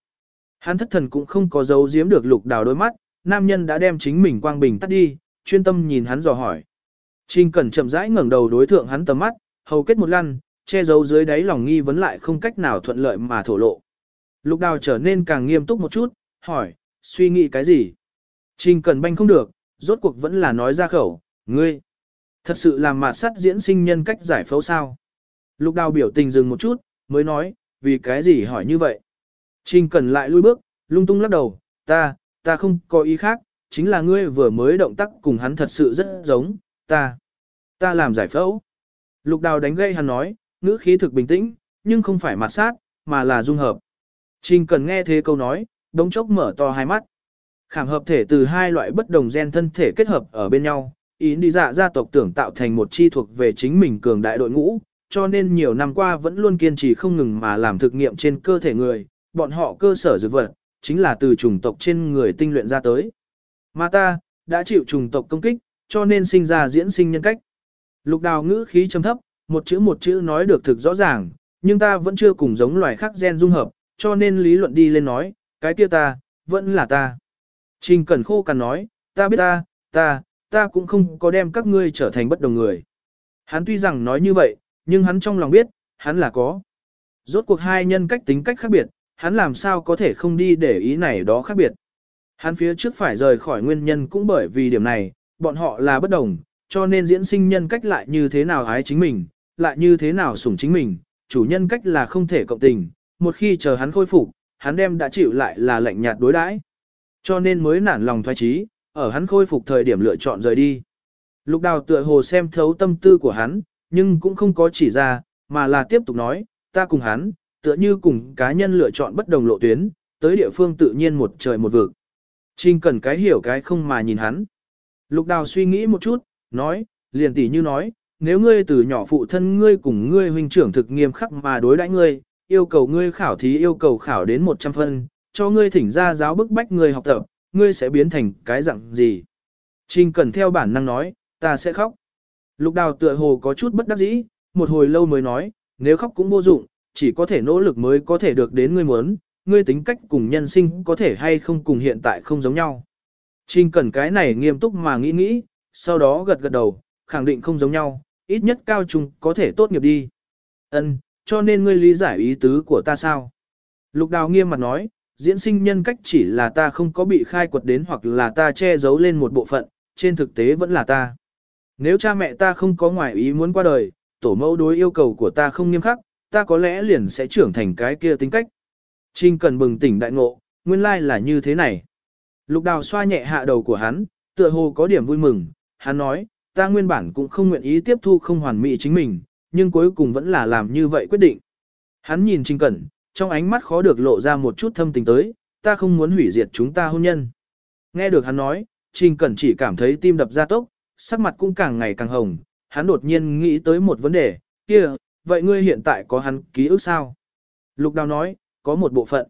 Hắn thất thần cũng không có dấu giếm được lục đào đôi mắt, nam nhân đã đem chính mình quang bình tắt đi, chuyên tâm nhìn hắn dò hỏi. Trình cẩn chậm rãi ngẩng đầu đối thượng hắn tầm mắt, hầu kết một lăn, che giấu dưới đáy lòng nghi vấn lại không cách nào thuận lợi mà thổ lộ. Lục đào trở nên càng nghiêm túc một chút, hỏi, suy nghĩ cái gì? Trình cẩn banh không được, rốt cuộc vẫn là nói ra khẩu, ngươi. Thật sự làm mạt sắt diễn sinh nhân cách giải phẫu sao? Lục đào biểu tình dừng một chút, mới nói, vì cái gì hỏi như vậy? Trình cần lại lui bước, lung tung lắc đầu, ta, ta không có ý khác, chính là ngươi vừa mới động tác cùng hắn thật sự rất giống, ta, ta làm giải phẫu. Lục đào đánh gây hắn nói, ngữ khí thực bình tĩnh, nhưng không phải mặt sát, mà là dung hợp. Trình cần nghe thế câu nói, đống chốc mở to hai mắt. Khảm hợp thể từ hai loại bất đồng gen thân thể kết hợp ở bên nhau, ý đi dạ gia tộc tưởng tạo thành một chi thuộc về chính mình cường đại đội ngũ, cho nên nhiều năm qua vẫn luôn kiên trì không ngừng mà làm thực nghiệm trên cơ thể người, bọn họ cơ sở dược vật, chính là từ chủng tộc trên người tinh luyện ra tới. Mà ta, đã chịu trùng tộc công kích, cho nên sinh ra diễn sinh nhân cách. Lục đào ngữ khí trầm thấp, một chữ một chữ nói được thực rõ ràng, nhưng ta vẫn chưa cùng giống loài khác gen dung hợp, cho nên lý luận đi lên nói, cái kia ta, vẫn là ta. Trình Cẩn Khô càng nói, ta biết ta, ta, ta cũng không có đem các ngươi trở thành bất đồng người. Hắn tuy rằng nói như vậy, nhưng hắn trong lòng biết, hắn là có. Rốt cuộc hai nhân cách tính cách khác biệt, hắn làm sao có thể không đi để ý này đó khác biệt. Hắn phía trước phải rời khỏi nguyên nhân cũng bởi vì điểm này, bọn họ là bất đồng, cho nên diễn sinh nhân cách lại như thế nào ái chính mình, lại như thế nào sủng chính mình, chủ nhân cách là không thể cộng tình, một khi chờ hắn khôi phục, hắn đem đã chịu lại là lạnh nhạt đối đãi. Cho nên mới nản lòng thoái trí, ở hắn khôi phục thời điểm lựa chọn rời đi. Lục đào tựa hồ xem thấu tâm tư của hắn, nhưng cũng không có chỉ ra, mà là tiếp tục nói, ta cùng hắn, tựa như cùng cá nhân lựa chọn bất đồng lộ tuyến, tới địa phương tự nhiên một trời một vực. Trình cần cái hiểu cái không mà nhìn hắn. Lục đào suy nghĩ một chút, nói, liền tỉ như nói, nếu ngươi từ nhỏ phụ thân ngươi cùng ngươi huynh trưởng thực nghiêm khắc mà đối đãi ngươi, yêu cầu ngươi khảo thí yêu cầu khảo đến 100 phân, cho ngươi thỉnh ra giáo bức bách ngươi học tập, ngươi sẽ biến thành cái dạng gì. Trình cần theo bản năng nói, ta sẽ khóc. Lục đào tựa hồ có chút bất đắc dĩ, một hồi lâu mới nói, nếu khóc cũng vô dụng, chỉ có thể nỗ lực mới có thể được đến ngươi muốn, ngươi tính cách cùng nhân sinh có thể hay không cùng hiện tại không giống nhau. Trình cần cái này nghiêm túc mà nghĩ nghĩ, sau đó gật gật đầu, khẳng định không giống nhau, ít nhất cao trung có thể tốt nghiệp đi. Ân, cho nên ngươi lý giải ý tứ của ta sao? Lục đào nghiêm mặt nói, diễn sinh nhân cách chỉ là ta không có bị khai quật đến hoặc là ta che giấu lên một bộ phận, trên thực tế vẫn là ta. Nếu cha mẹ ta không có ngoại ý muốn qua đời, tổ mẫu đối yêu cầu của ta không nghiêm khắc, ta có lẽ liền sẽ trưởng thành cái kia tính cách. Trinh cần bừng tỉnh đại ngộ, nguyên lai là như thế này. Lục đào xoa nhẹ hạ đầu của hắn, tựa hồ có điểm vui mừng, hắn nói, ta nguyên bản cũng không nguyện ý tiếp thu không hoàn mỹ chính mình, nhưng cuối cùng vẫn là làm như vậy quyết định. Hắn nhìn Trinh Cẩn, trong ánh mắt khó được lộ ra một chút thâm tình tới, ta không muốn hủy diệt chúng ta hôn nhân. Nghe được hắn nói, Trình Cẩn chỉ cảm thấy tim đập ra tốc, sắc mặt cũng càng ngày càng hồng, hắn đột nhiên nghĩ tới một vấn đề, kia, vậy ngươi hiện tại có hắn ký ức sao? Lục Đào nói, có một bộ phận.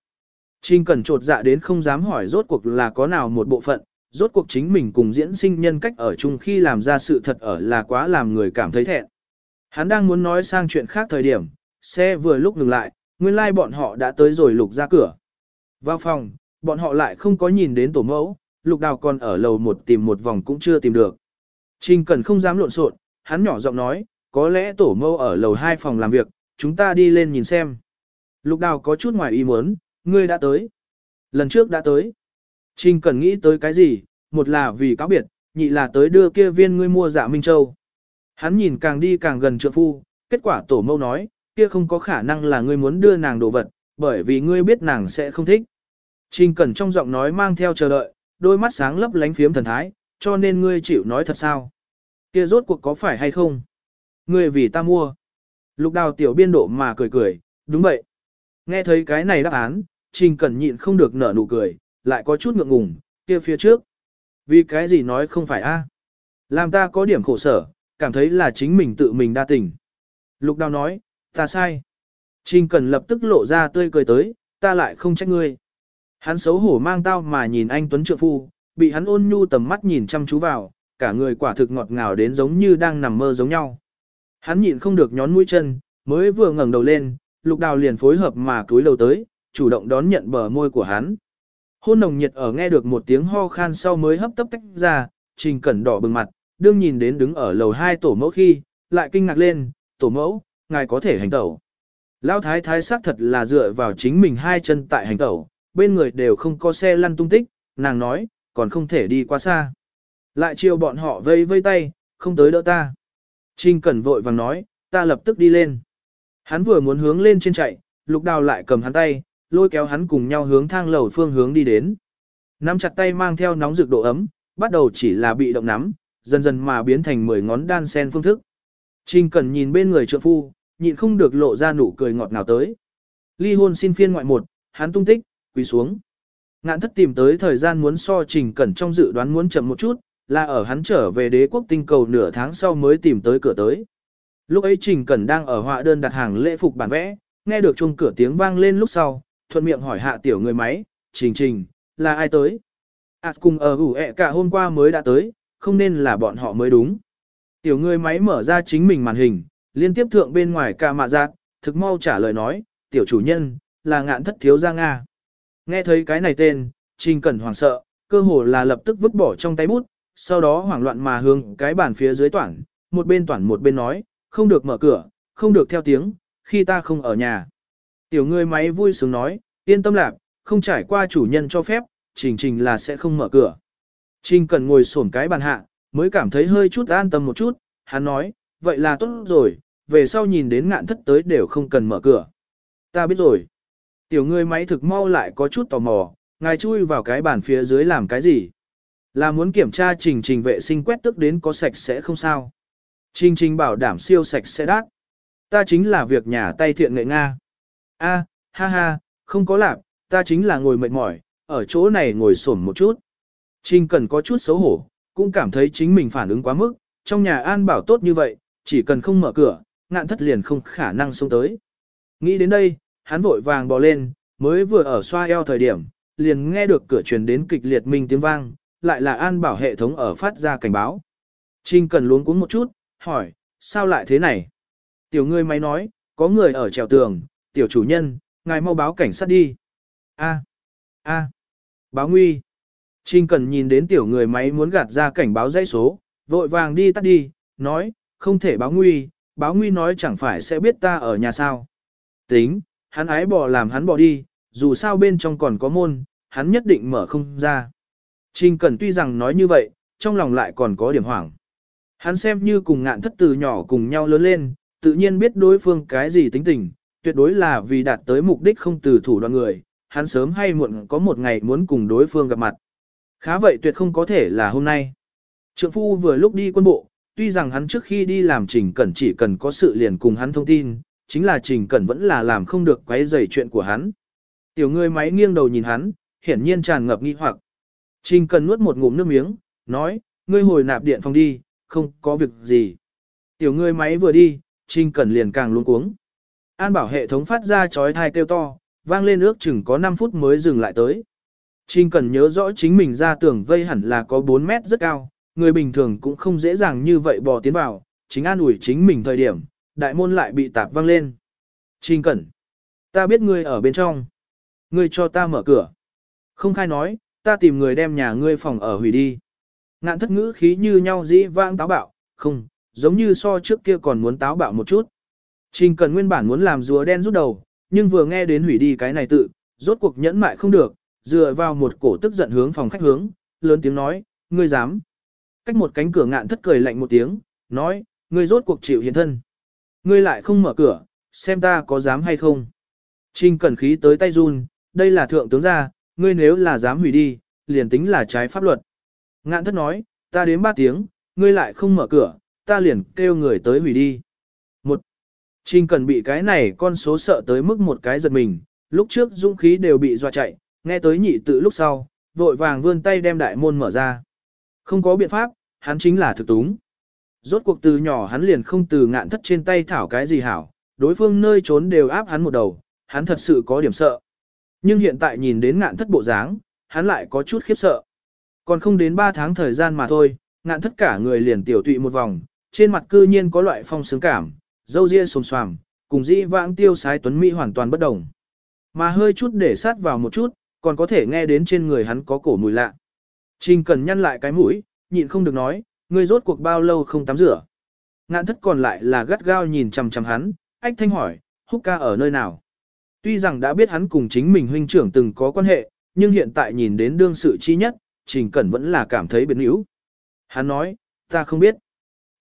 Trình Cẩn trột dạ đến không dám hỏi rốt cuộc là có nào một bộ phận, rốt cuộc chính mình cùng diễn sinh nhân cách ở chung khi làm ra sự thật ở là quá làm người cảm thấy thẹn. Hắn đang muốn nói sang chuyện khác thời điểm, xe vừa lúc ngừng lại, nguyên lai like bọn họ đã tới rồi lục ra cửa. Vào phòng, bọn họ lại không có nhìn đến tổ mẫu, lục đào còn ở lầu một tìm một vòng cũng chưa tìm được. Trình Cẩn không dám lộn xộn, hắn nhỏ giọng nói, có lẽ tổ mẫu ở lầu hai phòng làm việc, chúng ta đi lên nhìn xem. Lục đào có chút ngoài ý muốn, ngươi đã tới. Lần trước đã tới. Trình Cần nghĩ tới cái gì, một là vì cáo biệt, nhị là tới đưa kia viên ngươi mua dạ Minh Châu. Hắn nhìn càng đi càng gần trượng phu, kết quả tổ mâu nói, kia không có khả năng là ngươi muốn đưa nàng đồ vật, bởi vì ngươi biết nàng sẽ không thích. Trình Cẩn trong giọng nói mang theo chờ đợi, đôi mắt sáng lấp lánh phiếm thần thái, cho nên ngươi chịu nói thật sao? Kia rốt cuộc có phải hay không? Ngươi vì ta mua. Lục đào tiểu biên độ mà cười cười, đúng vậy. Nghe thấy cái này đáp án, Trình Cẩn nhịn không được nở nụ cười, lại có chút ngượng ngùng, kia phía trước. Vì cái gì nói không phải a? Làm ta có điểm khổ sở, cảm thấy là chính mình tự mình đa tình. Lục đào nói, ta sai. Trình Cẩn lập tức lộ ra tươi cười tới, ta lại không trách ngươi. Hắn xấu hổ mang tao mà nhìn anh Tuấn Trượng Phu, bị hắn ôn nhu tầm mắt nhìn chăm chú vào, cả người quả thực ngọt ngào đến giống như đang nằm mơ giống nhau. Hắn nhịn không được nhón mũi chân, mới vừa ngẩng đầu lên, lục đào liền phối hợp mà cúi đầu tới, chủ động đón nhận bờ môi của hắn. Hôn nồng nhiệt ở nghe được một tiếng ho khan sau mới hấp tấp tách ra, trình cẩn đỏ bừng mặt, đương nhìn đến đứng ở lầu hai tổ mẫu khi, lại kinh ngạc lên, tổ mẫu, ngài có thể hành tẩu. Lão thái thái xác thật là dựa vào chính mình hai chân tại hành tẩu, bên người đều không có xe lăn tung tích, nàng nói, còn không thể đi quá xa. Lại chiều bọn họ vây vây tay, không tới đỡ ta. Trình Cẩn vội vàng nói, ta lập tức đi lên. Hắn vừa muốn hướng lên trên chạy, lục đào lại cầm hắn tay, lôi kéo hắn cùng nhau hướng thang lầu phương hướng đi đến. Nắm chặt tay mang theo nóng rực độ ấm, bắt đầu chỉ là bị động nắm, dần dần mà biến thành 10 ngón đan sen phương thức. Trình Cẩn nhìn bên người trượng phu, nhịn không được lộ ra nụ cười ngọt ngào tới. Ly hôn xin phiên ngoại một, hắn tung tích, quỳ xuống. Ngạn thất tìm tới thời gian muốn so trình cẩn trong dự đoán muốn chậm một chút, là ở hắn trở về đế quốc tinh cầu nửa tháng sau mới tìm tới cửa tới. Lúc ấy trình cẩn đang ở họa đơn đặt hàng lễ phục bản vẽ, nghe được chuông cửa tiếng vang lên lúc sau, thuận miệng hỏi hạ tiểu người máy, trình trình, là ai tới? À cùng ở ủ ẹ cả hôm qua mới đã tới, không nên là bọn họ mới đúng. Tiểu người máy mở ra chính mình màn hình, liên tiếp thượng bên ngoài ca mạ giác, thực mau trả lời nói, tiểu chủ nhân, là ngạn thất thiếu gia Nga. Nghe thấy cái này tên, Trình Cẩn hoảng sợ, cơ hồ là lập tức vứt bỏ trong tay bút, sau đó hoảng loạn mà hướng cái bàn phía dưới toản, một bên toản một bên nói, không được mở cửa, không được theo tiếng, khi ta không ở nhà. Tiểu người máy vui sướng nói, yên tâm lạc, không trải qua chủ nhân cho phép, Trình Trình là sẽ không mở cửa. Trình cần ngồi sổn cái bàn hạ, Mới cảm thấy hơi chút an tâm một chút, hắn nói, vậy là tốt rồi, về sau nhìn đến ngạn thất tới đều không cần mở cửa. Ta biết rồi. Tiểu người máy thực mau lại có chút tò mò, ngài chui vào cái bàn phía dưới làm cái gì? Là muốn kiểm tra trình trình vệ sinh quét tức đến có sạch sẽ không sao? Trình trình bảo đảm siêu sạch sẽ đắt. Ta chính là việc nhà tay thiện nghệ Nga. A, ha ha, không có lạp, ta chính là ngồi mệt mỏi, ở chỗ này ngồi xổm một chút. Trình cần có chút xấu hổ, cũng cảm thấy chính mình phản ứng quá mức, trong nhà an bảo tốt như vậy, chỉ cần không mở cửa, ngạn thất liền không khả năng xông tới. Nghĩ đến đây, hắn vội vàng bò lên, mới vừa ở xoa eo thời điểm, liền nghe được cửa truyền đến kịch liệt minh tiếng vang, lại là an bảo hệ thống ở phát ra cảnh báo. Trình cần luống cuống một chút, hỏi, sao lại thế này? Tiểu người máy nói, có người ở trèo tường, tiểu chủ nhân, ngài mau báo cảnh sát đi. A, a, báo nguy. Trình cần nhìn đến tiểu người máy muốn gạt ra cảnh báo dãy số, vội vàng đi tắt đi, nói, không thể báo nguy, báo nguy nói chẳng phải sẽ biết ta ở nhà sao. Tính, hắn ái bỏ làm hắn bỏ đi, dù sao bên trong còn có môn, hắn nhất định mở không ra. Trình Cẩn tuy rằng nói như vậy, trong lòng lại còn có điểm hoảng. Hắn xem như cùng ngạn thất từ nhỏ cùng nhau lớn lên, tự nhiên biết đối phương cái gì tính tình, tuyệt đối là vì đạt tới mục đích không từ thủ đoạn người, hắn sớm hay muộn có một ngày muốn cùng đối phương gặp mặt. Khá vậy tuyệt không có thể là hôm nay. Trượng phu vừa lúc đi quân bộ, tuy rằng hắn trước khi đi làm Trình Cẩn chỉ cần có sự liền cùng hắn thông tin, chính là Trình Cẩn vẫn là làm không được quấy rầy chuyện của hắn. Tiểu người máy nghiêng đầu nhìn hắn, hiển nhiên tràn ngập nghi hoặc. Trình Cẩn nuốt một ngụm nước miếng, nói, ngươi hồi nạp điện phòng đi, không có việc gì. Tiểu ngươi máy vừa đi, Trình Cẩn liền càng luống cuống. An bảo hệ thống phát ra chói thai kêu to, vang lên ước chừng có 5 phút mới dừng lại tới. Trình Cẩn nhớ rõ chính mình ra tưởng vây hẳn là có 4 mét rất cao, người bình thường cũng không dễ dàng như vậy bò tiến vào, chính an ủi chính mình thời điểm, đại môn lại bị tạp vang lên. Trình Cẩn, ta biết ngươi ở bên trong. Ngươi cho ta mở cửa. Không khai nói, ta tìm người đem nhà ngươi phòng ở hủy đi. Ngạn thất ngữ khí như nhau dĩ vãng táo bạo, không, giống như so trước kia còn muốn táo bạo một chút. Trình Cần nguyên bản muốn làm rùa đen rút đầu, nhưng vừa nghe đến hủy đi cái này tự, rốt cuộc nhẫn mại không được, dựa vào một cổ tức giận hướng phòng khách hướng, lớn tiếng nói, ngươi dám. Cách một cánh cửa ngạn thất cười lạnh một tiếng, nói, ngươi rốt cuộc chịu hiện thân. Ngươi lại không mở cửa, xem ta có dám hay không. Trình Cần khí tới tay run, đây là thượng tướng gia, ngươi nếu là dám hủy đi, liền tính là trái pháp luật. Ngạn thất nói, ta đến ba tiếng, ngươi lại không mở cửa, ta liền kêu người tới hủy đi. Một, Trình cần bị cái này con số sợ tới mức một cái giật mình, lúc trước dũng khí đều bị dọa chạy, nghe tới nhị tự lúc sau, vội vàng vươn tay đem đại môn mở ra. Không có biện pháp, hắn chính là thực túng. Rốt cuộc từ nhỏ hắn liền không từ ngạn thất trên tay thảo cái gì hảo, đối phương nơi trốn đều áp hắn một đầu, hắn thật sự có điểm sợ. Nhưng hiện tại nhìn đến ngạn thất bộ dáng, hắn lại có chút khiếp sợ. Còn không đến 3 tháng thời gian mà thôi, ngạn thất cả người liền tiểu tụy một vòng, trên mặt cư nhiên có loại phong sướng cảm, dâu ria sồm xoàm, cùng dĩ vãng tiêu sái tuấn mỹ hoàn toàn bất đồng. Mà hơi chút để sát vào một chút, còn có thể nghe đến trên người hắn có cổ mùi lạ. Trình cần nhăn lại cái mũi, nhịn không được nói, ngươi rốt cuộc bao lâu không tắm rửa. Ngạn thất còn lại là gắt gao nhìn chằm chằm hắn, ách thanh hỏi, húc ca ở nơi nào. Tuy rằng đã biết hắn cùng chính mình huynh trưởng từng có quan hệ, nhưng hiện tại nhìn đến đương sự chi nhất, Trình Cẩn vẫn là cảm thấy biến yếu. Hắn nói, ta không biết.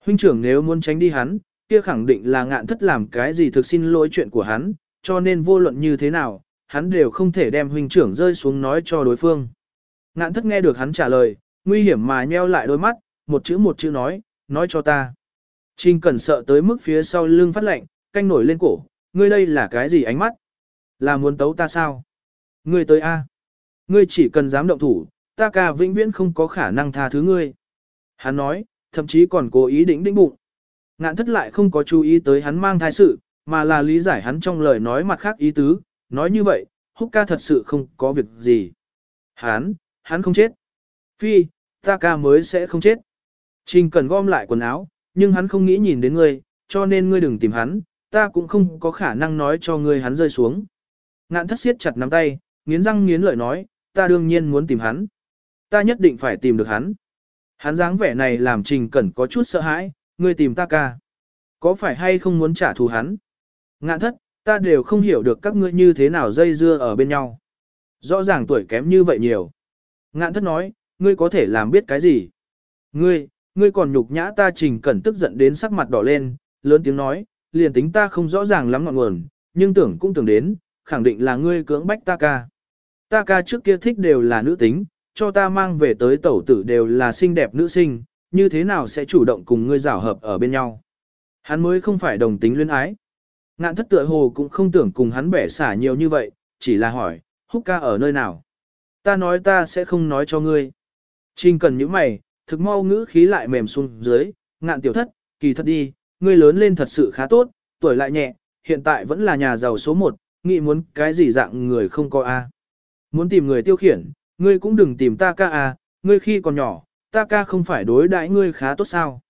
Huynh trưởng nếu muốn tránh đi hắn, kia khẳng định là ngạn thất làm cái gì thực xin lỗi chuyện của hắn, cho nên vô luận như thế nào, hắn đều không thể đem huynh trưởng rơi xuống nói cho đối phương. Ngạn thất nghe được hắn trả lời, nguy hiểm mà nheo lại đôi mắt, một chữ một chữ nói, nói cho ta. Trình cẩn sợ tới mức phía sau lưng phát lạnh, canh nổi lên cổ, ngươi đây là cái gì ánh mắt? Là muốn tấu ta sao? Ngươi tới A. Ngươi chỉ cần dám động thủ, ta ca vĩnh viễn không có khả năng tha thứ ngươi. Hắn nói, thậm chí còn cố ý đĩnh đĩnh bụng. Ngạn thất lại không có chú ý tới hắn mang thai sự, mà là lý giải hắn trong lời nói mặt khác ý tứ, nói như vậy, húc ca thật sự không có việc gì. Hắn, hắn không chết. Phi, ta ca mới sẽ không chết. Trình cần gom lại quần áo, nhưng hắn không nghĩ nhìn đến ngươi, cho nên ngươi đừng tìm hắn, ta cũng không có khả năng nói cho ngươi hắn rơi xuống. Ngạn thất siết chặt nắm tay, nghiến răng nghiến lợi nói, ta đương nhiên muốn tìm hắn. Ta nhất định phải tìm được hắn. Hắn dáng vẻ này làm trình cẩn có chút sợ hãi, ngươi tìm ta ca. Có phải hay không muốn trả thù hắn? Ngạn thất, ta đều không hiểu được các ngươi như thế nào dây dưa ở bên nhau. Rõ ràng tuổi kém như vậy nhiều. Ngạn thất nói, ngươi có thể làm biết cái gì? Ngươi, Ngươi còn nhục nhã ta trình cẩn tức giận đến sắc mặt đỏ lên, lớn tiếng nói, liền tính ta không rõ ràng lắm ngọn nguồn, nhưng tưởng cũng tưởng đến, khẳng định là ngươi cưỡng bách ta ca. Ta ca trước kia thích đều là nữ tính, cho ta mang về tới tẩu tử đều là xinh đẹp nữ sinh, như thế nào sẽ chủ động cùng ngươi rảo hợp ở bên nhau. Hắn mới không phải đồng tính luyến ái. Ngạn thất tựa hồ cũng không tưởng cùng hắn bẻ xả nhiều như vậy, chỉ là hỏi, húc ca ở nơi nào. Ta nói ta sẽ không nói cho ngươi. Trình cần những mày, thực mau ngữ khí lại mềm xuống dưới, ngạn tiểu thất, kỳ thật đi, ngươi lớn lên thật sự khá tốt, tuổi lại nhẹ, hiện tại vẫn là nhà giàu số một, nghĩ muốn cái gì dạng người không có a. Muốn tìm người tiêu khiển, ngươi cũng đừng tìm ta ca à. ngươi khi còn nhỏ, ta ca không phải đối đãi ngươi khá tốt sao.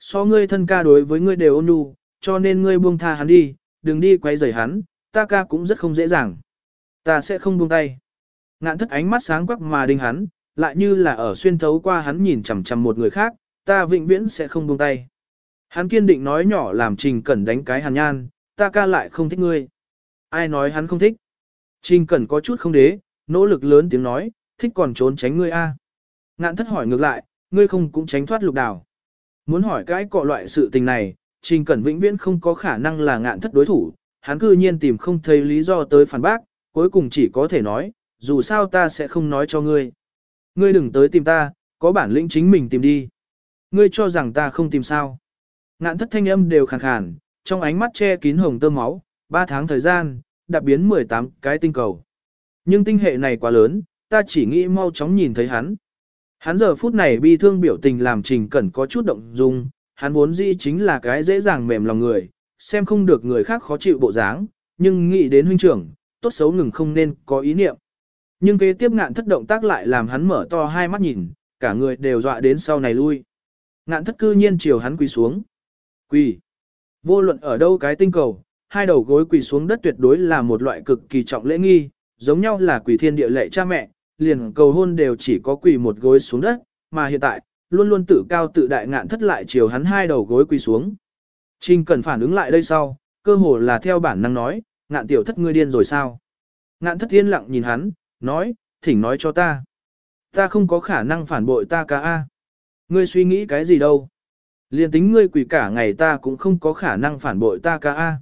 So ngươi thân ca đối với ngươi đều ôn nhu, cho nên ngươi buông tha hắn đi, đừng đi quay rầy hắn, ta ca cũng rất không dễ dàng. Ta sẽ không buông tay. Ngạn thất ánh mắt sáng quắc mà đinh hắn, lại như là ở xuyên thấu qua hắn nhìn chằm chằm một người khác, ta vĩnh viễn sẽ không buông tay. Hắn kiên định nói nhỏ làm Trình Cẩn đánh cái hàn nhan, ta ca lại không thích ngươi. Ai nói hắn không thích? Trình Cẩn có chút không đế, nỗ lực lớn tiếng nói, thích còn trốn tránh ngươi a. Ngạn thất hỏi ngược lại, ngươi không cũng tránh thoát lục đảo Muốn hỏi cái cọ loại sự tình này, Trình Cẩn vĩnh viễn không có khả năng là ngạn thất đối thủ, hắn cư nhiên tìm không thấy lý do tới phản bác, cuối cùng chỉ có thể nói, dù sao ta sẽ không nói cho ngươi. Ngươi đừng tới tìm ta, có bản lĩnh chính mình tìm đi. Ngươi cho rằng ta không tìm sao. Ngạn thất thanh âm đều khàn khàn, trong ánh mắt che kín hồng tơ máu, 3 tháng thời gian, đã biến 18 cái tinh cầu. Nhưng tinh hệ này quá lớn, ta chỉ nghĩ mau chóng nhìn thấy hắn. Hắn giờ phút này bi thương biểu tình làm trình cẩn có chút động dung, hắn vốn dĩ chính là cái dễ dàng mềm lòng người, xem không được người khác khó chịu bộ dáng, nhưng nghĩ đến huynh trưởng, tốt xấu ngừng không nên có ý niệm. Nhưng kế tiếp ngạn thất động tác lại làm hắn mở to hai mắt nhìn, cả người đều dọa đến sau này lui. Ngạn thất cư nhiên chiều hắn quỳ xuống. Quỳ. Vô luận ở đâu cái tinh cầu, hai đầu gối quỳ xuống đất tuyệt đối là một loại cực kỳ trọng lễ nghi, giống nhau là quỳ thiên địa lệ cha mẹ, liền cầu hôn đều chỉ có quỳ một gối xuống đất, mà hiện tại, luôn luôn tự cao tự đại ngạn thất lại chiều hắn hai đầu gối quỳ xuống. Trình cần phản ứng lại đây sau, cơ hồ là theo bản năng nói, ngạn tiểu thất ngươi điên rồi sao? Ngạn thất yên lặng nhìn hắn, nói, thỉnh nói cho ta. Ta không có khả năng phản bội ta cả a. Ngươi suy nghĩ cái gì đâu? Liên tính ngươi quỷ cả ngày ta cũng không có khả năng phản bội ta cả a.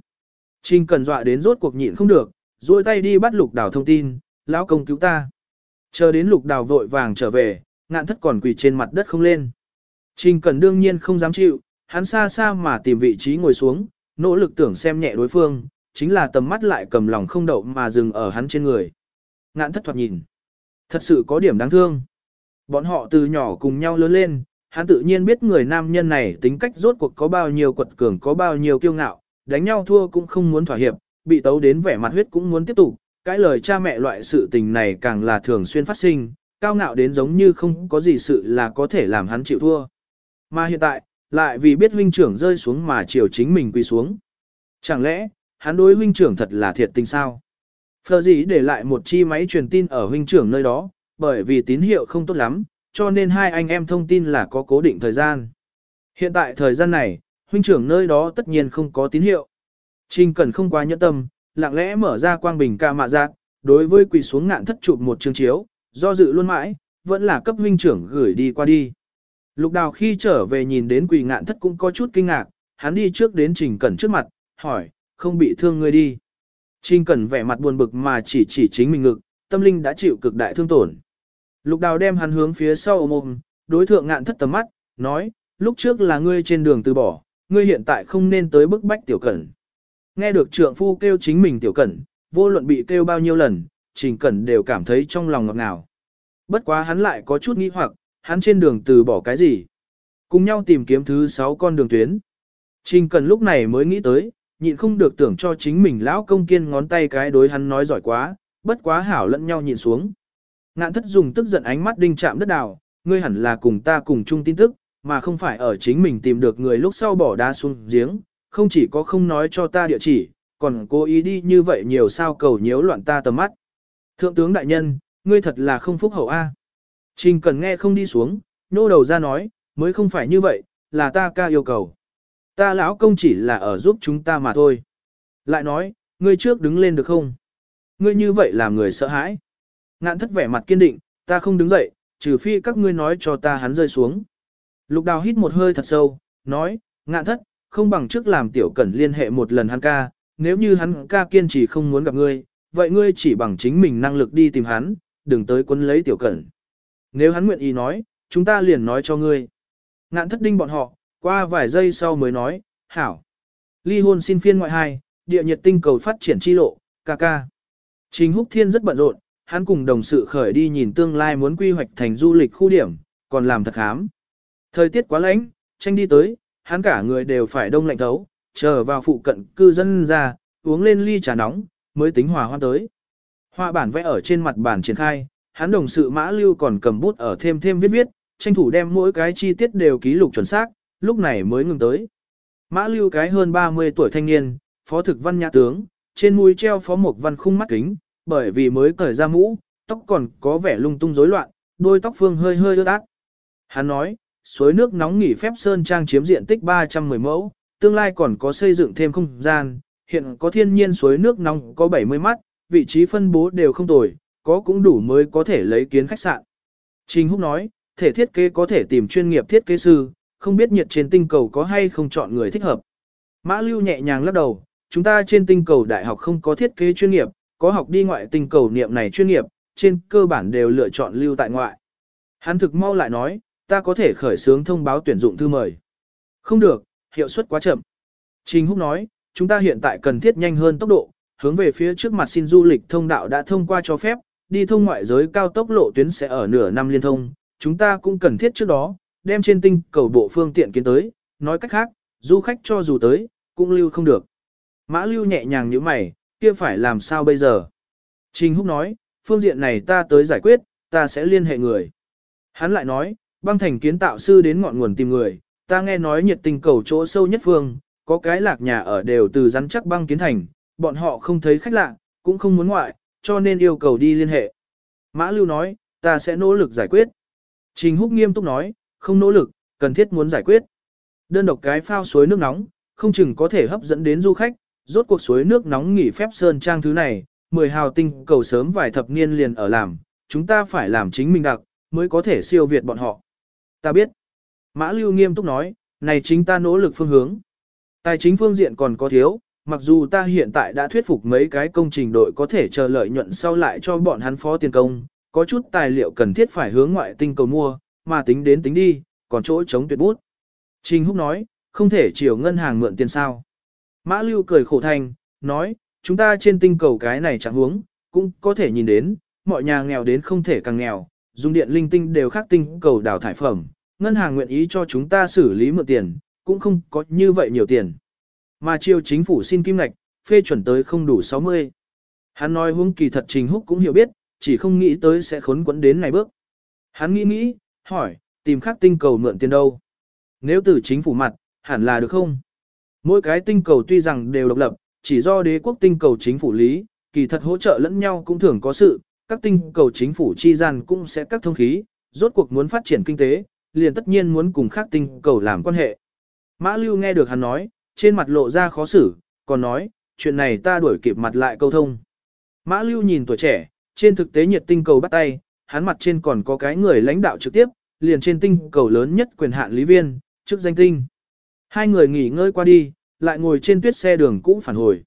Trình cần dọa đến rốt cuộc nhịn không được, duỗi tay đi bắt lục đảo thông tin, lão công cứu ta. Chờ đến lục đào vội vàng trở về, ngạn thất còn quỳ trên mặt đất không lên. Trình cẩn đương nhiên không dám chịu, hắn xa xa mà tìm vị trí ngồi xuống, nỗ lực tưởng xem nhẹ đối phương, chính là tầm mắt lại cầm lòng không đậu mà dừng ở hắn trên người. Ngạn thất thoạt nhìn. Thật sự có điểm đáng thương. Bọn họ từ nhỏ cùng nhau lớn lên, hắn tự nhiên biết người nam nhân này tính cách rốt cuộc có bao nhiêu quật cường có bao nhiêu kiêu ngạo, đánh nhau thua cũng không muốn thỏa hiệp, bị tấu đến vẻ mặt huyết cũng muốn tiếp tục, cái lời cha mẹ loại sự tình này càng là thường xuyên phát sinh, cao ngạo đến giống như không có gì sự là có thể làm hắn chịu thua. Mà hiện tại, lại vì biết huynh trưởng rơi xuống mà chiều chính mình quỳ xuống. Chẳng lẽ, hắn đối huynh trưởng thật là thiệt tình sao? Phờ gì để lại một chi máy truyền tin ở huynh trưởng nơi đó, bởi vì tín hiệu không tốt lắm, cho nên hai anh em thông tin là có cố định thời gian. Hiện tại thời gian này, huynh trưởng nơi đó tất nhiên không có tín hiệu. Trình cần không quá nhẫn tâm, lặng lẽ mở ra quang bình ca mạ giác, đối với quỳ xuống ngạn thất chụp một chương chiếu, do dự luôn mãi, vẫn là cấp huynh trưởng gửi đi qua đi. Lục đào khi trở về nhìn đến quỳ ngạn thất cũng có chút kinh ngạc, hắn đi trước đến trình cẩn trước mặt, hỏi, không bị thương ngươi đi. Trình cẩn vẻ mặt buồn bực mà chỉ chỉ chính mình ngực, tâm linh đã chịu cực đại thương tổn. Lục đào đem hắn hướng phía sau ôm ôm, đối thượng ngạn thất tầm mắt, nói, lúc trước là ngươi trên đường từ bỏ, ngươi hiện tại không nên tới bức bách tiểu cẩn. Nghe được trượng phu kêu chính mình tiểu cẩn, vô luận bị kêu bao nhiêu lần, trình cẩn đều cảm thấy trong lòng ngọt ngào. Bất quá hắn lại có chút nghĩ hoặc, hắn trên đường từ bỏ cái gì. Cùng nhau tìm kiếm thứ sáu con đường tuyến. Trình cẩn lúc này mới nghĩ tới, nhịn không được tưởng cho chính mình lão công kiên ngón tay cái đối hắn nói giỏi quá, bất quá hảo lẫn nhau nhìn xuống. Ngạn thất dùng tức giận ánh mắt đinh chạm đất đào, ngươi hẳn là cùng ta cùng chung tin tức, mà không phải ở chính mình tìm được người lúc sau bỏ đá xuống giếng, không chỉ có không nói cho ta địa chỉ, còn cố ý đi như vậy nhiều sao cầu nhiễu loạn ta tầm mắt. Thượng tướng đại nhân, ngươi thật là không phúc hậu A. Trình cần nghe không đi xuống, nô đầu ra nói, mới không phải như vậy, là ta ca yêu cầu. Ta lão công chỉ là ở giúp chúng ta mà thôi. Lại nói, ngươi trước đứng lên được không? Ngươi như vậy làm người sợ hãi. Ngạn thất vẻ mặt kiên định, ta không đứng dậy, trừ phi các ngươi nói cho ta hắn rơi xuống. Lục đào hít một hơi thật sâu, nói, ngạn thất, không bằng trước làm tiểu cẩn liên hệ một lần hắn ca, nếu như hắn ca kiên trì không muốn gặp ngươi, vậy ngươi chỉ bằng chính mình năng lực đi tìm hắn, đừng tới quấn lấy tiểu cẩn. Nếu hắn nguyện ý nói, chúng ta liền nói cho ngươi. Ngạn thất đinh bọn họ, qua vài giây sau mới nói, hảo. Ly hôn xin phiên ngoại hai, địa nhiệt tinh cầu phát triển chi lộ, ca ca. Trình Húc Thiên rất bận rộn, hắn cùng đồng sự khởi đi nhìn tương lai muốn quy hoạch thành du lịch khu điểm, còn làm thật khám. Thời tiết quá lạnh, tranh đi tới, hắn cả người đều phải đông lạnh thấu, chờ vào phụ cận cư dân ra, uống lên ly trà nóng, mới tính hòa hoan tới. Họa bản vẽ ở trên mặt bản triển khai, hắn đồng sự mã lưu còn cầm bút ở thêm thêm viết viết, tranh thủ đem mỗi cái chi tiết đều ký lục chuẩn xác, lúc này mới ngừng tới. Mã lưu cái hơn 30 tuổi thanh niên, phó thực văn nhã tướng, trên mũi treo phó một văn khung mắt kính, bởi vì mới cởi ra mũ, tóc còn có vẻ lung tung rối loạn, đôi tóc phương hơi hơi ướt át. Hắn nói, suối nước nóng nghỉ phép Sơn Trang chiếm diện tích 310 mẫu, tương lai còn có xây dựng thêm không gian, hiện có thiên nhiên suối nước nóng có 70 mắt, vị trí phân bố đều không tồi, có cũng đủ mới có thể lấy kiến khách sạn. Trình Húc nói, thể thiết kế có thể tìm chuyên nghiệp thiết kế sư, không biết nhiệt trên tinh cầu có hay không chọn người thích hợp. Mã Lưu nhẹ nhàng lắc đầu, chúng ta trên tinh cầu đại học không có thiết kế chuyên nghiệp, có học đi ngoại tinh cầu niệm này chuyên nghiệp, trên cơ bản đều lựa chọn lưu tại ngoại. Hắn thực mau lại nói, ta có thể khởi xướng thông báo tuyển dụng thư mời. Không được, hiệu suất quá chậm. Trình Húc nói, chúng ta hiện tại cần thiết nhanh hơn tốc độ, hướng về phía trước mặt xin du lịch thông đạo đã thông qua cho phép, đi thông ngoại giới cao tốc lộ tuyến sẽ ở nửa năm liên thông, chúng ta cũng cần thiết trước đó, đem trên tinh cầu bộ phương tiện kiến tới, nói cách khác, du khách cho dù tới, cũng lưu không được. Mã lưu nhẹ nhàng như mày, kia phải làm sao bây giờ? Trình Húc nói, phương diện này ta tới giải quyết, ta sẽ liên hệ người. Hắn lại nói, băng thành kiến tạo sư đến ngọn nguồn tìm người, ta nghe nói nhiệt tình cầu chỗ sâu nhất phương, có cái lạc nhà ở đều từ rắn chắc băng kiến thành, bọn họ không thấy khách lạ, cũng không muốn ngoại, cho nên yêu cầu đi liên hệ. Mã Lưu nói, ta sẽ nỗ lực giải quyết. Trình Húc nghiêm túc nói, không nỗ lực, cần thiết muốn giải quyết. Đơn độc cái phao suối nước nóng, không chừng có thể hấp dẫn đến du khách, rốt cuộc suối nước nóng nghỉ phép sơn trang thứ này, mười hào tinh cầu sớm vài thập niên liền ở làm, chúng ta phải làm chính mình đặc, mới có thể siêu việt bọn họ. Ta biết. Mã Lưu nghiêm túc nói, này chính ta nỗ lực phương hướng. Tài chính phương diện còn có thiếu, mặc dù ta hiện tại đã thuyết phục mấy cái công trình đội có thể chờ lợi nhuận sau lại cho bọn hắn phó tiền công, có chút tài liệu cần thiết phải hướng ngoại tinh cầu mua, mà tính đến tính đi, còn chỗ chống tuyệt bút. Trình Húc nói, không thể chiều ngân hàng mượn tiền sao. Mã Lưu cười khổ thành, nói, chúng ta trên tinh cầu cái này chẳng huống, cũng có thể nhìn đến, mọi nhà nghèo đến không thể càng nghèo, dùng điện linh tinh đều khác tinh cầu đào thải phẩm, ngân hàng nguyện ý cho chúng ta xử lý mượn tiền, cũng không có như vậy nhiều tiền. Mà chiêu chính phủ xin kim ngạch, phê chuẩn tới không đủ 60. Hắn nói huống kỳ thật Trình Húc cũng hiểu biết, chỉ không nghĩ tới sẽ khốn quẫn đến này bước. Hắn nghĩ nghĩ, hỏi, tìm khác tinh cầu mượn tiền đâu? Nếu từ chính phủ mặt, hẳn là được không? Mỗi cái tinh cầu tuy rằng đều độc lập, chỉ do đế quốc tinh cầu chính phủ lý, kỳ thật hỗ trợ lẫn nhau cũng thường có sự, các tinh cầu chính phủ chi gian cũng sẽ các thông khí, rốt cuộc muốn phát triển kinh tế, liền tất nhiên muốn cùng các tinh cầu làm quan hệ. Mã Lưu nghe được hắn nói, trên mặt lộ ra khó xử, còn nói, chuyện này ta đuổi kịp mặt lại câu thông. Mã Lưu nhìn tuổi trẻ, trên thực tế nhiệt tinh cầu bắt tay, hắn mặt trên còn có cái người lãnh đạo trực tiếp, liền trên tinh cầu lớn nhất quyền hạn lý viên, chức danh tinh. Hai người nghỉ ngơi qua đi, lại ngồi trên tuyết xe đường cũ phản hồi.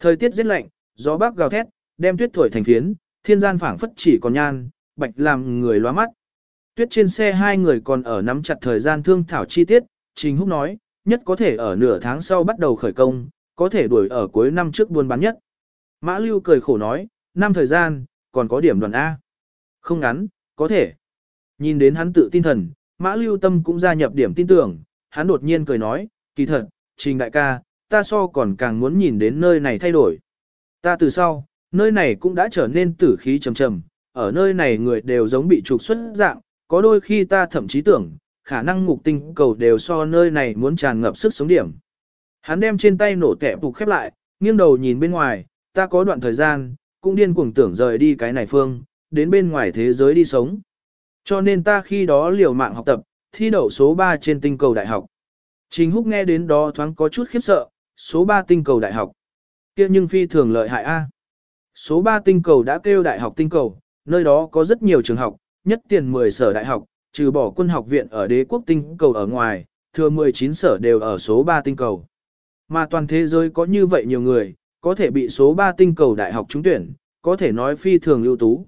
Thời tiết rất lạnh, gió bắc gào thét, đem tuyết thổi thành phiến, thiên gian phảng phất chỉ còn nhan, bạch làm người loa mắt. Tuyết trên xe hai người còn ở nắm chặt thời gian thương thảo chi tiết, Trình Húc nói, nhất có thể ở nửa tháng sau bắt đầu khởi công, có thể đuổi ở cuối năm trước buôn bán nhất. Mã Lưu cười khổ nói, năm thời gian, còn có điểm đoàn A. Không ngắn, có thể. Nhìn đến hắn tự tin thần, Mã Lưu Tâm cũng gia nhập điểm tin tưởng, hắn đột nhiên cười nói, kỳ thật, Trình đại ca, ta so còn càng muốn nhìn đến nơi này thay đổi. Ta từ sau, nơi này cũng đã trở nên tử khí trầm trầm, ở nơi này người đều giống bị trục xuất dạng, có đôi khi ta thậm chí tưởng, khả năng ngục tinh cầu đều so nơi này muốn tràn ngập sức sống điểm. Hắn đem trên tay nổ tẹp phục khép lại, nghiêng đầu nhìn bên ngoài, ta có đoạn thời gian, cũng điên cuồng tưởng rời đi cái này phương, đến bên ngoài thế giới đi sống. Cho nên ta khi đó liều mạng học tập, thi đậu số 3 trên tinh cầu đại học. Trình Húc nghe đến đó thoáng có chút khiếp sợ, số 3 tinh cầu đại học. kia nhưng phi thường lợi hại A. Số 3 tinh cầu đã kêu đại học tinh cầu, nơi đó có rất nhiều trường học, nhất tiền 10 sở đại học, trừ bỏ quân học viện ở đế quốc tinh cầu ở ngoài, thừa 19 sở đều ở số 3 tinh cầu. Mà toàn thế giới có như vậy nhiều người, có thể bị số 3 tinh cầu đại học trúng tuyển, có thể nói phi thường ưu tú.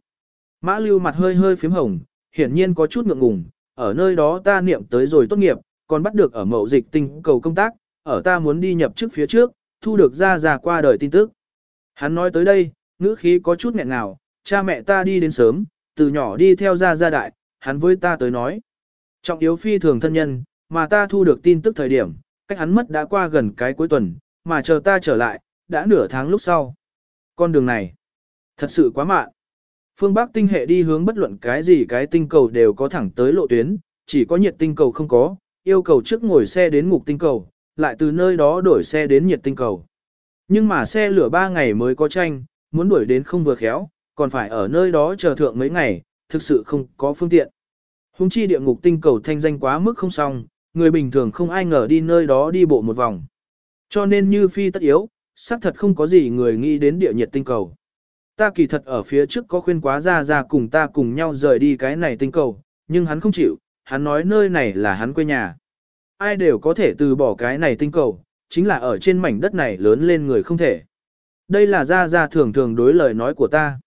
Mã lưu mặt hơi hơi phím hồng, hiển nhiên có chút ngượng ngùng, ở nơi đó ta niệm tới rồi tốt nghiệp, còn bắt được ở mậu dịch tinh cầu công tác, ở ta muốn đi nhập chức phía trước, thu được ra ra qua đời tin tức. Hắn nói tới đây, ngữ khí có chút nghẹn ngào, cha mẹ ta đi đến sớm, từ nhỏ đi theo ra gia đại, hắn với ta tới nói. Trọng yếu phi thường thân nhân, mà ta thu được tin tức thời điểm, cách hắn mất đã qua gần cái cuối tuần, mà chờ ta trở lại, đã nửa tháng lúc sau. Con đường này, thật sự quá mạn. Phương Bắc tinh hệ đi hướng bất luận cái gì cái tinh cầu đều có thẳng tới lộ tuyến, chỉ có nhiệt tinh cầu không có, yêu cầu trước ngồi xe đến ngục tinh cầu, lại từ nơi đó đổi xe đến nhiệt tinh cầu. Nhưng mà xe lửa 3 ngày mới có tranh, muốn đuổi đến không vừa khéo, còn phải ở nơi đó chờ thượng mấy ngày, thực sự không có phương tiện. Hùng chi địa ngục tinh cầu thanh danh quá mức không xong, người bình thường không ai ngờ đi nơi đó đi bộ một vòng. Cho nên như phi tất yếu, xác thật không có gì người nghĩ đến địa nhiệt tinh cầu. Ta kỳ thật ở phía trước có khuyên quá ra ra cùng ta cùng nhau rời đi cái này tinh cầu, nhưng hắn không chịu, hắn nói nơi này là hắn quê nhà. Ai đều có thể từ bỏ cái này tinh cầu, chính là ở trên mảnh đất này lớn lên người không thể. Đây là ra ra thường thường đối lời nói của ta.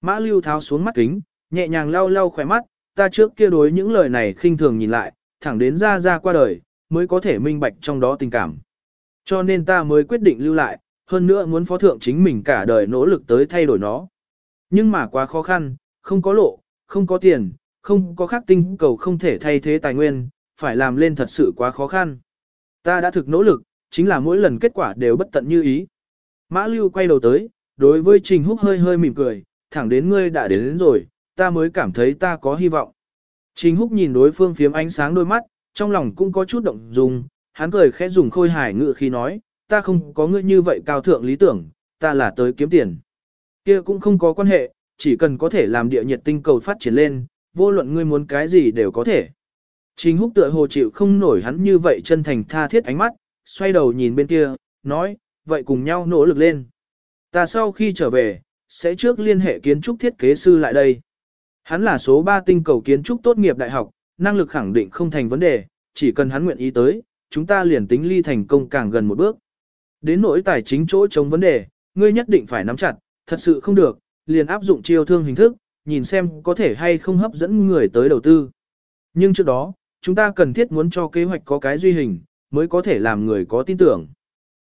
Mã lưu tháo xuống mắt kính, nhẹ nhàng lau lau khỏe mắt, ta trước kia đối những lời này khinh thường nhìn lại, thẳng đến ra ra qua đời, mới có thể minh bạch trong đó tình cảm. Cho nên ta mới quyết định lưu lại, hơn nữa muốn phó thượng chính mình cả đời nỗ lực tới thay đổi nó. Nhưng mà quá khó khăn, không có lộ, không có tiền, không có khắc tinh cầu không thể thay thế tài nguyên, phải làm lên thật sự quá khó khăn. Ta đã thực nỗ lực, chính là mỗi lần kết quả đều bất tận như ý. Mã Lưu quay đầu tới, đối với Trình Húc hơi hơi mỉm cười, thẳng đến ngươi đã đến, đến rồi, ta mới cảm thấy ta có hy vọng. Trình Húc nhìn đối phương phiếm ánh sáng đôi mắt, trong lòng cũng có chút động dung, hắn cười khẽ dùng khôi hài ngự khi nói, ta không có ngươi như vậy cao thượng lý tưởng, ta là tới kiếm tiền. Kia cũng không có quan hệ, chỉ cần có thể làm địa nhiệt tinh cầu phát triển lên, vô luận ngươi muốn cái gì đều có thể. Trình húc tựa hồ chịu không nổi hắn như vậy chân thành tha thiết ánh mắt, xoay đầu nhìn bên kia, nói, vậy cùng nhau nỗ lực lên. Ta sau khi trở về, sẽ trước liên hệ kiến trúc thiết kế sư lại đây. Hắn là số 3 tinh cầu kiến trúc tốt nghiệp đại học, năng lực khẳng định không thành vấn đề, chỉ cần hắn nguyện ý tới, chúng ta liền tính ly thành công càng gần một bước. Đến nỗi tài chính chỗ chống vấn đề, ngươi nhất định phải nắm chặt, thật sự không được, liền áp dụng chiêu thương hình thức, nhìn xem có thể hay không hấp dẫn người tới đầu tư. Nhưng trước đó, chúng ta cần thiết muốn cho kế hoạch có cái duy hình, mới có thể làm người có tin tưởng.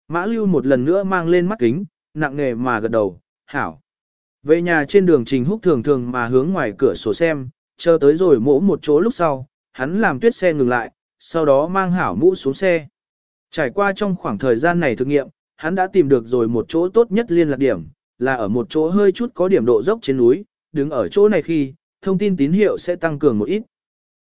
Mã Lưu một lần nữa mang lên mắt kính, nặng nề mà gật đầu, hảo. Về nhà trên đường Trình Húc thường thường mà hướng ngoài cửa sổ xem, chờ tới rồi mỗ một chỗ lúc sau, hắn làm tuyết xe ngừng lại, sau đó mang hảo mũ xuống xe. Trải qua trong khoảng thời gian này thực nghiệm, hắn đã tìm được rồi một chỗ tốt nhất liên lạc điểm, là ở một chỗ hơi chút có điểm độ dốc trên núi, đứng ở chỗ này khi, thông tin tín hiệu sẽ tăng cường một ít.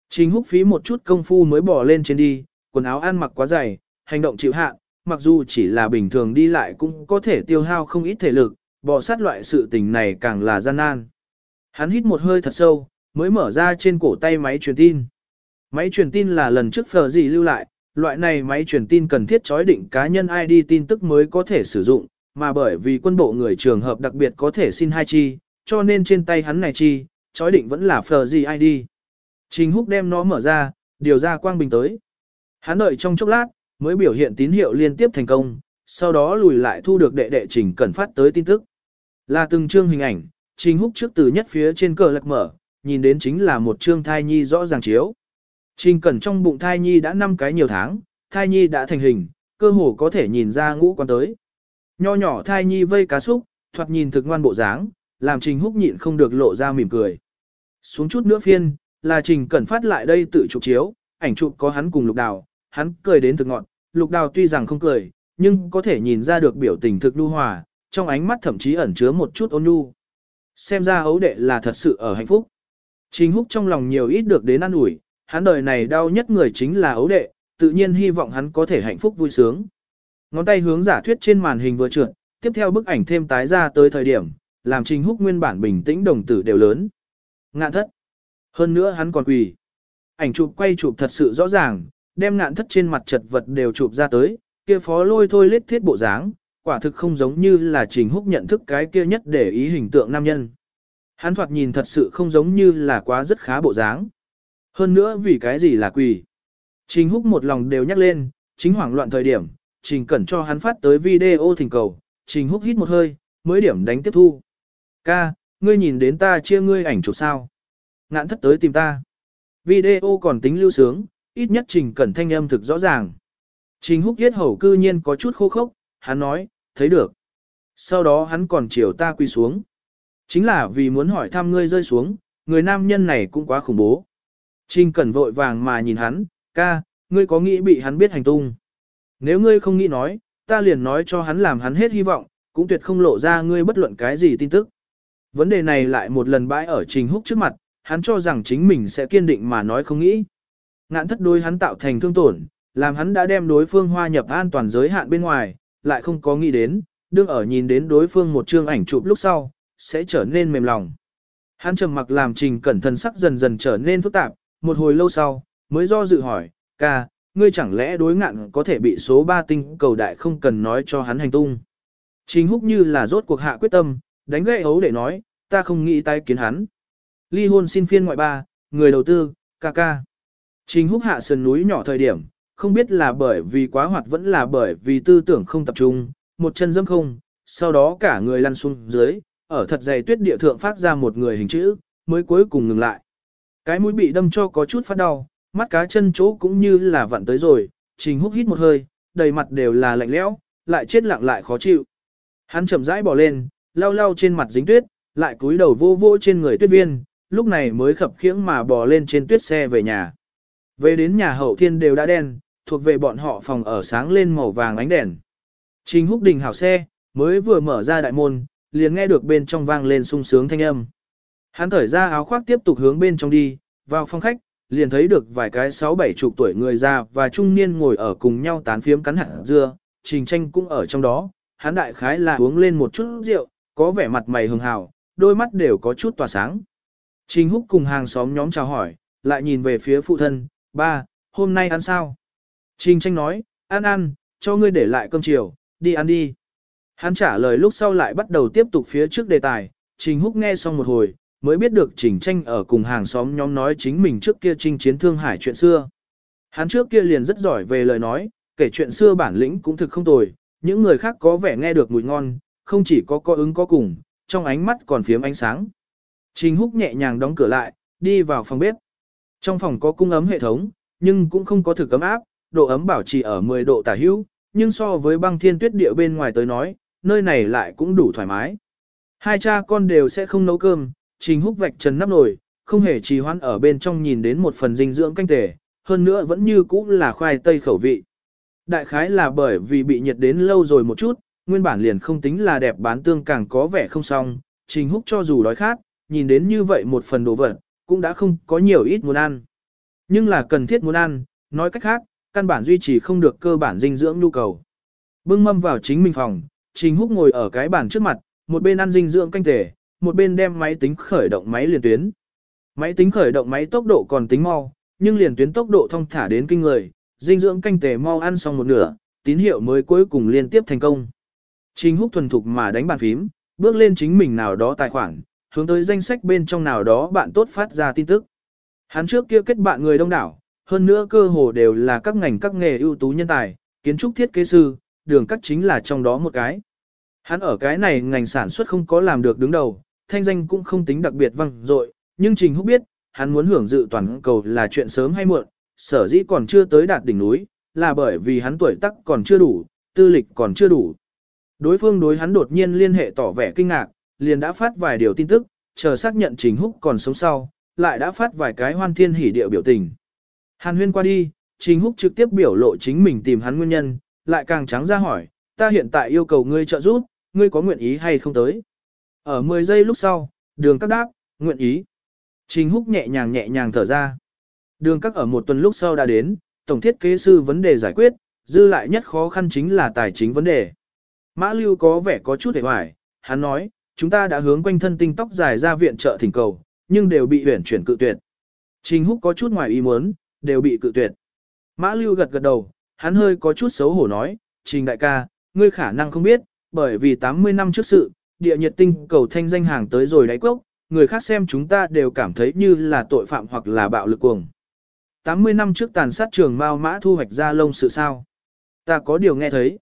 Trình húc phí một chút công phu mới bỏ lên trên đi, quần áo ăn mặc quá dày, hành động chịu hạn, mặc dù chỉ là bình thường đi lại cũng có thể tiêu hao không ít thể lực, bỏ sát loại sự tình này càng là gian nan. Hắn hít một hơi thật sâu, mới mở ra trên cổ tay máy truyền tin. Máy truyền tin là lần trước phờ gì lưu lại, loại này máy truyền tin cần thiết chói định cá nhân ID tin tức mới có thể sử dụng, mà bởi vì quân bộ người trường hợp đặc biệt có thể xin hai chi, cho nên trên tay hắn này chi, chói định vẫn là phờ gì ID. Trình Húc đem nó mở ra, điều ra quang bình tới. Hắn đợi trong chốc lát, mới biểu hiện tín hiệu liên tiếp thành công, sau đó lùi lại thu được đệ đệ Trình Cẩn phát tới tin tức. Là từng chương hình ảnh, Trình Húc trước từ nhất phía trên cờ lật mở, nhìn đến chính là một chương thai nhi rõ ràng chiếu. Trình Cẩn trong bụng thai nhi đã 5 cái nhiều tháng, thai nhi đã thành hình, cơ hồ có thể nhìn ra ngũ quan tới. Nho nhỏ thai nhi vây cá súc, thoạt nhìn thực ngoan bộ dáng, làm Trình Húc nhịn không được lộ ra mỉm cười. Xuống chút nữa phiên, là Trình Cẩn phát lại đây tự chụp chiếu, ảnh chụp có hắn cùng Lục Đào, hắn cười đến thực ngọn, Lục Đào tuy rằng không cười, nhưng có thể nhìn ra được biểu tình thực nhu hòa, trong ánh mắt thậm chí ẩn chứa một chút ôn nhu. Xem ra ấu đệ là thật sự ở hạnh phúc. Trình Húc trong lòng nhiều ít được đến ăn ủi, hắn đời này đau nhất người chính là ấu đệ, tự nhiên hy vọng hắn có thể hạnh phúc vui sướng. Ngón tay hướng giả thuyết trên màn hình vừa trượt, tiếp theo bức ảnh thêm tái ra tới thời điểm, làm Trình Húc nguyên bản bình tĩnh đồng tử đều lớn. Ngạn thất. Hơn nữa hắn còn quỳ. Ảnh chụp quay chụp thật sự rõ ràng, đem ngạn thất trên mặt chật vật đều chụp ra tới, kia phó lôi thôi lết thiết bộ dáng, quả thực không giống như là Trình Húc nhận thức cái kia nhất để ý hình tượng nam nhân. Hắn thoạt nhìn thật sự không giống như là quá rất khá bộ dáng. Hơn nữa vì cái gì là quỷ. Trình húc một lòng đều nhắc lên, chính hoảng loạn thời điểm, trình cẩn cho hắn phát tới video thỉnh cầu, trình húc hít một hơi, mới điểm đánh tiếp thu. Ca, ngươi nhìn đến ta chia ngươi ảnh chụp sao. Ngạn thất tới tìm ta. Video còn tính lưu sướng, ít nhất trình cẩn thanh âm thực rõ ràng. Trình húc yết hầu cư nhiên có chút khô khốc, hắn nói, thấy được. Sau đó hắn còn chiều ta quy xuống. Chính là vì muốn hỏi thăm ngươi rơi xuống, người nam nhân này cũng quá khủng bố. Trình cẩn vội vàng mà nhìn hắn, ca, ngươi có nghĩ bị hắn biết hành tung. Nếu ngươi không nghĩ nói, ta liền nói cho hắn làm hắn hết hy vọng, cũng tuyệt không lộ ra ngươi bất luận cái gì tin tức. Vấn đề này lại một lần bãi ở Trình Húc trước mặt, hắn cho rằng chính mình sẽ kiên định mà nói không nghĩ. Ngạn thất đối hắn tạo thành thương tổn, làm hắn đã đem đối phương hoa nhập an toàn giới hạn bên ngoài, lại không có nghĩ đến, đương ở nhìn đến đối phương một chương ảnh chụp lúc sau, sẽ trở nên mềm lòng. Hắn trầm mặc làm trình cẩn thận sắc dần dần trở nên phức tạp, một hồi lâu sau, mới do dự hỏi, ca, ngươi chẳng lẽ đối ngạn có thể bị số 3 tinh cầu đại không cần nói cho hắn hành tung. Trình húc như là rốt cuộc hạ quyết tâm, đánh gậy ấu để nói, ta không nghĩ tái kiến hắn. Ly hôn xin phiên ngoại ba, người đầu tư, ca ca. Trình húc hạ sườn núi nhỏ thời điểm, không biết là bởi vì quá hoạt vẫn là bởi vì tư tưởng không tập trung, một chân dâm không, sau đó cả người lăn xuống dưới, ở thật dày tuyết địa thượng phát ra một người hình chữ, mới cuối cùng ngừng lại. Cái mũi bị đâm cho có chút phát đau, mắt cá chân chỗ cũng như là vặn tới rồi, trình húc hít một hơi, đầy mặt đều là lạnh lẽo, lại chết lặng lại khó chịu. Hắn chậm rãi bỏ lên, lau lau trên mặt dính tuyết, lại cúi đầu vô vô trên người tuyết viên, lúc này mới khập khiễng mà bò lên trên tuyết xe về nhà. Về đến nhà hậu thiên đều đã đen, thuộc về bọn họ phòng ở sáng lên màu vàng ánh đèn. Trình húc đình hảo xe, mới vừa mở ra đại môn, liền nghe được bên trong vang lên sung sướng thanh âm. Hắn thở ra áo khoác tiếp tục hướng bên trong đi, vào phòng khách, liền thấy được vài cái sáu bảy chục tuổi người già và trung niên ngồi ở cùng nhau tán phiếm cắn hạt dưa, trình tranh cũng ở trong đó, hắn đại khái là uống lên một chút rượu, có vẻ mặt mày hường hào, đôi mắt đều có chút tỏa sáng. Trình húc cùng hàng xóm nhóm chào hỏi, lại nhìn về phía phụ thân, ba, hôm nay ăn sao? Trình tranh nói, ăn ăn, cho ngươi để lại cơm chiều, đi ăn đi. Hắn trả lời lúc sau lại bắt đầu tiếp tục phía trước đề tài, Trình Húc nghe xong một hồi, mới biết được Trình Tranh ở cùng hàng xóm nhóm nói chính mình trước kia chinh chiến Thương Hải chuyện xưa. Hắn trước kia liền rất giỏi về lời nói, kể chuyện xưa bản lĩnh cũng thực không tồi, những người khác có vẻ nghe được mùi ngon, không chỉ có có ứng có cùng, trong ánh mắt còn phiếm ánh sáng. Trình Húc nhẹ nhàng đóng cửa lại, đi vào phòng bếp. Trong phòng có cung ấm hệ thống, nhưng cũng không có thực ấm áp, độ ấm bảo trì ở 10 độ tả hữu, nhưng so với băng thiên tuyết địa bên ngoài tới nói, nơi này lại cũng đủ thoải mái. Hai cha con đều sẽ không nấu cơm, Trình Húc vạch trần nắp nồi, không hề trì hoãn ở bên trong nhìn đến một phần dinh dưỡng canh tể, hơn nữa vẫn như cũ là khoai tây khẩu vị. Đại khái là bởi vì bị nhiệt đến lâu rồi một chút, nguyên bản liền không tính là đẹp bán tương càng có vẻ không xong, Trình Húc cho dù đói khát, nhìn đến như vậy một phần đồ vật, cũng đã không có nhiều ít muốn ăn. Nhưng là cần thiết muốn ăn, nói cách khác, căn bản duy trì không được cơ bản dinh dưỡng nhu cầu. Bưng mâm vào chính mình phòng, Trình Húc ngồi ở cái bàn trước mặt, một bên ăn dinh dưỡng canh tể, một bên đem máy tính khởi động máy liền tuyến. Máy tính khởi động máy tốc độ còn tính mau, nhưng liền tuyến tốc độ thông thả đến kinh người, dinh dưỡng canh tể mau ăn xong một nửa, tín hiệu mới cuối cùng liên tiếp thành công. Trình Húc thuần thục mà đánh bàn phím, bước lên chính mình nào đó tài khoản, hướng tới danh sách bên trong nào đó bạn tốt phát ra tin tức. Hắn trước kia kết bạn người đông đảo, hơn nữa cơ hồ đều là các ngành các nghề ưu tú nhân tài, kiến trúc thiết kế sư, đường cắt chính là trong đó một cái. Hắn ở cái này ngành sản xuất không có làm được đứng đầu, thanh danh cũng không tính đặc biệt vang dội, nhưng Trình Húc biết, hắn muốn hưởng dự toàn cầu là chuyện sớm hay muộn, sở dĩ còn chưa tới đạt đỉnh núi, là bởi vì hắn tuổi tác còn chưa đủ, tư lịch còn chưa đủ. Đối phương đối hắn đột nhiên liên hệ tỏ vẻ kinh ngạc, liền đã phát vài điều tin tức, chờ xác nhận Trình Húc còn sống sau, lại đã phát vài cái hoan thiên hỉ điệu biểu tình. Hàn huyên qua đi, Trình Húc trực tiếp biểu lộ chính mình tìm hắn nguyên nhân, lại càng trắng ra hỏi, ta hiện tại yêu cầu ngươi trợ giúp, ngươi có nguyện ý hay không tới. Ở 10 giây lúc sau, đường các đáp, nguyện ý. Trình Húc nhẹ nhàng nhẹ nhàng thở ra. Đường các ở một tuần lúc sau đã đến, tổng thiết kế sư vấn đề giải quyết, dư lại nhất khó khăn chính là tài chính vấn đề. Mã Lưu có vẻ có chút hề hoài, hắn nói, chúng ta đã hướng quanh thân tinh tóc dài ra viện trợ thỉnh cầu, nhưng đều bị huyển chuyển cự tuyệt. Trình Húc có chút ngoài ý muốn, đều bị cự tuyệt. Mã Lưu gật gật đầu, hắn hơi có chút xấu hổ nói, Trình đại ca, ngươi khả năng không biết, bởi vì 80 năm trước sự, địa nhiệt tinh cầu thanh danh hàng tới rồi đáy cốc, người khác xem chúng ta đều cảm thấy như là tội phạm hoặc là bạo lực cuồng. 80 năm trước tàn sát trường mao mã thu hoạch ra lông sự sao. Ta có điều nghe thấy.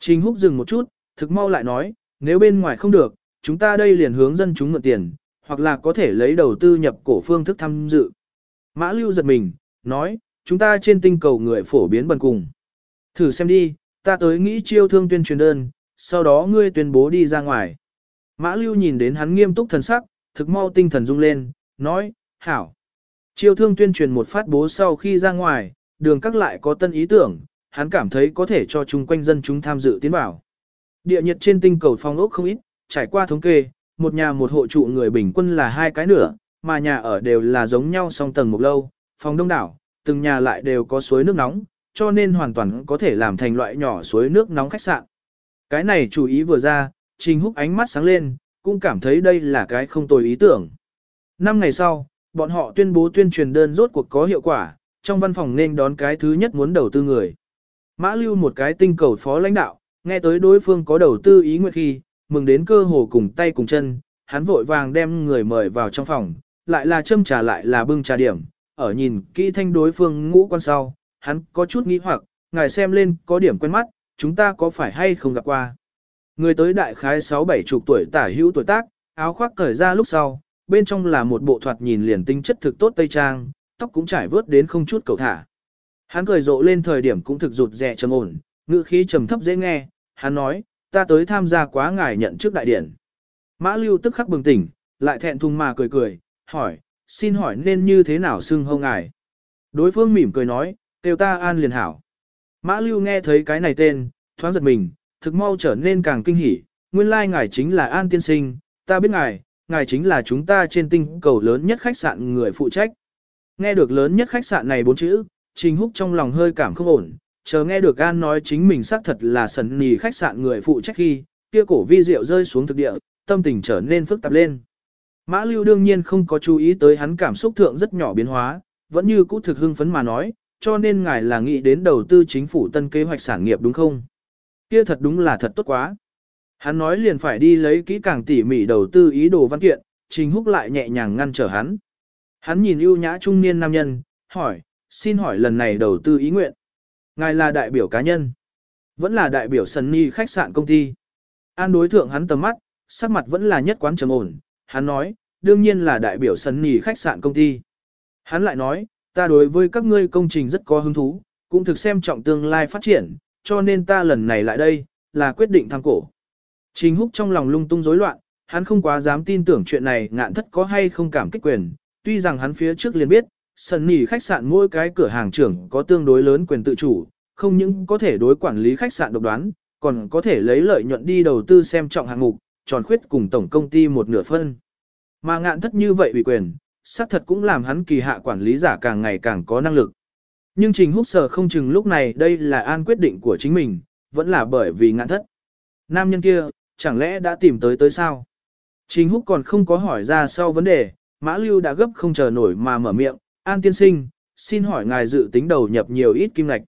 Trình húc dừng một chút, thực mau lại nói, nếu bên ngoài không được, chúng ta đây liền hướng dân chúng mượn tiền, hoặc là có thể lấy đầu tư nhập cổ phương thức tham dự. Mã lưu giật mình, nói, chúng ta trên tinh cầu người phổ biến bần cùng. Thử xem đi, ta tới nghĩ chiêu thương tuyên truyền đơn, sau đó ngươi tuyên bố đi ra ngoài. Mã lưu nhìn đến hắn nghiêm túc thần sắc, thực mau tinh thần rung lên, nói, hảo. Chiêu thương tuyên truyền một phát bố sau khi ra ngoài, đường các lại có tân ý tưởng, hắn cảm thấy có thể cho chung quanh dân chúng tham dự tiến bảo. Địa nhiệt trên tinh cầu phong ốc không ít, trải qua thống kê, một nhà một hộ trụ người bình quân là hai cái nửa, mà nhà ở đều là giống nhau song tầng một lâu, phòng đông đảo, từng nhà lại đều có suối nước nóng, cho nên hoàn toàn có thể làm thành loại nhỏ suối nước nóng khách sạn. Cái này chủ ý vừa ra, Trình Húc ánh mắt sáng lên, cũng cảm thấy đây là cái không tồi ý tưởng. Năm ngày sau, bọn họ tuyên bố tuyên truyền đơn rốt cuộc có hiệu quả, trong văn phòng nên đón cái thứ nhất muốn đầu tư người. Mã lưu một cái tinh cầu phó lãnh đạo, nghe tới đối phương có đầu tư ý nguyện khi, mừng đến cơ hồ cùng tay cùng chân, hắn vội vàng đem người mời vào trong phòng, lại là châm trà lại là bưng trà điểm, ở nhìn kỹ thanh đối phương ngũ quan sau, hắn có chút nghĩ hoặc, ngài xem lên có điểm quen mắt, chúng ta có phải hay không gặp qua. Người tới đại khái 6-7 chục tuổi tả hữu tuổi tác, áo khoác cởi ra lúc sau, bên trong là một bộ thoạt nhìn liền tinh chất thực tốt tây trang, tóc cũng trải vớt đến không chút cầu thả. Hắn cười rộ lên thời điểm cũng thực rụt rè trầm ổn, ngữ khí trầm thấp dễ nghe, hắn nói, ta tới tham gia quá ngài nhận trước đại điển. Mã lưu tức khắc bừng tỉnh, lại thẹn thùng mà cười cười, hỏi, xin hỏi nên như thế nào xưng hông ngài. Đối phương mỉm cười nói, kêu ta an liền hảo. Mã lưu nghe thấy cái này tên, thoáng giật mình, thực mau trở nên càng kinh hỉ, nguyên lai ngài chính là an tiên sinh, ta biết ngài, ngài chính là chúng ta trên tinh cầu lớn nhất khách sạn người phụ trách. Nghe được lớn nhất khách sạn này bốn chữ, Trình Húc trong lòng hơi cảm không ổn, chờ nghe được An nói chính mình xác thật là sần nì khách sạn người phụ trách khi, kia cổ vi diệu rơi xuống thực địa, tâm tình trở nên phức tạp lên. Mã Lưu đương nhiên không có chú ý tới hắn cảm xúc thượng rất nhỏ biến hóa, vẫn như cũ thực hưng phấn mà nói, cho nên ngài là nghĩ đến đầu tư chính phủ tân kế hoạch sản nghiệp đúng không? Kia thật đúng là thật tốt quá. Hắn nói liền phải đi lấy kỹ càng tỉ mỉ đầu tư ý đồ văn kiện, Trình Húc lại nhẹ nhàng ngăn trở hắn. Hắn nhìn ưu nhã trung niên nam nhân, hỏi, xin hỏi lần này đầu tư ý nguyện. Ngài là đại biểu cá nhân, vẫn là đại biểu sân ni khách sạn công ty. An đối thượng hắn tầm mắt, sắc mặt vẫn là nhất quán trầm ổn, hắn nói, đương nhiên là đại biểu sân ni khách sạn công ty. Hắn lại nói, ta đối với các ngươi công trình rất có hứng thú, cũng thực xem trọng tương lai phát triển, cho nên ta lần này lại đây, là quyết định tham cổ. Trình húc trong lòng lung tung rối loạn, hắn không quá dám tin tưởng chuyện này ngạn thất có hay không cảm kích quyền, tuy rằng hắn phía trước liền biết, sân nỉ khách sạn mỗi cái cửa hàng trưởng có tương đối lớn quyền tự chủ, không những có thể đối quản lý khách sạn độc đoán, còn có thể lấy lợi nhuận đi đầu tư xem trọng hạng mục, tròn khuyết cùng tổng công ty một nửa phân. Mà ngạn thất như vậy ủy quyền, xác thật cũng làm hắn kỳ hạ quản lý giả càng ngày càng có năng lực. Nhưng Trình Húc sở không chừng lúc này đây là an quyết định của chính mình, vẫn là bởi vì ngạn thất. Nam nhân kia, chẳng lẽ đã tìm tới tới sao? Trình Húc còn không có hỏi ra sau vấn đề, Mã Lưu đã gấp không chờ nổi mà mở miệng, An tiên sinh, xin hỏi ngài dự tính đầu nhập nhiều ít kim ngạch.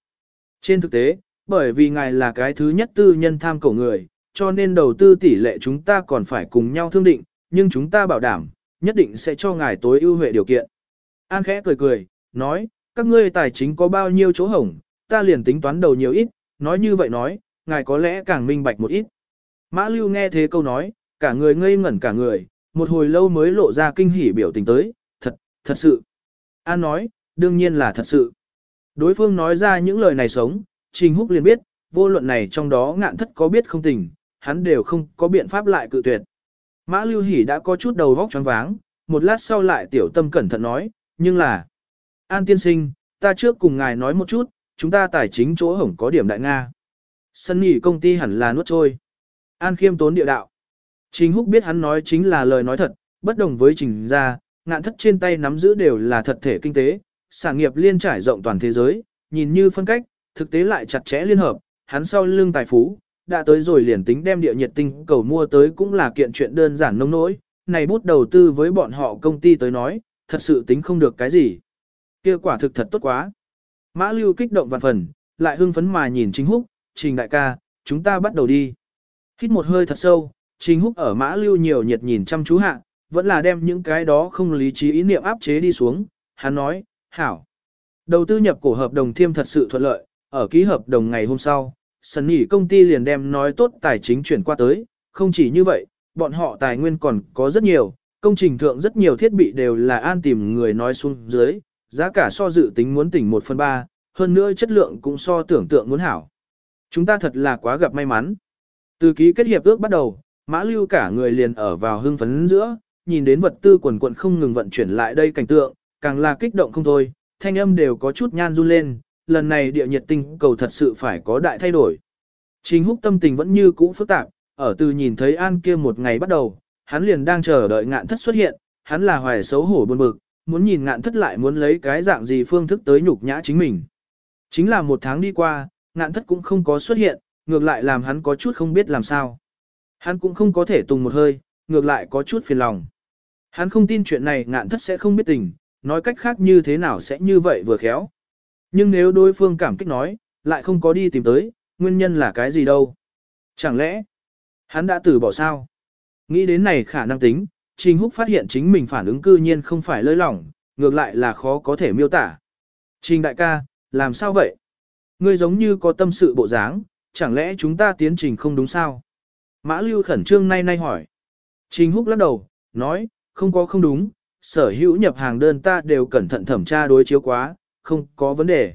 Trên thực tế, bởi vì ngài là cái thứ nhất tư nhân tham cổ người, cho nên đầu tư tỷ lệ chúng ta còn phải cùng nhau thương định, nhưng chúng ta bảo đảm, nhất định sẽ cho ngài tối ưu huệ điều kiện. An khẽ cười cười, nói, các ngươi tài chính có bao nhiêu chỗ hổng, ta liền tính toán đầu nhiều ít, nói như vậy nói, ngài có lẽ càng minh bạch một ít. Mã Lưu nghe thế câu nói, cả người ngây ngẩn cả người, một hồi lâu mới lộ ra kinh hỉ biểu tình tới, thật, thật sự. An nói, đương nhiên là thật sự. Đối phương nói ra những lời này sống, Trình Húc liền biết, vô luận này trong đó ngạn thất có biết không tình, hắn đều không có biện pháp lại cự tuyệt. Mã Lưu Hỷ đã có chút đầu vóc choáng váng, một lát sau lại tiểu tâm cẩn thận nói, nhưng là, An tiên sinh, ta trước cùng ngài nói một chút, chúng ta tài chính chỗ hổng có điểm đại Nga. Sân nghỉ công ty hẳn là nuốt trôi. An khiêm tốn địa đạo. Trình Húc biết hắn nói chính là lời nói thật, bất đồng với trình ra, ngạn thất trên tay nắm giữ đều là thật thể kinh tế, sản nghiệp liên trải rộng toàn thế giới, nhìn như phân cách, thực tế lại chặt chẽ liên hợp, hắn sau lưng tài phú, đã tới rồi liền tính đem địa nhiệt tinh cầu mua tới cũng là kiện chuyện đơn giản nông nỗi, này bút đầu tư với bọn họ công ty tới nói, thật sự tính không được cái gì. Kia quả thực thật tốt quá. Mã Lưu kích động vạn phần, lại hưng phấn mà nhìn Trình Húc, Trình đại ca, chúng ta bắt đầu đi. Hít một hơi thật sâu, Trình Húc ở Mã Lưu nhiều nhiệt nhìn chăm chú hạ, vẫn là đem những cái đó không lý trí ý niệm áp chế đi xuống, hắn nói, hảo. Đầu tư nhập cổ hợp đồng thiêm thật sự thuận lợi, ở ký hợp đồng ngày hôm sau, sân nghỉ công ty liền đem nói tốt tài chính chuyển qua tới, không chỉ như vậy, bọn họ tài nguyên còn có rất nhiều, công trình thượng rất nhiều thiết bị đều là an tìm người nói xuống dưới, giá cả so dự tính muốn tỉnh 1 phần 3, hơn nữa chất lượng cũng so tưởng tượng muốn hảo. Chúng ta thật là quá gặp may mắn. Từ ký kết hiệp ước bắt đầu, mã lưu cả người liền ở vào hưng phấn giữa, nhìn đến vật tư quần quận không ngừng vận chuyển lại đây cảnh tượng, càng là kích động không thôi, thanh âm đều có chút nhan run lên, lần này địa nhiệt tinh cầu thật sự phải có đại thay đổi. chính húc tâm tình vẫn như cũ phức tạp, ở từ nhìn thấy An kia một ngày bắt đầu, hắn liền đang chờ đợi ngạn thất xuất hiện, hắn là hoài xấu hổ buồn bực, muốn nhìn ngạn thất lại muốn lấy cái dạng gì phương thức tới nhục nhã chính mình. Chính là một tháng đi qua, ngạn thất cũng không có xuất hiện, ngược lại làm hắn có chút không biết làm sao. Hắn cũng không có thể tùng một hơi, ngược lại có chút phiền lòng. Hắn không tin chuyện này ngạn thất sẽ không biết tình, nói cách khác như thế nào sẽ như vậy vừa khéo. Nhưng nếu đối phương cảm kích nói, lại không có đi tìm tới, nguyên nhân là cái gì đâu. Chẳng lẽ, hắn đã từ bỏ sao? Nghĩ đến này khả năng tính, Trình Húc phát hiện chính mình phản ứng cư nhiên không phải lơi lỏng, ngược lại là khó có thể miêu tả. Trình đại ca, làm sao vậy? Ngươi giống như có tâm sự bộ dáng, chẳng lẽ chúng ta tiến trình không đúng sao? Mã Lưu khẩn trương nay nay hỏi. Trình Húc lắc đầu, nói, không có không đúng, sở hữu nhập hàng đơn ta đều cẩn thận thẩm tra đối chiếu quá, không có vấn đề.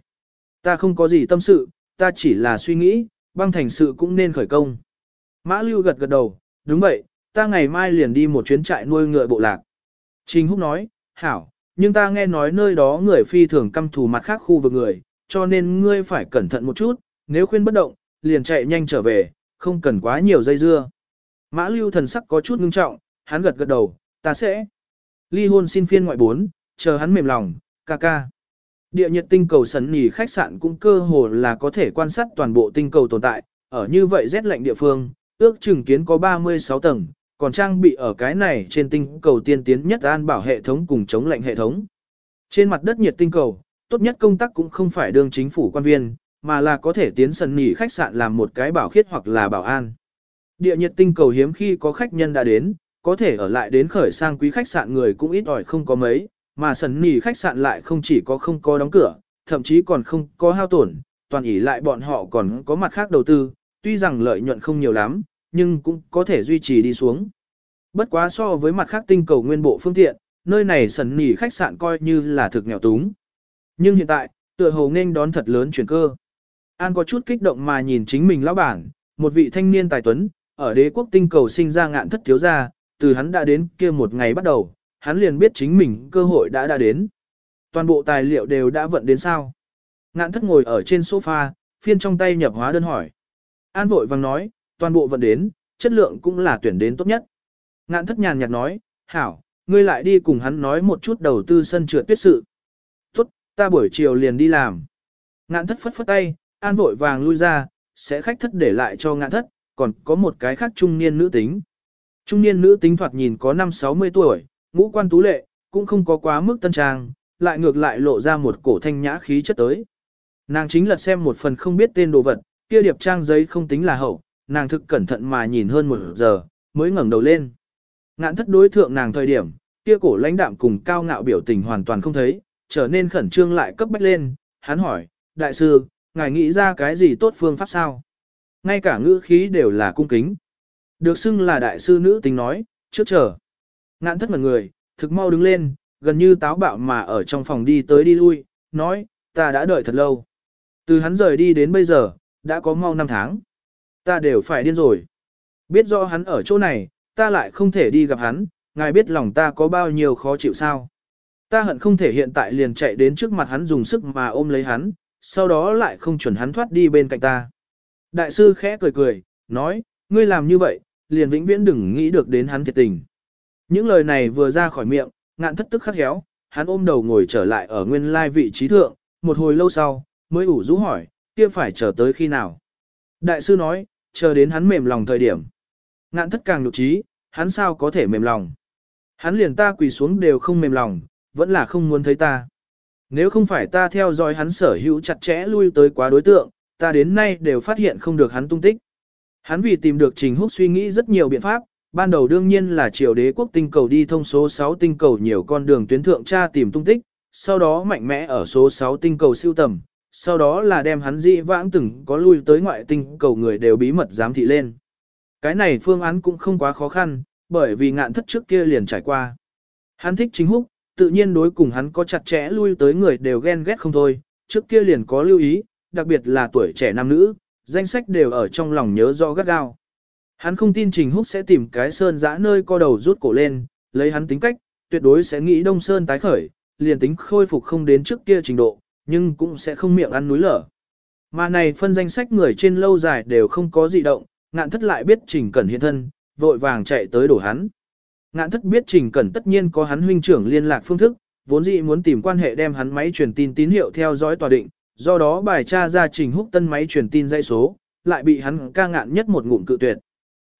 Ta không có gì tâm sự, ta chỉ là suy nghĩ, băng thành sự cũng nên khởi công. Mã Lưu gật gật đầu, đúng vậy, ta ngày mai liền đi một chuyến trại nuôi ngựa bộ lạc. Trình Húc nói, hảo, nhưng ta nghe nói nơi đó người phi thường căm thù mặt khác khu vực người, cho nên ngươi phải cẩn thận một chút, nếu khuyên bất động, liền chạy nhanh trở về, không cần quá nhiều dây dưa. Mã lưu thần sắc có chút ngưng trọng, hắn gật gật đầu, ta sẽ. Ly hôn xin phiên ngoại bốn, chờ hắn mềm lòng, ca ca. Địa nhiệt tinh cầu sấn nỉ khách sạn cũng cơ hồ là có thể quan sát toàn bộ tinh cầu tồn tại, ở như vậy rét lạnh địa phương, ước chừng kiến có 36 tầng, còn trang bị ở cái này trên tinh cầu tiên tiến nhất an bảo hệ thống cùng chống lạnh hệ thống. Trên mặt đất nhiệt tinh cầu, tốt nhất công tác cũng không phải đương chính phủ quan viên, mà là có thể tiến sân nghỉ khách sạn làm một cái bảo khiết hoặc là bảo an. Địa nhiệt tinh cầu hiếm khi có khách nhân đã đến, có thể ở lại đến khởi sang quý khách sạn người cũng ít ỏi không có mấy, mà sần nỉ khách sạn lại không chỉ có không có đóng cửa, thậm chí còn không có hao tổn, toàn ỷ lại bọn họ còn có mặt khác đầu tư, tuy rằng lợi nhuận không nhiều lắm, nhưng cũng có thể duy trì đi xuống. Bất quá so với mặt khác tinh cầu nguyên bộ phương tiện, nơi này sần nỉ khách sạn coi như là thực nghèo túng. Nhưng hiện tại, tựa hồ nên đón thật lớn chuyển cơ. An có chút kích động mà nhìn chính mình lão bản, một vị thanh niên tài tuấn, ở đế quốc tinh cầu sinh ra ngạn thất thiếu gia, từ hắn đã đến kia một ngày bắt đầu, hắn liền biết chính mình cơ hội đã đã đến. Toàn bộ tài liệu đều đã vận đến sao. Ngạn thất ngồi ở trên sofa, phiên trong tay nhập hóa đơn hỏi. An vội vàng nói, toàn bộ vận đến, chất lượng cũng là tuyển đến tốt nhất. Ngạn thất nhàn nhạt nói, hảo, ngươi lại đi cùng hắn nói một chút đầu tư sân trượt tuyết sự. Tốt, ta buổi chiều liền đi làm. Ngạn thất phất phất tay, an vội vàng lui ra, sẽ khách thất để lại cho ngạn thất, còn có một cái khác trung niên nữ tính. Trung niên nữ tính thoạt nhìn có 5-60 tuổi, ngũ quan tú lệ, cũng không có quá mức tân trang, lại ngược lại lộ ra một cổ thanh nhã khí chất tới. Nàng chính lật xem một phần không biết tên đồ vật, kia điệp trang giấy không tính là hậu, nàng thực cẩn thận mà nhìn hơn một giờ, mới ngẩng đầu lên. Ngạn thất đối thượng nàng thời điểm, kia cổ lãnh đạm cùng cao ngạo biểu tình hoàn toàn không thấy, trở nên khẩn trương lại cấp bách lên, hắn hỏi, đại sư, ngài nghĩ ra cái gì tốt phương pháp sao? Ngay cả ngữ khí đều là cung kính. Được xưng là đại sư nữ tính nói, trước chờ. Ngạn thất mật người, thực mau đứng lên, gần như táo bạo mà ở trong phòng đi tới đi lui, nói, ta đã đợi thật lâu. Từ hắn rời đi đến bây giờ, đã có mau 5 tháng. Ta đều phải điên rồi. Biết rõ hắn ở chỗ này, ta lại không thể đi gặp hắn, ngài biết lòng ta có bao nhiêu khó chịu sao. Ta hận không thể hiện tại liền chạy đến trước mặt hắn dùng sức mà ôm lấy hắn, sau đó lại không chuẩn hắn thoát đi bên cạnh ta. Đại sư khẽ cười cười, nói, ngươi làm như vậy, liền vĩnh viễn đừng nghĩ được đến hắn thiệt tình. Những lời này vừa ra khỏi miệng, ngạn thất tức khắc héo, hắn ôm đầu ngồi trở lại ở nguyên lai vị trí thượng, một hồi lâu sau, mới ủ rũ hỏi, kia phải chờ tới khi nào. Đại sư nói, chờ đến hắn mềm lòng thời điểm. Ngạn thất càng nhục trí, hắn sao có thể mềm lòng. Hắn liền ta quỳ xuống đều không mềm lòng, vẫn là không muốn thấy ta. Nếu không phải ta theo dõi hắn sở hữu chặt chẽ lui tới quá đối tượng, ta đến nay đều phát hiện không được hắn tung tích. Hắn vì tìm được Trình Húc suy nghĩ rất nhiều biện pháp, ban đầu đương nhiên là triều đế quốc tinh cầu đi thông số 6 tinh cầu nhiều con đường tuyến thượng tra tìm tung tích, sau đó mạnh mẽ ở số 6 tinh cầu siêu tầm, sau đó là đem hắn dị vãng từng có lui tới ngoại tinh cầu người đều bí mật giám thị lên. Cái này phương án cũng không quá khó khăn, bởi vì ngạn thất trước kia liền trải qua. Hắn thích chính húc, tự nhiên đối cùng hắn có chặt chẽ lui tới người đều ghen ghét không thôi, trước kia liền có lưu ý, đặc biệt là tuổi trẻ nam nữ, danh sách đều ở trong lòng nhớ rõ gắt gao. Hắn không tin Trình Húc sẽ tìm cái sơn dã nơi co đầu rút cổ lên, lấy hắn tính cách, tuyệt đối sẽ nghĩ Đông Sơn tái khởi, liền tính khôi phục không đến trước kia trình độ, nhưng cũng sẽ không miệng ăn núi lở. Mà này phân danh sách người trên lâu dài đều không có gì động, ngạn thất lại biết Trình Cẩn hiện thân, vội vàng chạy tới đổ hắn. Ngạn thất biết Trình Cẩn tất nhiên có hắn huynh trưởng liên lạc phương thức, vốn dĩ muốn tìm quan hệ đem hắn máy truyền tin tín hiệu theo dõi tòa định, do đó bài tra ra Trình Húc Tân máy truyền tin dây số, lại bị hắn ca ngạn nhất một ngụm cự tuyệt.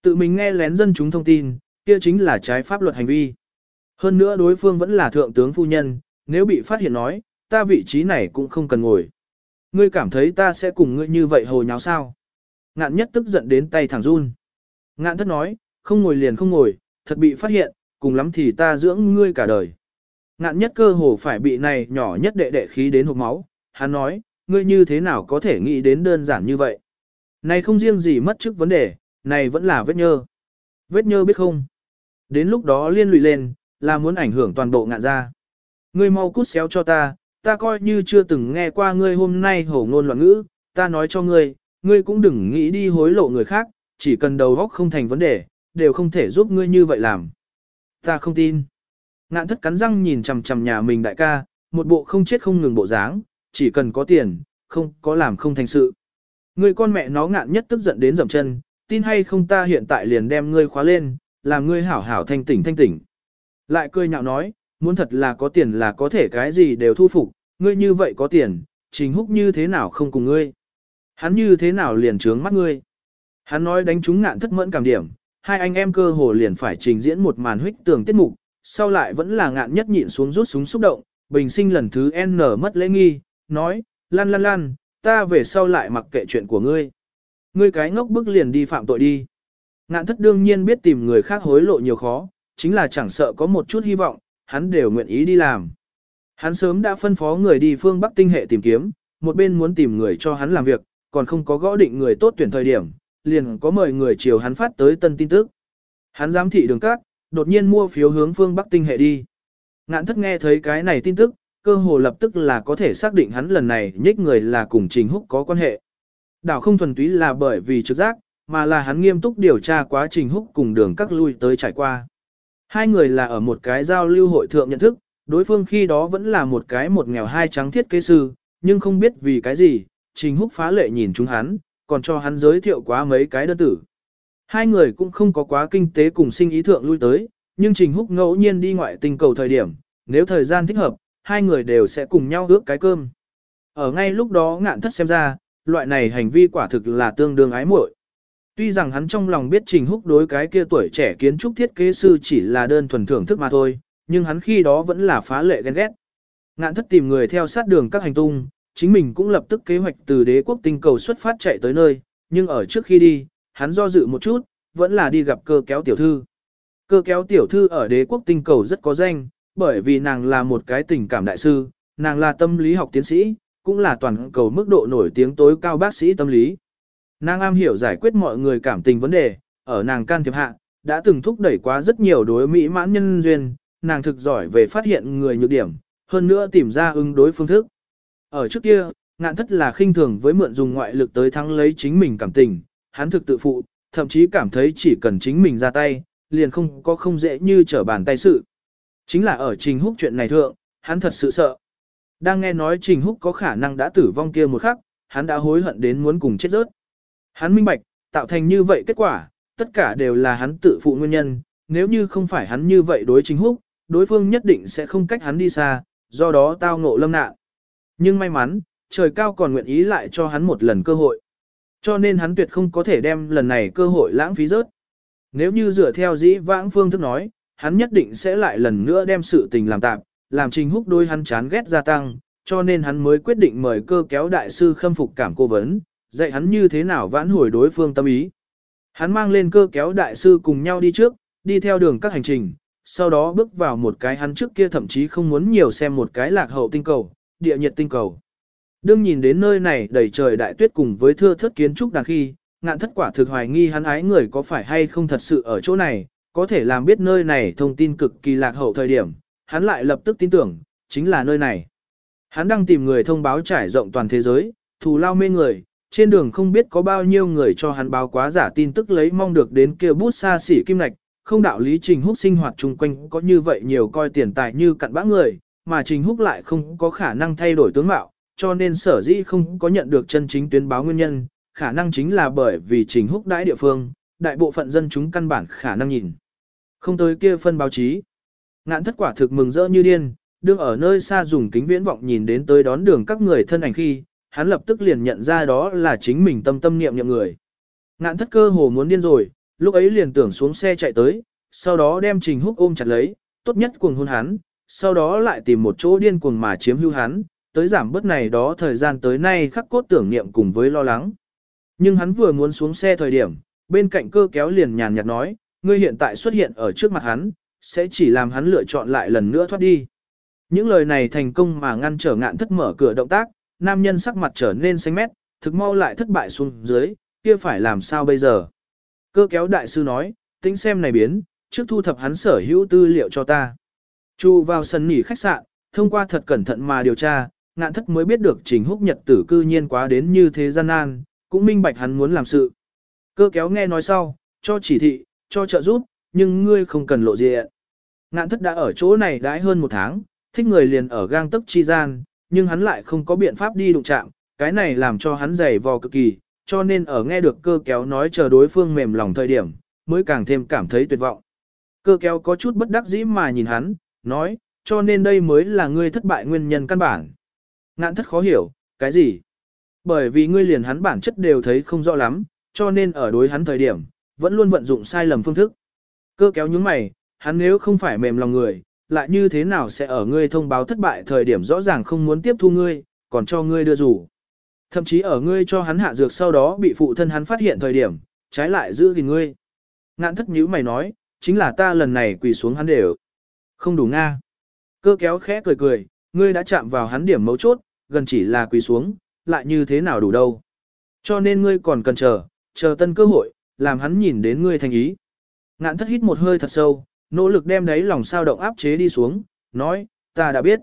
Tự mình nghe lén dân chúng thông tin, kia chính là trái pháp luật hành vi. Hơn nữa đối phương vẫn là thượng tướng phu nhân, nếu bị phát hiện nói, ta vị trí này cũng không cần ngồi. Ngươi cảm thấy ta sẽ cùng ngươi như vậy hồ nháo sao? Ngạn nhất tức giận đến tay thẳng run. Ngạn thất nói, không ngồi liền không ngồi, thật bị phát hiện, cùng lắm thì ta dưỡng ngươi cả đời. Ngạn nhất cơ hồ phải bị này nhỏ nhất đệ đệ khí đến hộp máu, hắn nói, ngươi như thế nào có thể nghĩ đến đơn giản như vậy. Này không riêng gì mất chức vấn đề, này vẫn là vết nhơ. Vết nhơ biết không? Đến lúc đó liên lụy lên, là muốn ảnh hưởng toàn bộ ngạn ra. Ngươi mau cút xéo cho ta, ta coi như chưa từng nghe qua ngươi hôm nay hổ ngôn loạn ngữ, ta nói cho ngươi, ngươi cũng đừng nghĩ đi hối lộ người khác, chỉ cần đầu óc không thành vấn đề, đều không thể giúp ngươi như vậy làm. Ta không tin. Ngạn thất cắn răng nhìn chằm chằm nhà mình đại ca, một bộ không chết không ngừng bộ dáng, chỉ cần có tiền, không có làm không thành sự. người con mẹ nó ngạn nhất tức giận đến dậm chân, tin hay không ta hiện tại liền đem ngươi khóa lên, làm ngươi hảo hảo thanh tỉnh thanh tỉnh. Lại cười nhạo nói, muốn thật là có tiền là có thể cái gì đều thu phục, ngươi như vậy có tiền, trình húc như thế nào không cùng ngươi. Hắn như thế nào liền trướng mắt ngươi. Hắn nói đánh chúng ngạn thất mẫn cảm điểm, hai anh em cơ hồ liền phải trình diễn một màn huyết tường tiết mục, sau lại vẫn là ngạn nhất nhịn xuống rút súng xúc động, bình sinh lần thứ N mất lễ nghi, nói, lăn lăn lăn, ta về sau lại mặc kệ chuyện của ngươi. Ngươi cái ngốc bức liền đi phạm tội đi. Ngạn thất đương nhiên biết tìm người khác hối lộ nhiều khó, chính là chẳng sợ có một chút hy vọng, hắn đều nguyện ý đi làm. Hắn sớm đã phân phó người đi phương Bắc tinh hệ tìm kiếm, một bên muốn tìm người cho hắn làm việc, còn không có gõ định người tốt tuyển thời điểm, liền có mời người chiều hắn phát tới tân tin tức. Hắn giám thị đường cát, đột nhiên mua phiếu hướng phương Bắc tinh hệ đi. Ngạn thất nghe thấy cái này tin tức, cơ hồ lập tức là có thể xác định hắn lần này nhích người là cùng Trình Húc có quan hệ. Đảo không thuần túy là bởi vì trực giác, mà là hắn nghiêm túc điều tra quá Trình Húc cùng đường các lui tới trải qua. Hai người là ở một cái giao lưu hội thượng nhận thức, đối phương khi đó vẫn là một cái một nghèo hai trắng thiết kế sư, nhưng không biết vì cái gì, Trình Húc phá lệ nhìn chúng hắn, còn cho hắn giới thiệu quá mấy cái đơn tử. Hai người cũng không có quá kinh tế cùng sinh ý thượng lui tới, nhưng Trình Húc ngẫu nhiên đi ngoại tình cầu thời điểm, nếu thời gian thích hợp, hai người đều sẽ cùng nhau ước cái cơm. Ở ngay lúc đó ngạn thất xem ra, loại này hành vi quả thực là tương đương ái muội. Tuy rằng hắn trong lòng biết Trình Húc đối cái kia tuổi trẻ kiến trúc thiết kế sư chỉ là đơn thuần thưởng thức mà thôi, nhưng hắn khi đó vẫn là phá lệ ghen ghét. Ngạn thất tìm người theo sát đường các hành tung, chính mình cũng lập tức kế hoạch từ đế quốc tinh cầu xuất phát chạy tới nơi, nhưng ở trước khi đi, hắn do dự một chút, vẫn là đi gặp cơ kéo tiểu thư. Cơ kéo tiểu thư ở đế quốc tinh cầu rất có danh, bởi vì nàng là một cái tình cảm đại sư, nàng là tâm lý học tiến sĩ, cũng là toàn cầu mức độ nổi tiếng tối cao bác sĩ tâm lý. Nàng am hiểu giải quyết mọi người cảm tình vấn đề, ở nàng can thiệp hạ, đã từng thúc đẩy quá rất nhiều đối mỹ mãn nhân duyên, nàng thực giỏi về phát hiện người nhược điểm, hơn nữa tìm ra ứng đối phương thức. Ở trước kia, ngạn thất là khinh thường với mượn dùng ngoại lực tới thắng lấy chính mình cảm tình, hắn thực tự phụ, thậm chí cảm thấy chỉ cần chính mình ra tay, liền không có không dễ như trở bàn tay sự. Chính là ở Trình Húc chuyện này thượng, hắn thật sự sợ. Đang nghe nói Trình Húc có khả năng đã tử vong kia một khắc, hắn đã hối hận đến muốn cùng chết rớt. Hắn minh bạch, tạo thành như vậy kết quả, tất cả đều là hắn tự phụ nguyên nhân, nếu như không phải hắn như vậy đối Trình Húc, đối phương nhất định sẽ không cách hắn đi xa, do đó tao ngộ lâm nạn. Nhưng may mắn, trời cao còn nguyện ý lại cho hắn một lần cơ hội. Cho nên hắn tuyệt không có thể đem lần này cơ hội lãng phí rớt. Nếu như dựa theo dĩ vãng phương thức nói, hắn nhất định sẽ lại lần nữa đem sự tình làm tạm, làm trình húc đôi hắn chán ghét gia tăng, cho nên hắn mới quyết định mời cơ kéo đại sư khâm phục cảm cô vấn, dạy hắn như thế nào vãn hồi đối phương tâm ý. Hắn mang lên cơ kéo đại sư cùng nhau đi trước, đi theo đường các hành trình, sau đó bước vào một cái hắn trước kia thậm chí không muốn nhiều xem một cái lạc hậu tinh cầu, địa nhiệt tinh cầu. Đương nhìn đến nơi này đầy trời đại tuyết cùng với thưa thất kiến trúc đàn khi, ngạn thất quả thực hoài nghi hắn ái người có phải hay không thật sự ở chỗ này, có thể làm biết nơi này thông tin cực kỳ lạc hậu thời điểm, hắn lại lập tức tin tưởng, chính là nơi này. Hắn đang tìm người thông báo trải rộng toàn thế giới, thù lao mê người, trên đường không biết có bao nhiêu người cho hắn báo quá giả tin tức lấy mong được đến kia bút xa xỉ kim lạch, không đạo lý Trình Húc sinh hoạt chung quanh có như vậy nhiều coi tiền tài như cặn bã người, mà Trình Húc lại không có khả năng thay đổi tướng mạo, cho nên sở dĩ không có nhận được chân chính tuyến báo nguyên nhân, khả năng chính là bởi vì Trình Húc đãi địa phương, đại bộ phận dân chúng căn bản khả năng nhìn. Không tới kia phân báo chí. Ngạn thất quả thực mừng rỡ như điên, đương ở nơi xa dùng kính viễn vọng nhìn đến tới đón đường các người thân ảnh khi, hắn lập tức liền nhận ra đó là chính mình tâm tâm niệm niệm người. Ngạn thất cơ hồ muốn điên rồi, lúc ấy liền tưởng xuống xe chạy tới, sau đó đem Trình Húc ôm chặt lấy, tốt nhất cuồng hôn hắn, sau đó lại tìm một chỗ điên cuồng mà chiếm hữu hắn, tới giảm bớt này đó thời gian tới nay khắc cốt tưởng niệm cùng với lo lắng. Nhưng hắn vừa muốn xuống xe thời điểm, bên cạnh cơ kéo liền nhàn nhạt nói, ngươi hiện tại xuất hiện ở trước mặt hắn, sẽ chỉ làm hắn lựa chọn lại lần nữa thoát đi. Những lời này thành công mà ngăn trở ngạn thất mở cửa động tác, nam nhân sắc mặt trở nên xanh mét, thực mau lại thất bại xuống dưới, kia phải làm sao bây giờ. Cơ kéo đại sư nói, tính xem này biến, trước thu thập hắn sở hữu tư liệu cho ta. Chu vào sân nghỉ khách sạn, thông qua thật cẩn thận mà điều tra, ngạn thất mới biết được trình húc nhật tử cư nhiên quá đến như thế gian nan, cũng minh bạch hắn muốn làm sự. Cơ kéo nghe nói sau, cho chỉ thị, cho trợ giúp, nhưng ngươi không cần lộ diện. Ngạn thất đã ở chỗ này đãi hơn một tháng, thích người liền ở gang tức chi gian, nhưng hắn lại không có biện pháp đi đụng chạm, cái này làm cho hắn dày vò cực kỳ, cho nên ở nghe được cơ kéo nói chờ đối phương mềm lòng thời điểm, mới càng thêm cảm thấy tuyệt vọng. Cơ kéo có chút bất đắc dĩ mà nhìn hắn, nói, cho nên đây mới là ngươi thất bại nguyên nhân căn bản. Ngạn thất khó hiểu, cái gì? Bởi vì ngươi liền hắn bản chất đều thấy không rõ lắm, cho nên ở đối hắn thời điểm, vẫn luôn vận dụng sai lầm phương thức. Cơ kéo những mày, hắn nếu không phải mềm lòng người, lại như thế nào sẽ ở ngươi thông báo thất bại thời điểm rõ ràng không muốn tiếp thu ngươi, còn cho ngươi đưa rủ. Thậm chí ở ngươi cho hắn hạ dược sau đó bị phụ thân hắn phát hiện thời điểm, trái lại giữ gìn ngươi. Ngạn thất nhữ mày nói, chính là ta lần này quỳ xuống hắn đều. Không đủ Nga. Cơ kéo khẽ cười cười, ngươi đã chạm vào hắn điểm mấu chốt, gần chỉ là quỳ xuống, lại như thế nào đủ đâu. Cho nên ngươi còn cần chờ, chờ tân cơ hội, làm hắn nhìn đến ngươi thành ý. Ngạn thất hít một hơi thật sâu, nỗ lực đem đấy lòng sao động áp chế đi xuống, nói, ta đã biết.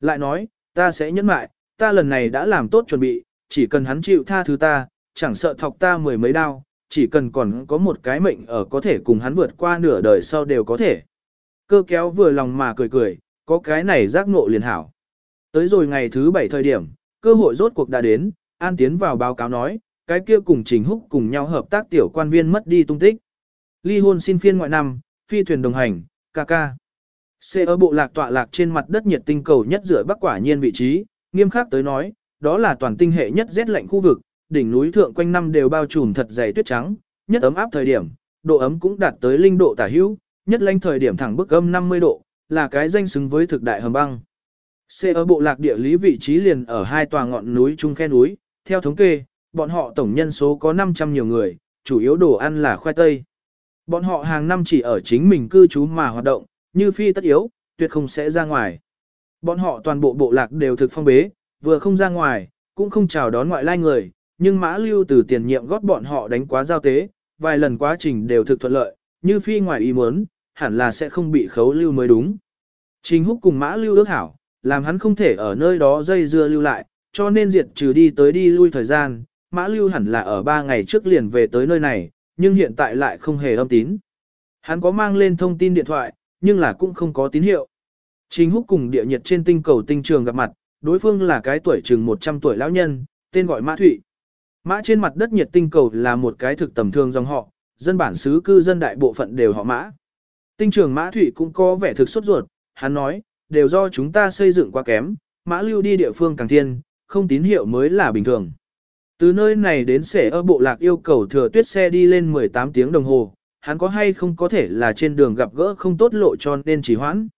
Lại nói, ta sẽ nhẫn mại, ta lần này đã làm tốt chuẩn bị, chỉ cần hắn chịu tha thứ ta, chẳng sợ thọc ta mười mấy đao, chỉ cần còn có một cái mệnh ở có thể cùng hắn vượt qua nửa đời sau đều có thể. Cơ kéo vừa lòng mà cười cười, có cái này giác ngộ liền hảo. Tới rồi ngày thứ bảy thời điểm, cơ hội rốt cuộc đã đến, An tiến vào báo cáo nói, cái kia cùng Trình Húc cùng nhau hợp tác tiểu quan viên mất đi tung tích. Ly hôn xin phiên ngoại năm, phi thuyền đồng hành, ca ca. Xe ở bộ lạc tọa lạc trên mặt đất nhiệt tinh cầu nhất giữa bắc quả nhiên vị trí, nghiêm khắc tới nói, đó là toàn tinh hệ nhất rét lạnh khu vực, đỉnh núi thượng quanh năm đều bao trùm thật dày tuyết trắng, nhất ấm áp thời điểm, độ ấm cũng đạt tới linh độ tả hữu, nhất lạnh thời điểm thẳng bức âm 50 độ, là cái danh xứng với thực đại hầm băng. Xe ở bộ lạc địa lý vị trí liền ở hai tòa ngọn núi trung khe núi, theo thống kê, bọn họ tổng nhân số có 500 nhiều người, chủ yếu đồ ăn là khoai tây. Bọn họ hàng năm chỉ ở chính mình cư trú mà hoạt động, như phi tất yếu, tuyệt không sẽ ra ngoài. Bọn họ toàn bộ bộ lạc đều thực phong bế, vừa không ra ngoài, cũng không chào đón ngoại lai người, nhưng mã lưu từ tiền nhiệm gót bọn họ đánh quá giao tế, vài lần quá trình đều thực thuận lợi, như phi ngoài ý muốn, hẳn là sẽ không bị khấu lưu mới đúng. Trình húc cùng mã lưu ước hảo, làm hắn không thể ở nơi đó dây dưa lưu lại, cho nên diệt trừ đi tới đi lui thời gian, mã lưu hẳn là ở ba ngày trước liền về tới nơi này, nhưng hiện tại lại không hề âm tín. Hắn có mang lên thông tin điện thoại, nhưng là cũng không có tín hiệu. Trình húc cùng địa nhiệt trên tinh cầu tinh trường gặp mặt, đối phương là cái tuổi chừng 100 tuổi lão nhân, tên gọi Mã Thụy. Mã trên mặt đất nhiệt tinh cầu là một cái thực tầm thường dòng họ, dân bản xứ cư dân đại bộ phận đều họ Mã. Tinh trường Mã Thụy cũng có vẻ thực sốt ruột, hắn nói, đều do chúng ta xây dựng quá kém, Mã lưu đi địa phương càng thiên, không tín hiệu mới là bình thường. Từ nơi này đến sẻ ở bộ lạc yêu cầu thừa tuyết xe đi lên 18 tiếng đồng hồ, hắn có hay không có thể là trên đường gặp gỡ không tốt lộ cho nên chỉ hoãn.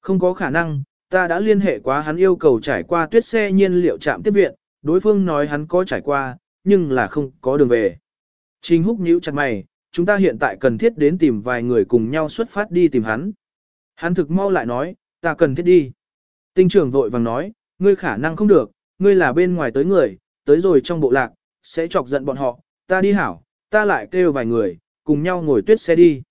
Không có khả năng, ta đã liên hệ quá hắn yêu cầu trải qua tuyết xe nhiên liệu trạm tiếp viện, đối phương nói hắn có trải qua, nhưng là không có đường về. Trình húc nhíu chặt mày, chúng ta hiện tại cần thiết đến tìm vài người cùng nhau xuất phát đi tìm hắn. Hắn thực mau lại nói, ta cần thiết đi. Tinh trưởng vội vàng nói, ngươi khả năng không được, ngươi là bên ngoài tới người, tới rồi trong bộ lạc, sẽ chọc giận bọn họ, ta đi hảo, ta lại kêu vài người, cùng nhau ngồi tuyết xe đi.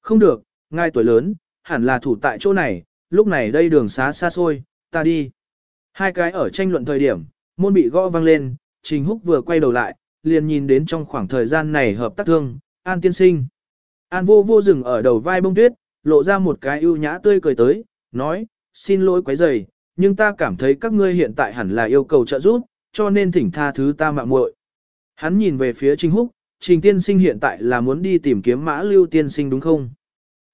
Không được, ngay tuổi lớn, hẳn là thủ tại chỗ này, lúc này đây đường xá xa xôi, ta đi. Hai cái ở tranh luận thời điểm, môn bị gõ vang lên, Trình Húc vừa quay đầu lại, liền nhìn đến trong khoảng thời gian này hợp tác thương, An tiên sinh. An vô vô dừng ở đầu vai bông tuyết, lộ ra một cái ưu nhã tươi cười tới, nói, xin lỗi quấy rầy, nhưng ta cảm thấy các ngươi hiện tại hẳn là yêu cầu trợ giúp, cho nên thỉnh tha thứ ta mạng muội. Hắn nhìn về phía Trình Húc, Trình tiên sinh hiện tại là muốn đi tìm kiếm mã lưu tiên sinh đúng không?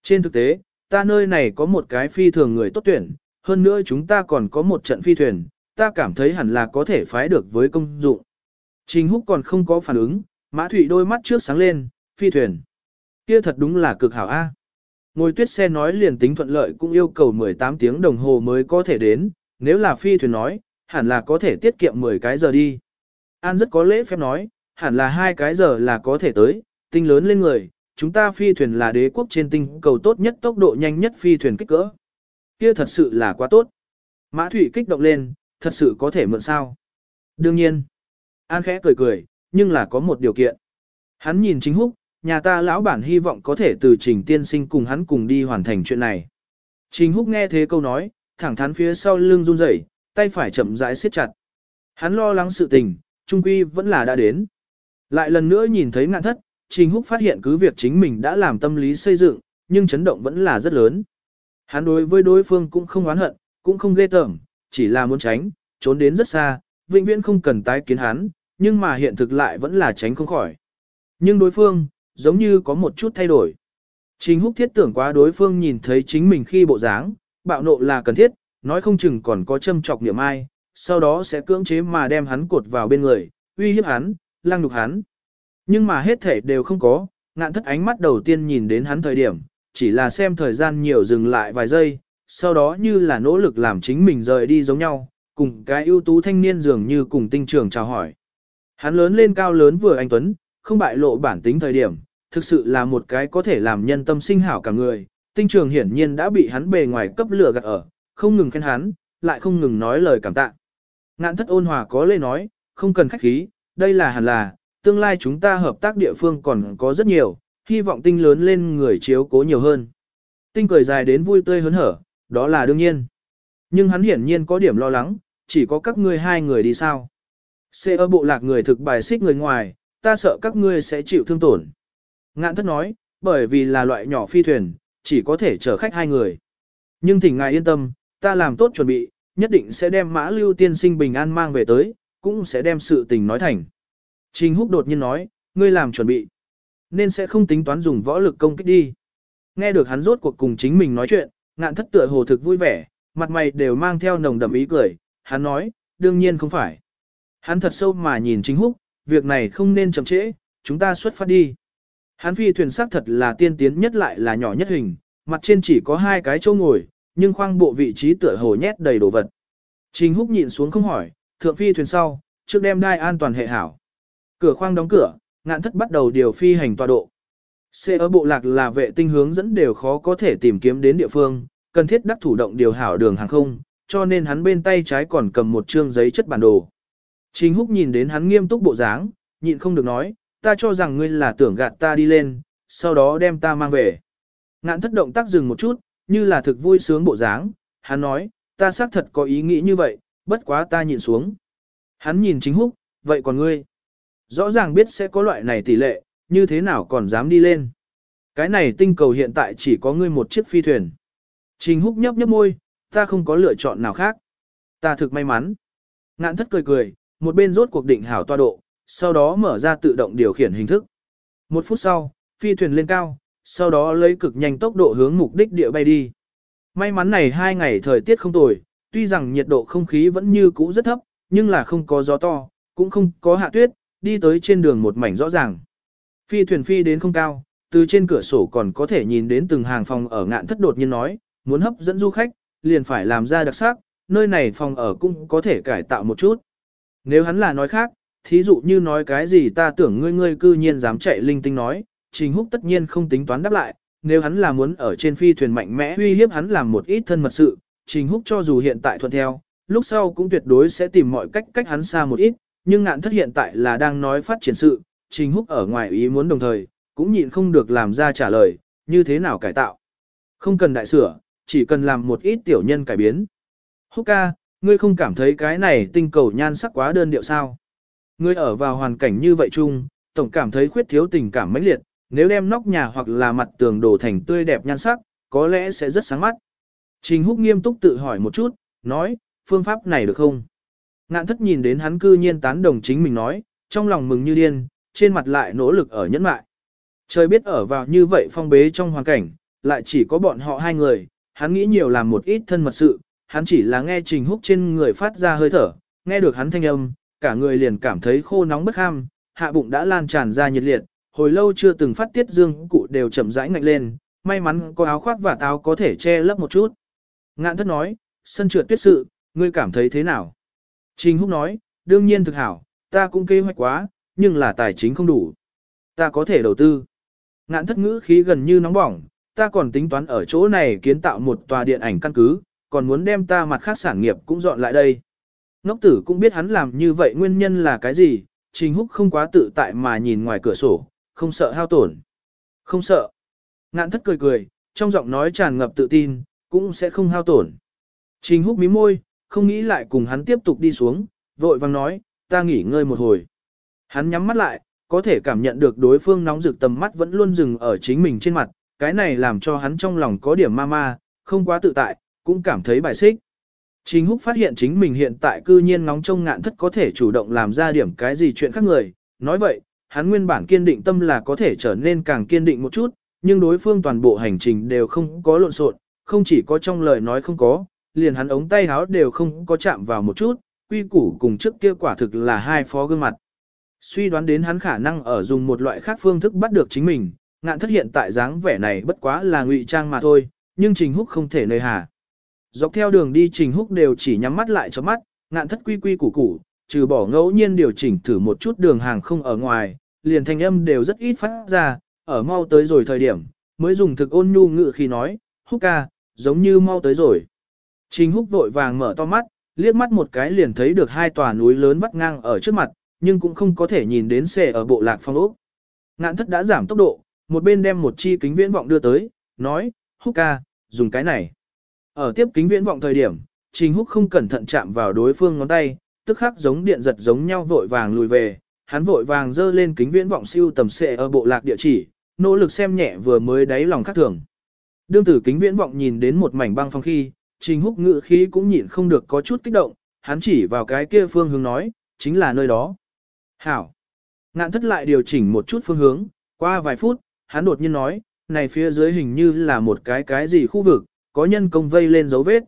Trên thực tế, ta nơi này có một cái phi thường người tốt tuyển, hơn nữa chúng ta còn có một trận phi thuyền, ta cảm thấy hẳn là có thể phái được với công dụng. Trình Húc còn không có phản ứng, Mã Thụy đôi mắt trước sáng lên, phi thuyền. Kia thật đúng là cực hảo A. Ngồi tuyết xe nói liền tính thuận lợi cũng yêu cầu 18 tiếng đồng hồ mới có thể đến, nếu là phi thuyền nói, hẳn là có thể tiết kiệm 10 cái giờ đi. An rất có lễ phép nói, hẳn là hai cái giờ là có thể tới, tinh lớn lên người, chúng ta phi thuyền là đế quốc trên tinh cầu tốt nhất tốc độ nhanh nhất phi thuyền kích cỡ. Kia thật sự là quá tốt. Mã Thụy kích động lên, thật sự có thể mượn sao. Đương nhiên. An khẽ cười cười, nhưng là có một điều kiện. Hắn nhìn chính húc, nhà ta lão bản hy vọng có thể từ trình tiên sinh cùng hắn cùng đi hoàn thành chuyện này. Trình húc nghe thế câu nói, thẳng thắn phía sau lưng run rẩy, tay phải chậm rãi siết chặt. Hắn lo lắng sự tình, trung quy vẫn là đã đến. Lại lần nữa nhìn thấy ngạn thất, Trình Húc phát hiện cứ việc chính mình đã làm tâm lý xây dựng, nhưng chấn động vẫn là rất lớn. Hắn đối với đối phương cũng không oán hận, cũng không ghê tởm, chỉ là muốn tránh, trốn đến rất xa, vĩnh viễn không cần tái kiến hắn, nhưng mà hiện thực lại vẫn là tránh không khỏi. Nhưng đối phương, giống như có một chút thay đổi. Trình Húc thiết tưởng quá đối phương nhìn thấy chính mình khi bộ dáng, bạo nộ là cần thiết, nói không chừng còn có châm chọc niệm ai, sau đó sẽ cưỡng chế mà đem hắn cột vào bên người, uy hiếp hắn, lăng nhục hắn. Nhưng mà hết thể đều không có, ngạn thất ánh mắt đầu tiên nhìn đến hắn thời điểm, chỉ là xem thời gian nhiều dừng lại vài giây, sau đó như là nỗ lực làm chính mình rời đi giống nhau, cùng cái ưu tú thanh niên dường như cùng tinh trường chào hỏi. Hắn lớn lên cao lớn vừa anh Tuấn, không bại lộ bản tính thời điểm, thực sự là một cái có thể làm nhân tâm sinh hảo cả người, tinh trường hiển nhiên đã bị hắn bề ngoài cấp lửa gạt ở, không ngừng khen hắn, lại không ngừng nói lời cảm tạ. Ngạn thất ôn hòa có lê nói, không cần khách khí, đây là hẳn là, tương lai chúng ta hợp tác địa phương còn có rất nhiều, hy vọng tinh lớn lên người chiếu cố nhiều hơn. Tinh cười dài đến vui tươi hớn hở, đó là đương nhiên. Nhưng hắn hiển nhiên có điểm lo lắng, chỉ có các ngươi hai người đi sao. Sẽ ở bộ lạc người thực bài xích người ngoài, ta sợ các ngươi sẽ chịu thương tổn. Ngạn thất nói, bởi vì là loại nhỏ phi thuyền, chỉ có thể chở khách hai người. Nhưng thỉnh ngài yên tâm, ta làm tốt chuẩn bị, nhất định sẽ đem mã lưu tiên sinh bình an mang về tới, cũng sẽ đem sự tình nói thành. Trình Húc đột nhiên nói, ngươi làm chuẩn bị, nên sẽ không tính toán dùng võ lực công kích đi. Nghe được hắn rốt cuộc cùng chính mình nói chuyện, ngạn thất tựa hồ thực vui vẻ, mặt mày đều mang theo nồng đậm ý cười, hắn nói, đương nhiên không phải. Hắn thật sâu mà nhìn Trình Húc, việc này không nên chậm trễ, chúng ta xuất phát đi. Hắn phi thuyền sắc thật là tiên tiến nhất lại là nhỏ nhất hình, mặt trên chỉ có hai cái chỗ ngồi, nhưng khoang bộ vị trí tựa hồ nhét đầy đồ vật. Trình Húc nhịn xuống không hỏi, thượng phi thuyền sau, trước đem đai an toàn hệ hảo. Cửa khoang đóng cửa, ngạn thất bắt đầu điều phi hành tọa độ. Xe ở bộ lạc là vệ tinh hướng dẫn đều khó có thể tìm kiếm đến địa phương, cần thiết đắc thủ động điều hảo đường hàng không, cho nên hắn bên tay trái còn cầm một trương giấy chất bản đồ. Trình Húc nhìn đến hắn nghiêm túc bộ dáng, nhịn không được nói, ta cho rằng ngươi là tưởng gạt ta đi lên, sau đó đem ta mang về. Ngạn thất động tác dừng một chút, như là thực vui sướng bộ dáng, hắn nói, ta xác thật có ý nghĩ như vậy, bất quá ta nhìn xuống. Hắn nhìn chính húc, vậy còn ngươi? Rõ ràng biết sẽ có loại này tỷ lệ, như thế nào còn dám đi lên? Cái này tinh cầu hiện tại chỉ có ngươi một chiếc phi thuyền. Trình húc nhấp nhấp môi, ta không có lựa chọn nào khác. Ta thực may mắn. Ngạn thất cười cười, một bên rốt cuộc định hảo toa độ, sau đó mở ra tự động điều khiển hình thức. Một phút sau, phi thuyền lên cao, sau đó lấy cực nhanh tốc độ hướng mục đích địa bay đi. May mắn này hai ngày thời tiết không tồi, tuy rằng nhiệt độ không khí vẫn như cũ rất thấp, nhưng là không có gió to, cũng không có hạ tuyết, đi tới trên đường một mảnh rõ ràng. Phi thuyền phi đến không cao, từ trên cửa sổ còn có thể nhìn đến từng hàng phòng ở ngạn thất đột nhiên nói, muốn hấp dẫn du khách, liền phải làm ra đặc sắc, nơi này phòng ở cũng có thể cải tạo một chút. Nếu hắn là nói khác, thí dụ như nói cái gì ta tưởng ngươi ngươi cư nhiên dám chạy linh tinh nói, Trình Húc tất nhiên không tính toán đáp lại, nếu hắn là muốn ở trên phi thuyền mạnh mẽ uy hiếp hắn làm một ít thân mật sự, Trình Húc cho dù hiện tại thuận theo, lúc sau cũng tuyệt đối sẽ tìm mọi cách cách hắn xa một ít, nhưng ngạn thất hiện tại là đang nói phát triển sự, Trình Húc ở ngoài ý muốn đồng thời, cũng nhịn không được làm ra trả lời, như thế nào cải tạo. Không cần đại sửa, chỉ cần làm một ít tiểu nhân cải biến. Húc ca, ngươi không cảm thấy cái này tinh cầu nhan sắc quá đơn điệu sao? Ngươi ở vào hoàn cảnh như vậy chung, tổng cảm thấy khuyết thiếu tình cảm mãnh liệt, nếu đem nóc nhà hoặc là mặt tường đổ thành tươi đẹp nhan sắc, có lẽ sẽ rất sáng mắt. Trình Húc nghiêm túc tự hỏi một chút, nói, phương pháp này được không? Ngạn thất nhìn đến hắn cư nhiên tán đồng chính mình nói, trong lòng mừng như điên, trên mặt lại nỗ lực ở nhẫn mại. Trời biết ở vào như vậy phong bế trong hoàn cảnh, lại chỉ có bọn họ hai người, hắn nghĩ nhiều làm một ít thân mật sự, hắn chỉ là nghe Trình Húc trên người phát ra hơi thở, nghe được hắn thanh âm, cả người liền cảm thấy khô nóng bất ham, hạ bụng đã lan tràn ra nhiệt liệt, hồi lâu chưa từng phát tiết dương cụ đều chậm rãi ngạnh lên, may mắn có áo khoác và táo có thể che lấp một chút. Ngạn thất nói, sân trượt tuyết sự, ngươi cảm thấy thế nào? Trình Húc nói, đương nhiên thực hảo, ta cũng kế hoạch quá, nhưng là tài chính không đủ. Ta có thể đầu tư. Ngạn thất ngữ khí gần như nóng bỏng, ta còn tính toán ở chỗ này kiến tạo một tòa điện ảnh căn cứ, còn muốn đem ta mặt khác sản nghiệp cũng dọn lại đây. Ngốc tử cũng biết hắn làm như vậy nguyên nhân là cái gì, Trình Húc không quá tự tại mà nhìn ngoài cửa sổ, không sợ hao tổn. Không sợ. Ngạn thất cười cười, trong giọng nói tràn ngập tự tin, cũng sẽ không hao tổn. Trình Húc mí môi, không nghĩ lại cùng hắn tiếp tục đi xuống, vội vàng nói, ta nghỉ ngơi một hồi. Hắn nhắm mắt lại, có thể cảm nhận được đối phương nóng rực tầm mắt vẫn luôn dừng ở chính mình trên mặt, cái này làm cho hắn trong lòng có điểm ma ma, không quá tự tại, cũng cảm thấy bài xích. Trình Húc phát hiện chính mình hiện tại cư nhiên nóng trông ngạn thất có thể chủ động làm ra điểm cái gì chuyện khác người, nói vậy, hắn nguyên bản kiên định tâm là có thể trở nên càng kiên định một chút, nhưng đối phương toàn bộ hành trình đều không có lộn xộn, không chỉ có trong lời nói không có, liền hắn ống tay áo đều không có chạm vào một chút, quy củ cùng trước kia quả thực là hai phó gương mặt. Suy đoán đến hắn khả năng ở dùng một loại khác phương thức bắt được chính mình, ngạn thất hiện tại dáng vẻ này bất quá là ngụy trang mà thôi, nhưng Trình Húc không thể nơi hà. Dọc theo đường đi Trình Húc đều chỉ nhắm mắt lại cho mắt, ngạn thất quy quy củ củ, trừ bỏ ngẫu nhiên điều chỉnh thử một chút đường hàng không ở ngoài, liền thanh âm đều rất ít phát ra, ở mau tới rồi thời điểm, mới dùng thực ôn nhu ngự khi nói, Húc ca, giống như mau tới rồi. Trình Húc vội vàng mở to mắt, liếc mắt một cái liền thấy được hai tòa núi lớn vắt ngang ở trước mặt, nhưng cũng không có thể nhìn đến xe ở bộ lạc phong ốc. Ngạn thất đã giảm tốc độ, một bên đem một chi kính viễn vọng đưa tới, nói, Húc ca, dùng cái này. Ở tiếp kính viễn vọng thời điểm, Trình Húc không cẩn thận chạm vào đối phương ngón tay, tức khắc giống điện giật giống nhau vội vàng lùi về, hắn vội vàng dơ lên kính viễn vọng siêu tầm xệ ở bộ lạc địa chỉ, nỗ lực xem nhẹ vừa mới đáy lòng khắc thường. Đương tử kính viễn vọng nhìn đến một mảnh băng phong khi, Trình Húc ngự khí cũng nhịn không được có chút kích động, hắn chỉ vào cái kia phương hướng nói, chính là nơi đó. Hảo. Ngạn thất lại điều chỉnh một chút phương hướng, qua vài phút, hắn đột nhiên nói, này phía dưới hình như là một cái cái gì khu vực, có nhân công vây lên dấu vết.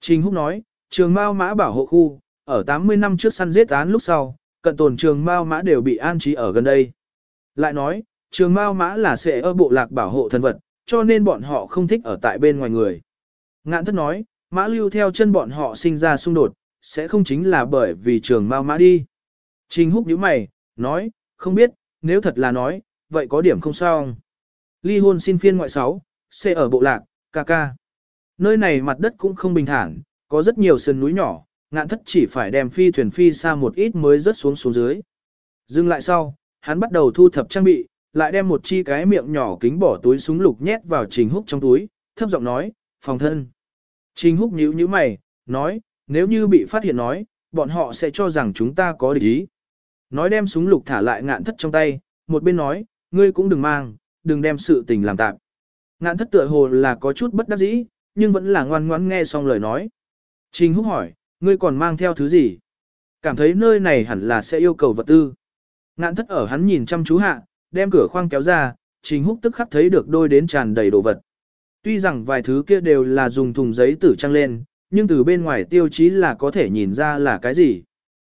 Trình Húc nói, trường Mao Mã bảo hộ khu, ở 80 năm trước săn giết án lúc sau, cận tồn trường Mao Mã đều bị an trí ở gần đây. Lại nói, trường Mao Mã là sẽ ở bộ lạc bảo hộ thần vật, cho nên bọn họ không thích ở tại bên ngoài người. Ngạn thất nói, Mã lưu theo chân bọn họ sinh ra xung đột, sẽ không chính là bởi vì trường Mao Mã đi. Trình Húc nhíu mày, nói, không biết, nếu thật là nói, vậy có điểm không sao. Ly hôn xin phiên ngoại sáu, sẽ ở bộ lạc, ca ca. Nơi này mặt đất cũng không bình thản, có rất nhiều sườn núi nhỏ, ngạn thất chỉ phải đem phi thuyền phi xa một ít mới rớt xuống xuống dưới. Dừng lại sau, hắn bắt đầu thu thập trang bị, lại đem một chi cái miệng nhỏ kính bỏ túi súng lục nhét vào Trình Húc trong túi, thấp giọng nói, phòng thân. Trình Húc nhíu nhíu mày, nói, nếu như bị phát hiện nói, bọn họ sẽ cho rằng chúng ta có địch ý. Nói đem súng lục thả lại ngạn thất trong tay, một bên nói, ngươi cũng đừng mang, đừng đem sự tình làm tạm. Ngạn thất tựa hồ là có chút bất đắc dĩ, nhưng vẫn là ngoan ngoãn nghe xong lời nói. Trình Húc hỏi, ngươi còn mang theo thứ gì? Cảm thấy nơi này hẳn là sẽ yêu cầu vật tư. Ngạn thất ở hắn nhìn chăm chú hạ, đem cửa khoang kéo ra, Trình Húc tức khắc thấy được đôi đến tràn đầy đồ vật. Tuy rằng vài thứ kia đều là dùng thùng giấy tử trăng lên, nhưng từ bên ngoài tiêu chí là có thể nhìn ra là cái gì.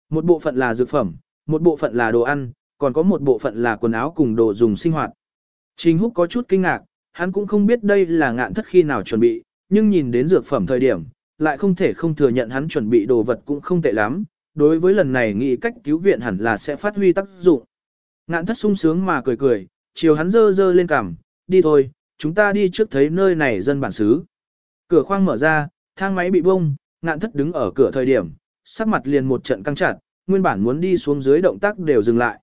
Một bộ phận là dược phẩm, một bộ phận là đồ ăn, còn có một bộ phận là quần áo cùng đồ dùng sinh hoạt. Trình Húc có chút kinh ngạc, hắn cũng không biết đây là ngạn thất khi nào chuẩn bị, nhưng nhìn đến dược phẩm thời điểm, lại không thể không thừa nhận hắn chuẩn bị đồ vật cũng không tệ lắm, đối với lần này nghĩ cách cứu viện hẳn là sẽ phát huy tác dụng. Ngạn thất sung sướng mà cười cười, chiều hắn dơ dơ lên cằm, đi thôi, chúng ta đi trước thấy nơi này dân bản xứ. Cửa khoang mở ra, thang máy bị bông, ngạn thất đứng ở cửa thời điểm, sắc mặt liền một trận căng chặt, nguyên bản muốn đi xuống dưới động tác đều dừng lại.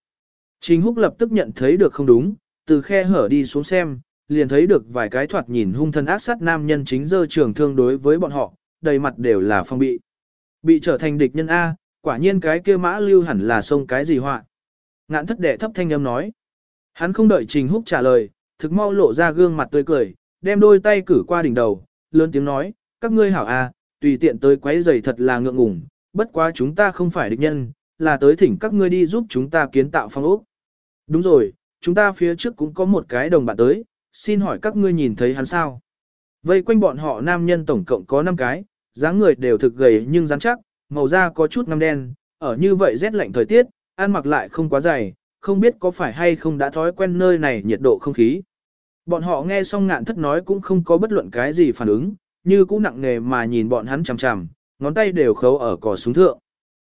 Trình Húc lập tức nhận thấy được không đúng, từ khe hở đi xuống xem, liền thấy được vài cái thoạt nhìn hung thân ác sát nam nhân chính dơ trường thương đối với bọn họ, đầy mặt đều là phong bị. Bị trở thành địch nhân A, quả nhiên cái kia mã lưu hẳn là xông cái gì họa. Ngạn thất đệ thấp thanh âm nói. Hắn không đợi Trình Húc trả lời, thực mau lộ ra gương mặt tươi cười, đem đôi tay cử qua đỉnh đầu, lớn tiếng nói, các ngươi hảo A, tùy tiện tới quấy giày thật là ngượng ngùng, bất quá chúng ta không phải địch nhân, là tới thỉnh các ngươi đi giúp chúng ta kiến tạo phong ốc. Đúng rồi, chúng ta phía trước cũng có một cái đồng bạn tới, xin hỏi các ngươi nhìn thấy hắn sao? Vây quanh bọn họ nam nhân tổng cộng có 5 cái, dáng người đều thực gầy nhưng rắn chắc, màu da có chút ngăm đen, ở như vậy rét lạnh thời tiết, ăn mặc lại không quá dày, không biết có phải hay không đã thói quen nơi này nhiệt độ không khí. Bọn họ nghe xong ngạn thất nói cũng không có bất luận cái gì phản ứng, như cũng nặng nề mà nhìn bọn hắn chằm chằm, ngón tay đều khấu ở cỏ súng thượng.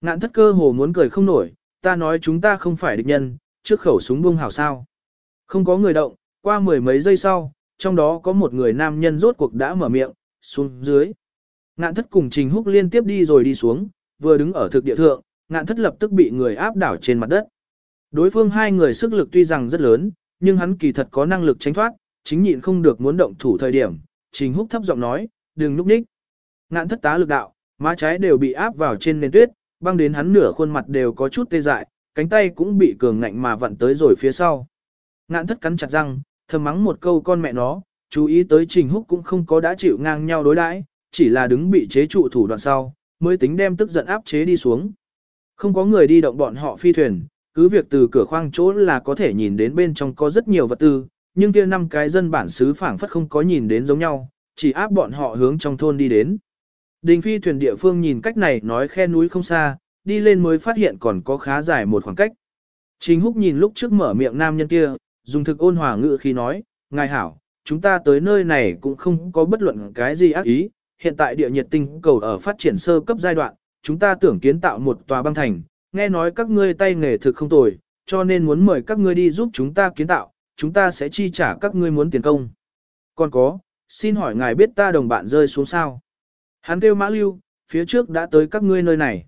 Ngạn thất cơ hồ muốn cười không nổi, ta nói chúng ta không phải địch nhân, trước khẩu súng buông hảo sao. Không có người động, qua mười mấy giây sau, trong đó có một người nam nhân rốt cuộc đã mở miệng, xuống dưới. Ngạn thất cùng Trình Húc liên tiếp đi rồi đi xuống, vừa đứng ở thực địa thượng, ngạn thất lập tức bị người áp đảo trên mặt đất. Đối phương hai người sức lực tuy rằng rất lớn, nhưng hắn kỳ thật có năng lực tránh thoát, chính nhịn không được muốn động thủ thời điểm. Trình Húc thấp giọng nói, đừng núp ních. Ngạn thất tá lực đạo, má trái đều bị áp vào trên nền tuyết, băng đến hắn nửa khuôn mặt đều có chút tê dại, cánh tay cũng bị cường ngạnh mà vặn tới rồi phía sau. Ngạn thất cắn chặt răng, thầm mắng một câu con mẹ nó, chú ý tới Trình Húc cũng không có đã chịu ngang nhau đối đãi, chỉ là đứng bị chế trụ thủ đoạn sau, mới tính đem tức giận áp chế đi xuống. Không có người đi động bọn họ phi thuyền, cứ việc từ cửa khoang chỗ là có thể nhìn đến bên trong có rất nhiều vật tư, nhưng kia năm cái dân bản xứ phảng phất không có nhìn đến giống nhau, chỉ áp bọn họ hướng trong thôn đi đến. Đình phi thuyền địa phương nhìn cách này nói khe núi không xa, đi lên mới phát hiện còn có khá dài một khoảng cách. Trình Húc nhìn lúc trước mở miệng nam nhân kia, dùng thực ôn hòa ngữ khi nói, Ngài hảo, chúng ta tới nơi này cũng không có bất luận cái gì ác ý, hiện tại địa nhiệt tinh cầu ở phát triển sơ cấp giai đoạn, chúng ta tưởng kiến tạo một tòa băng thành, nghe nói các ngươi tay nghề thực không tồi, cho nên muốn mời các ngươi đi giúp chúng ta kiến tạo, chúng ta sẽ chi trả các ngươi muốn tiền công. Còn có, xin hỏi ngài biết ta đồng bạn rơi xuống sao? Hắn kêu Mã Lưu, phía trước đã tới các ngươi nơi này.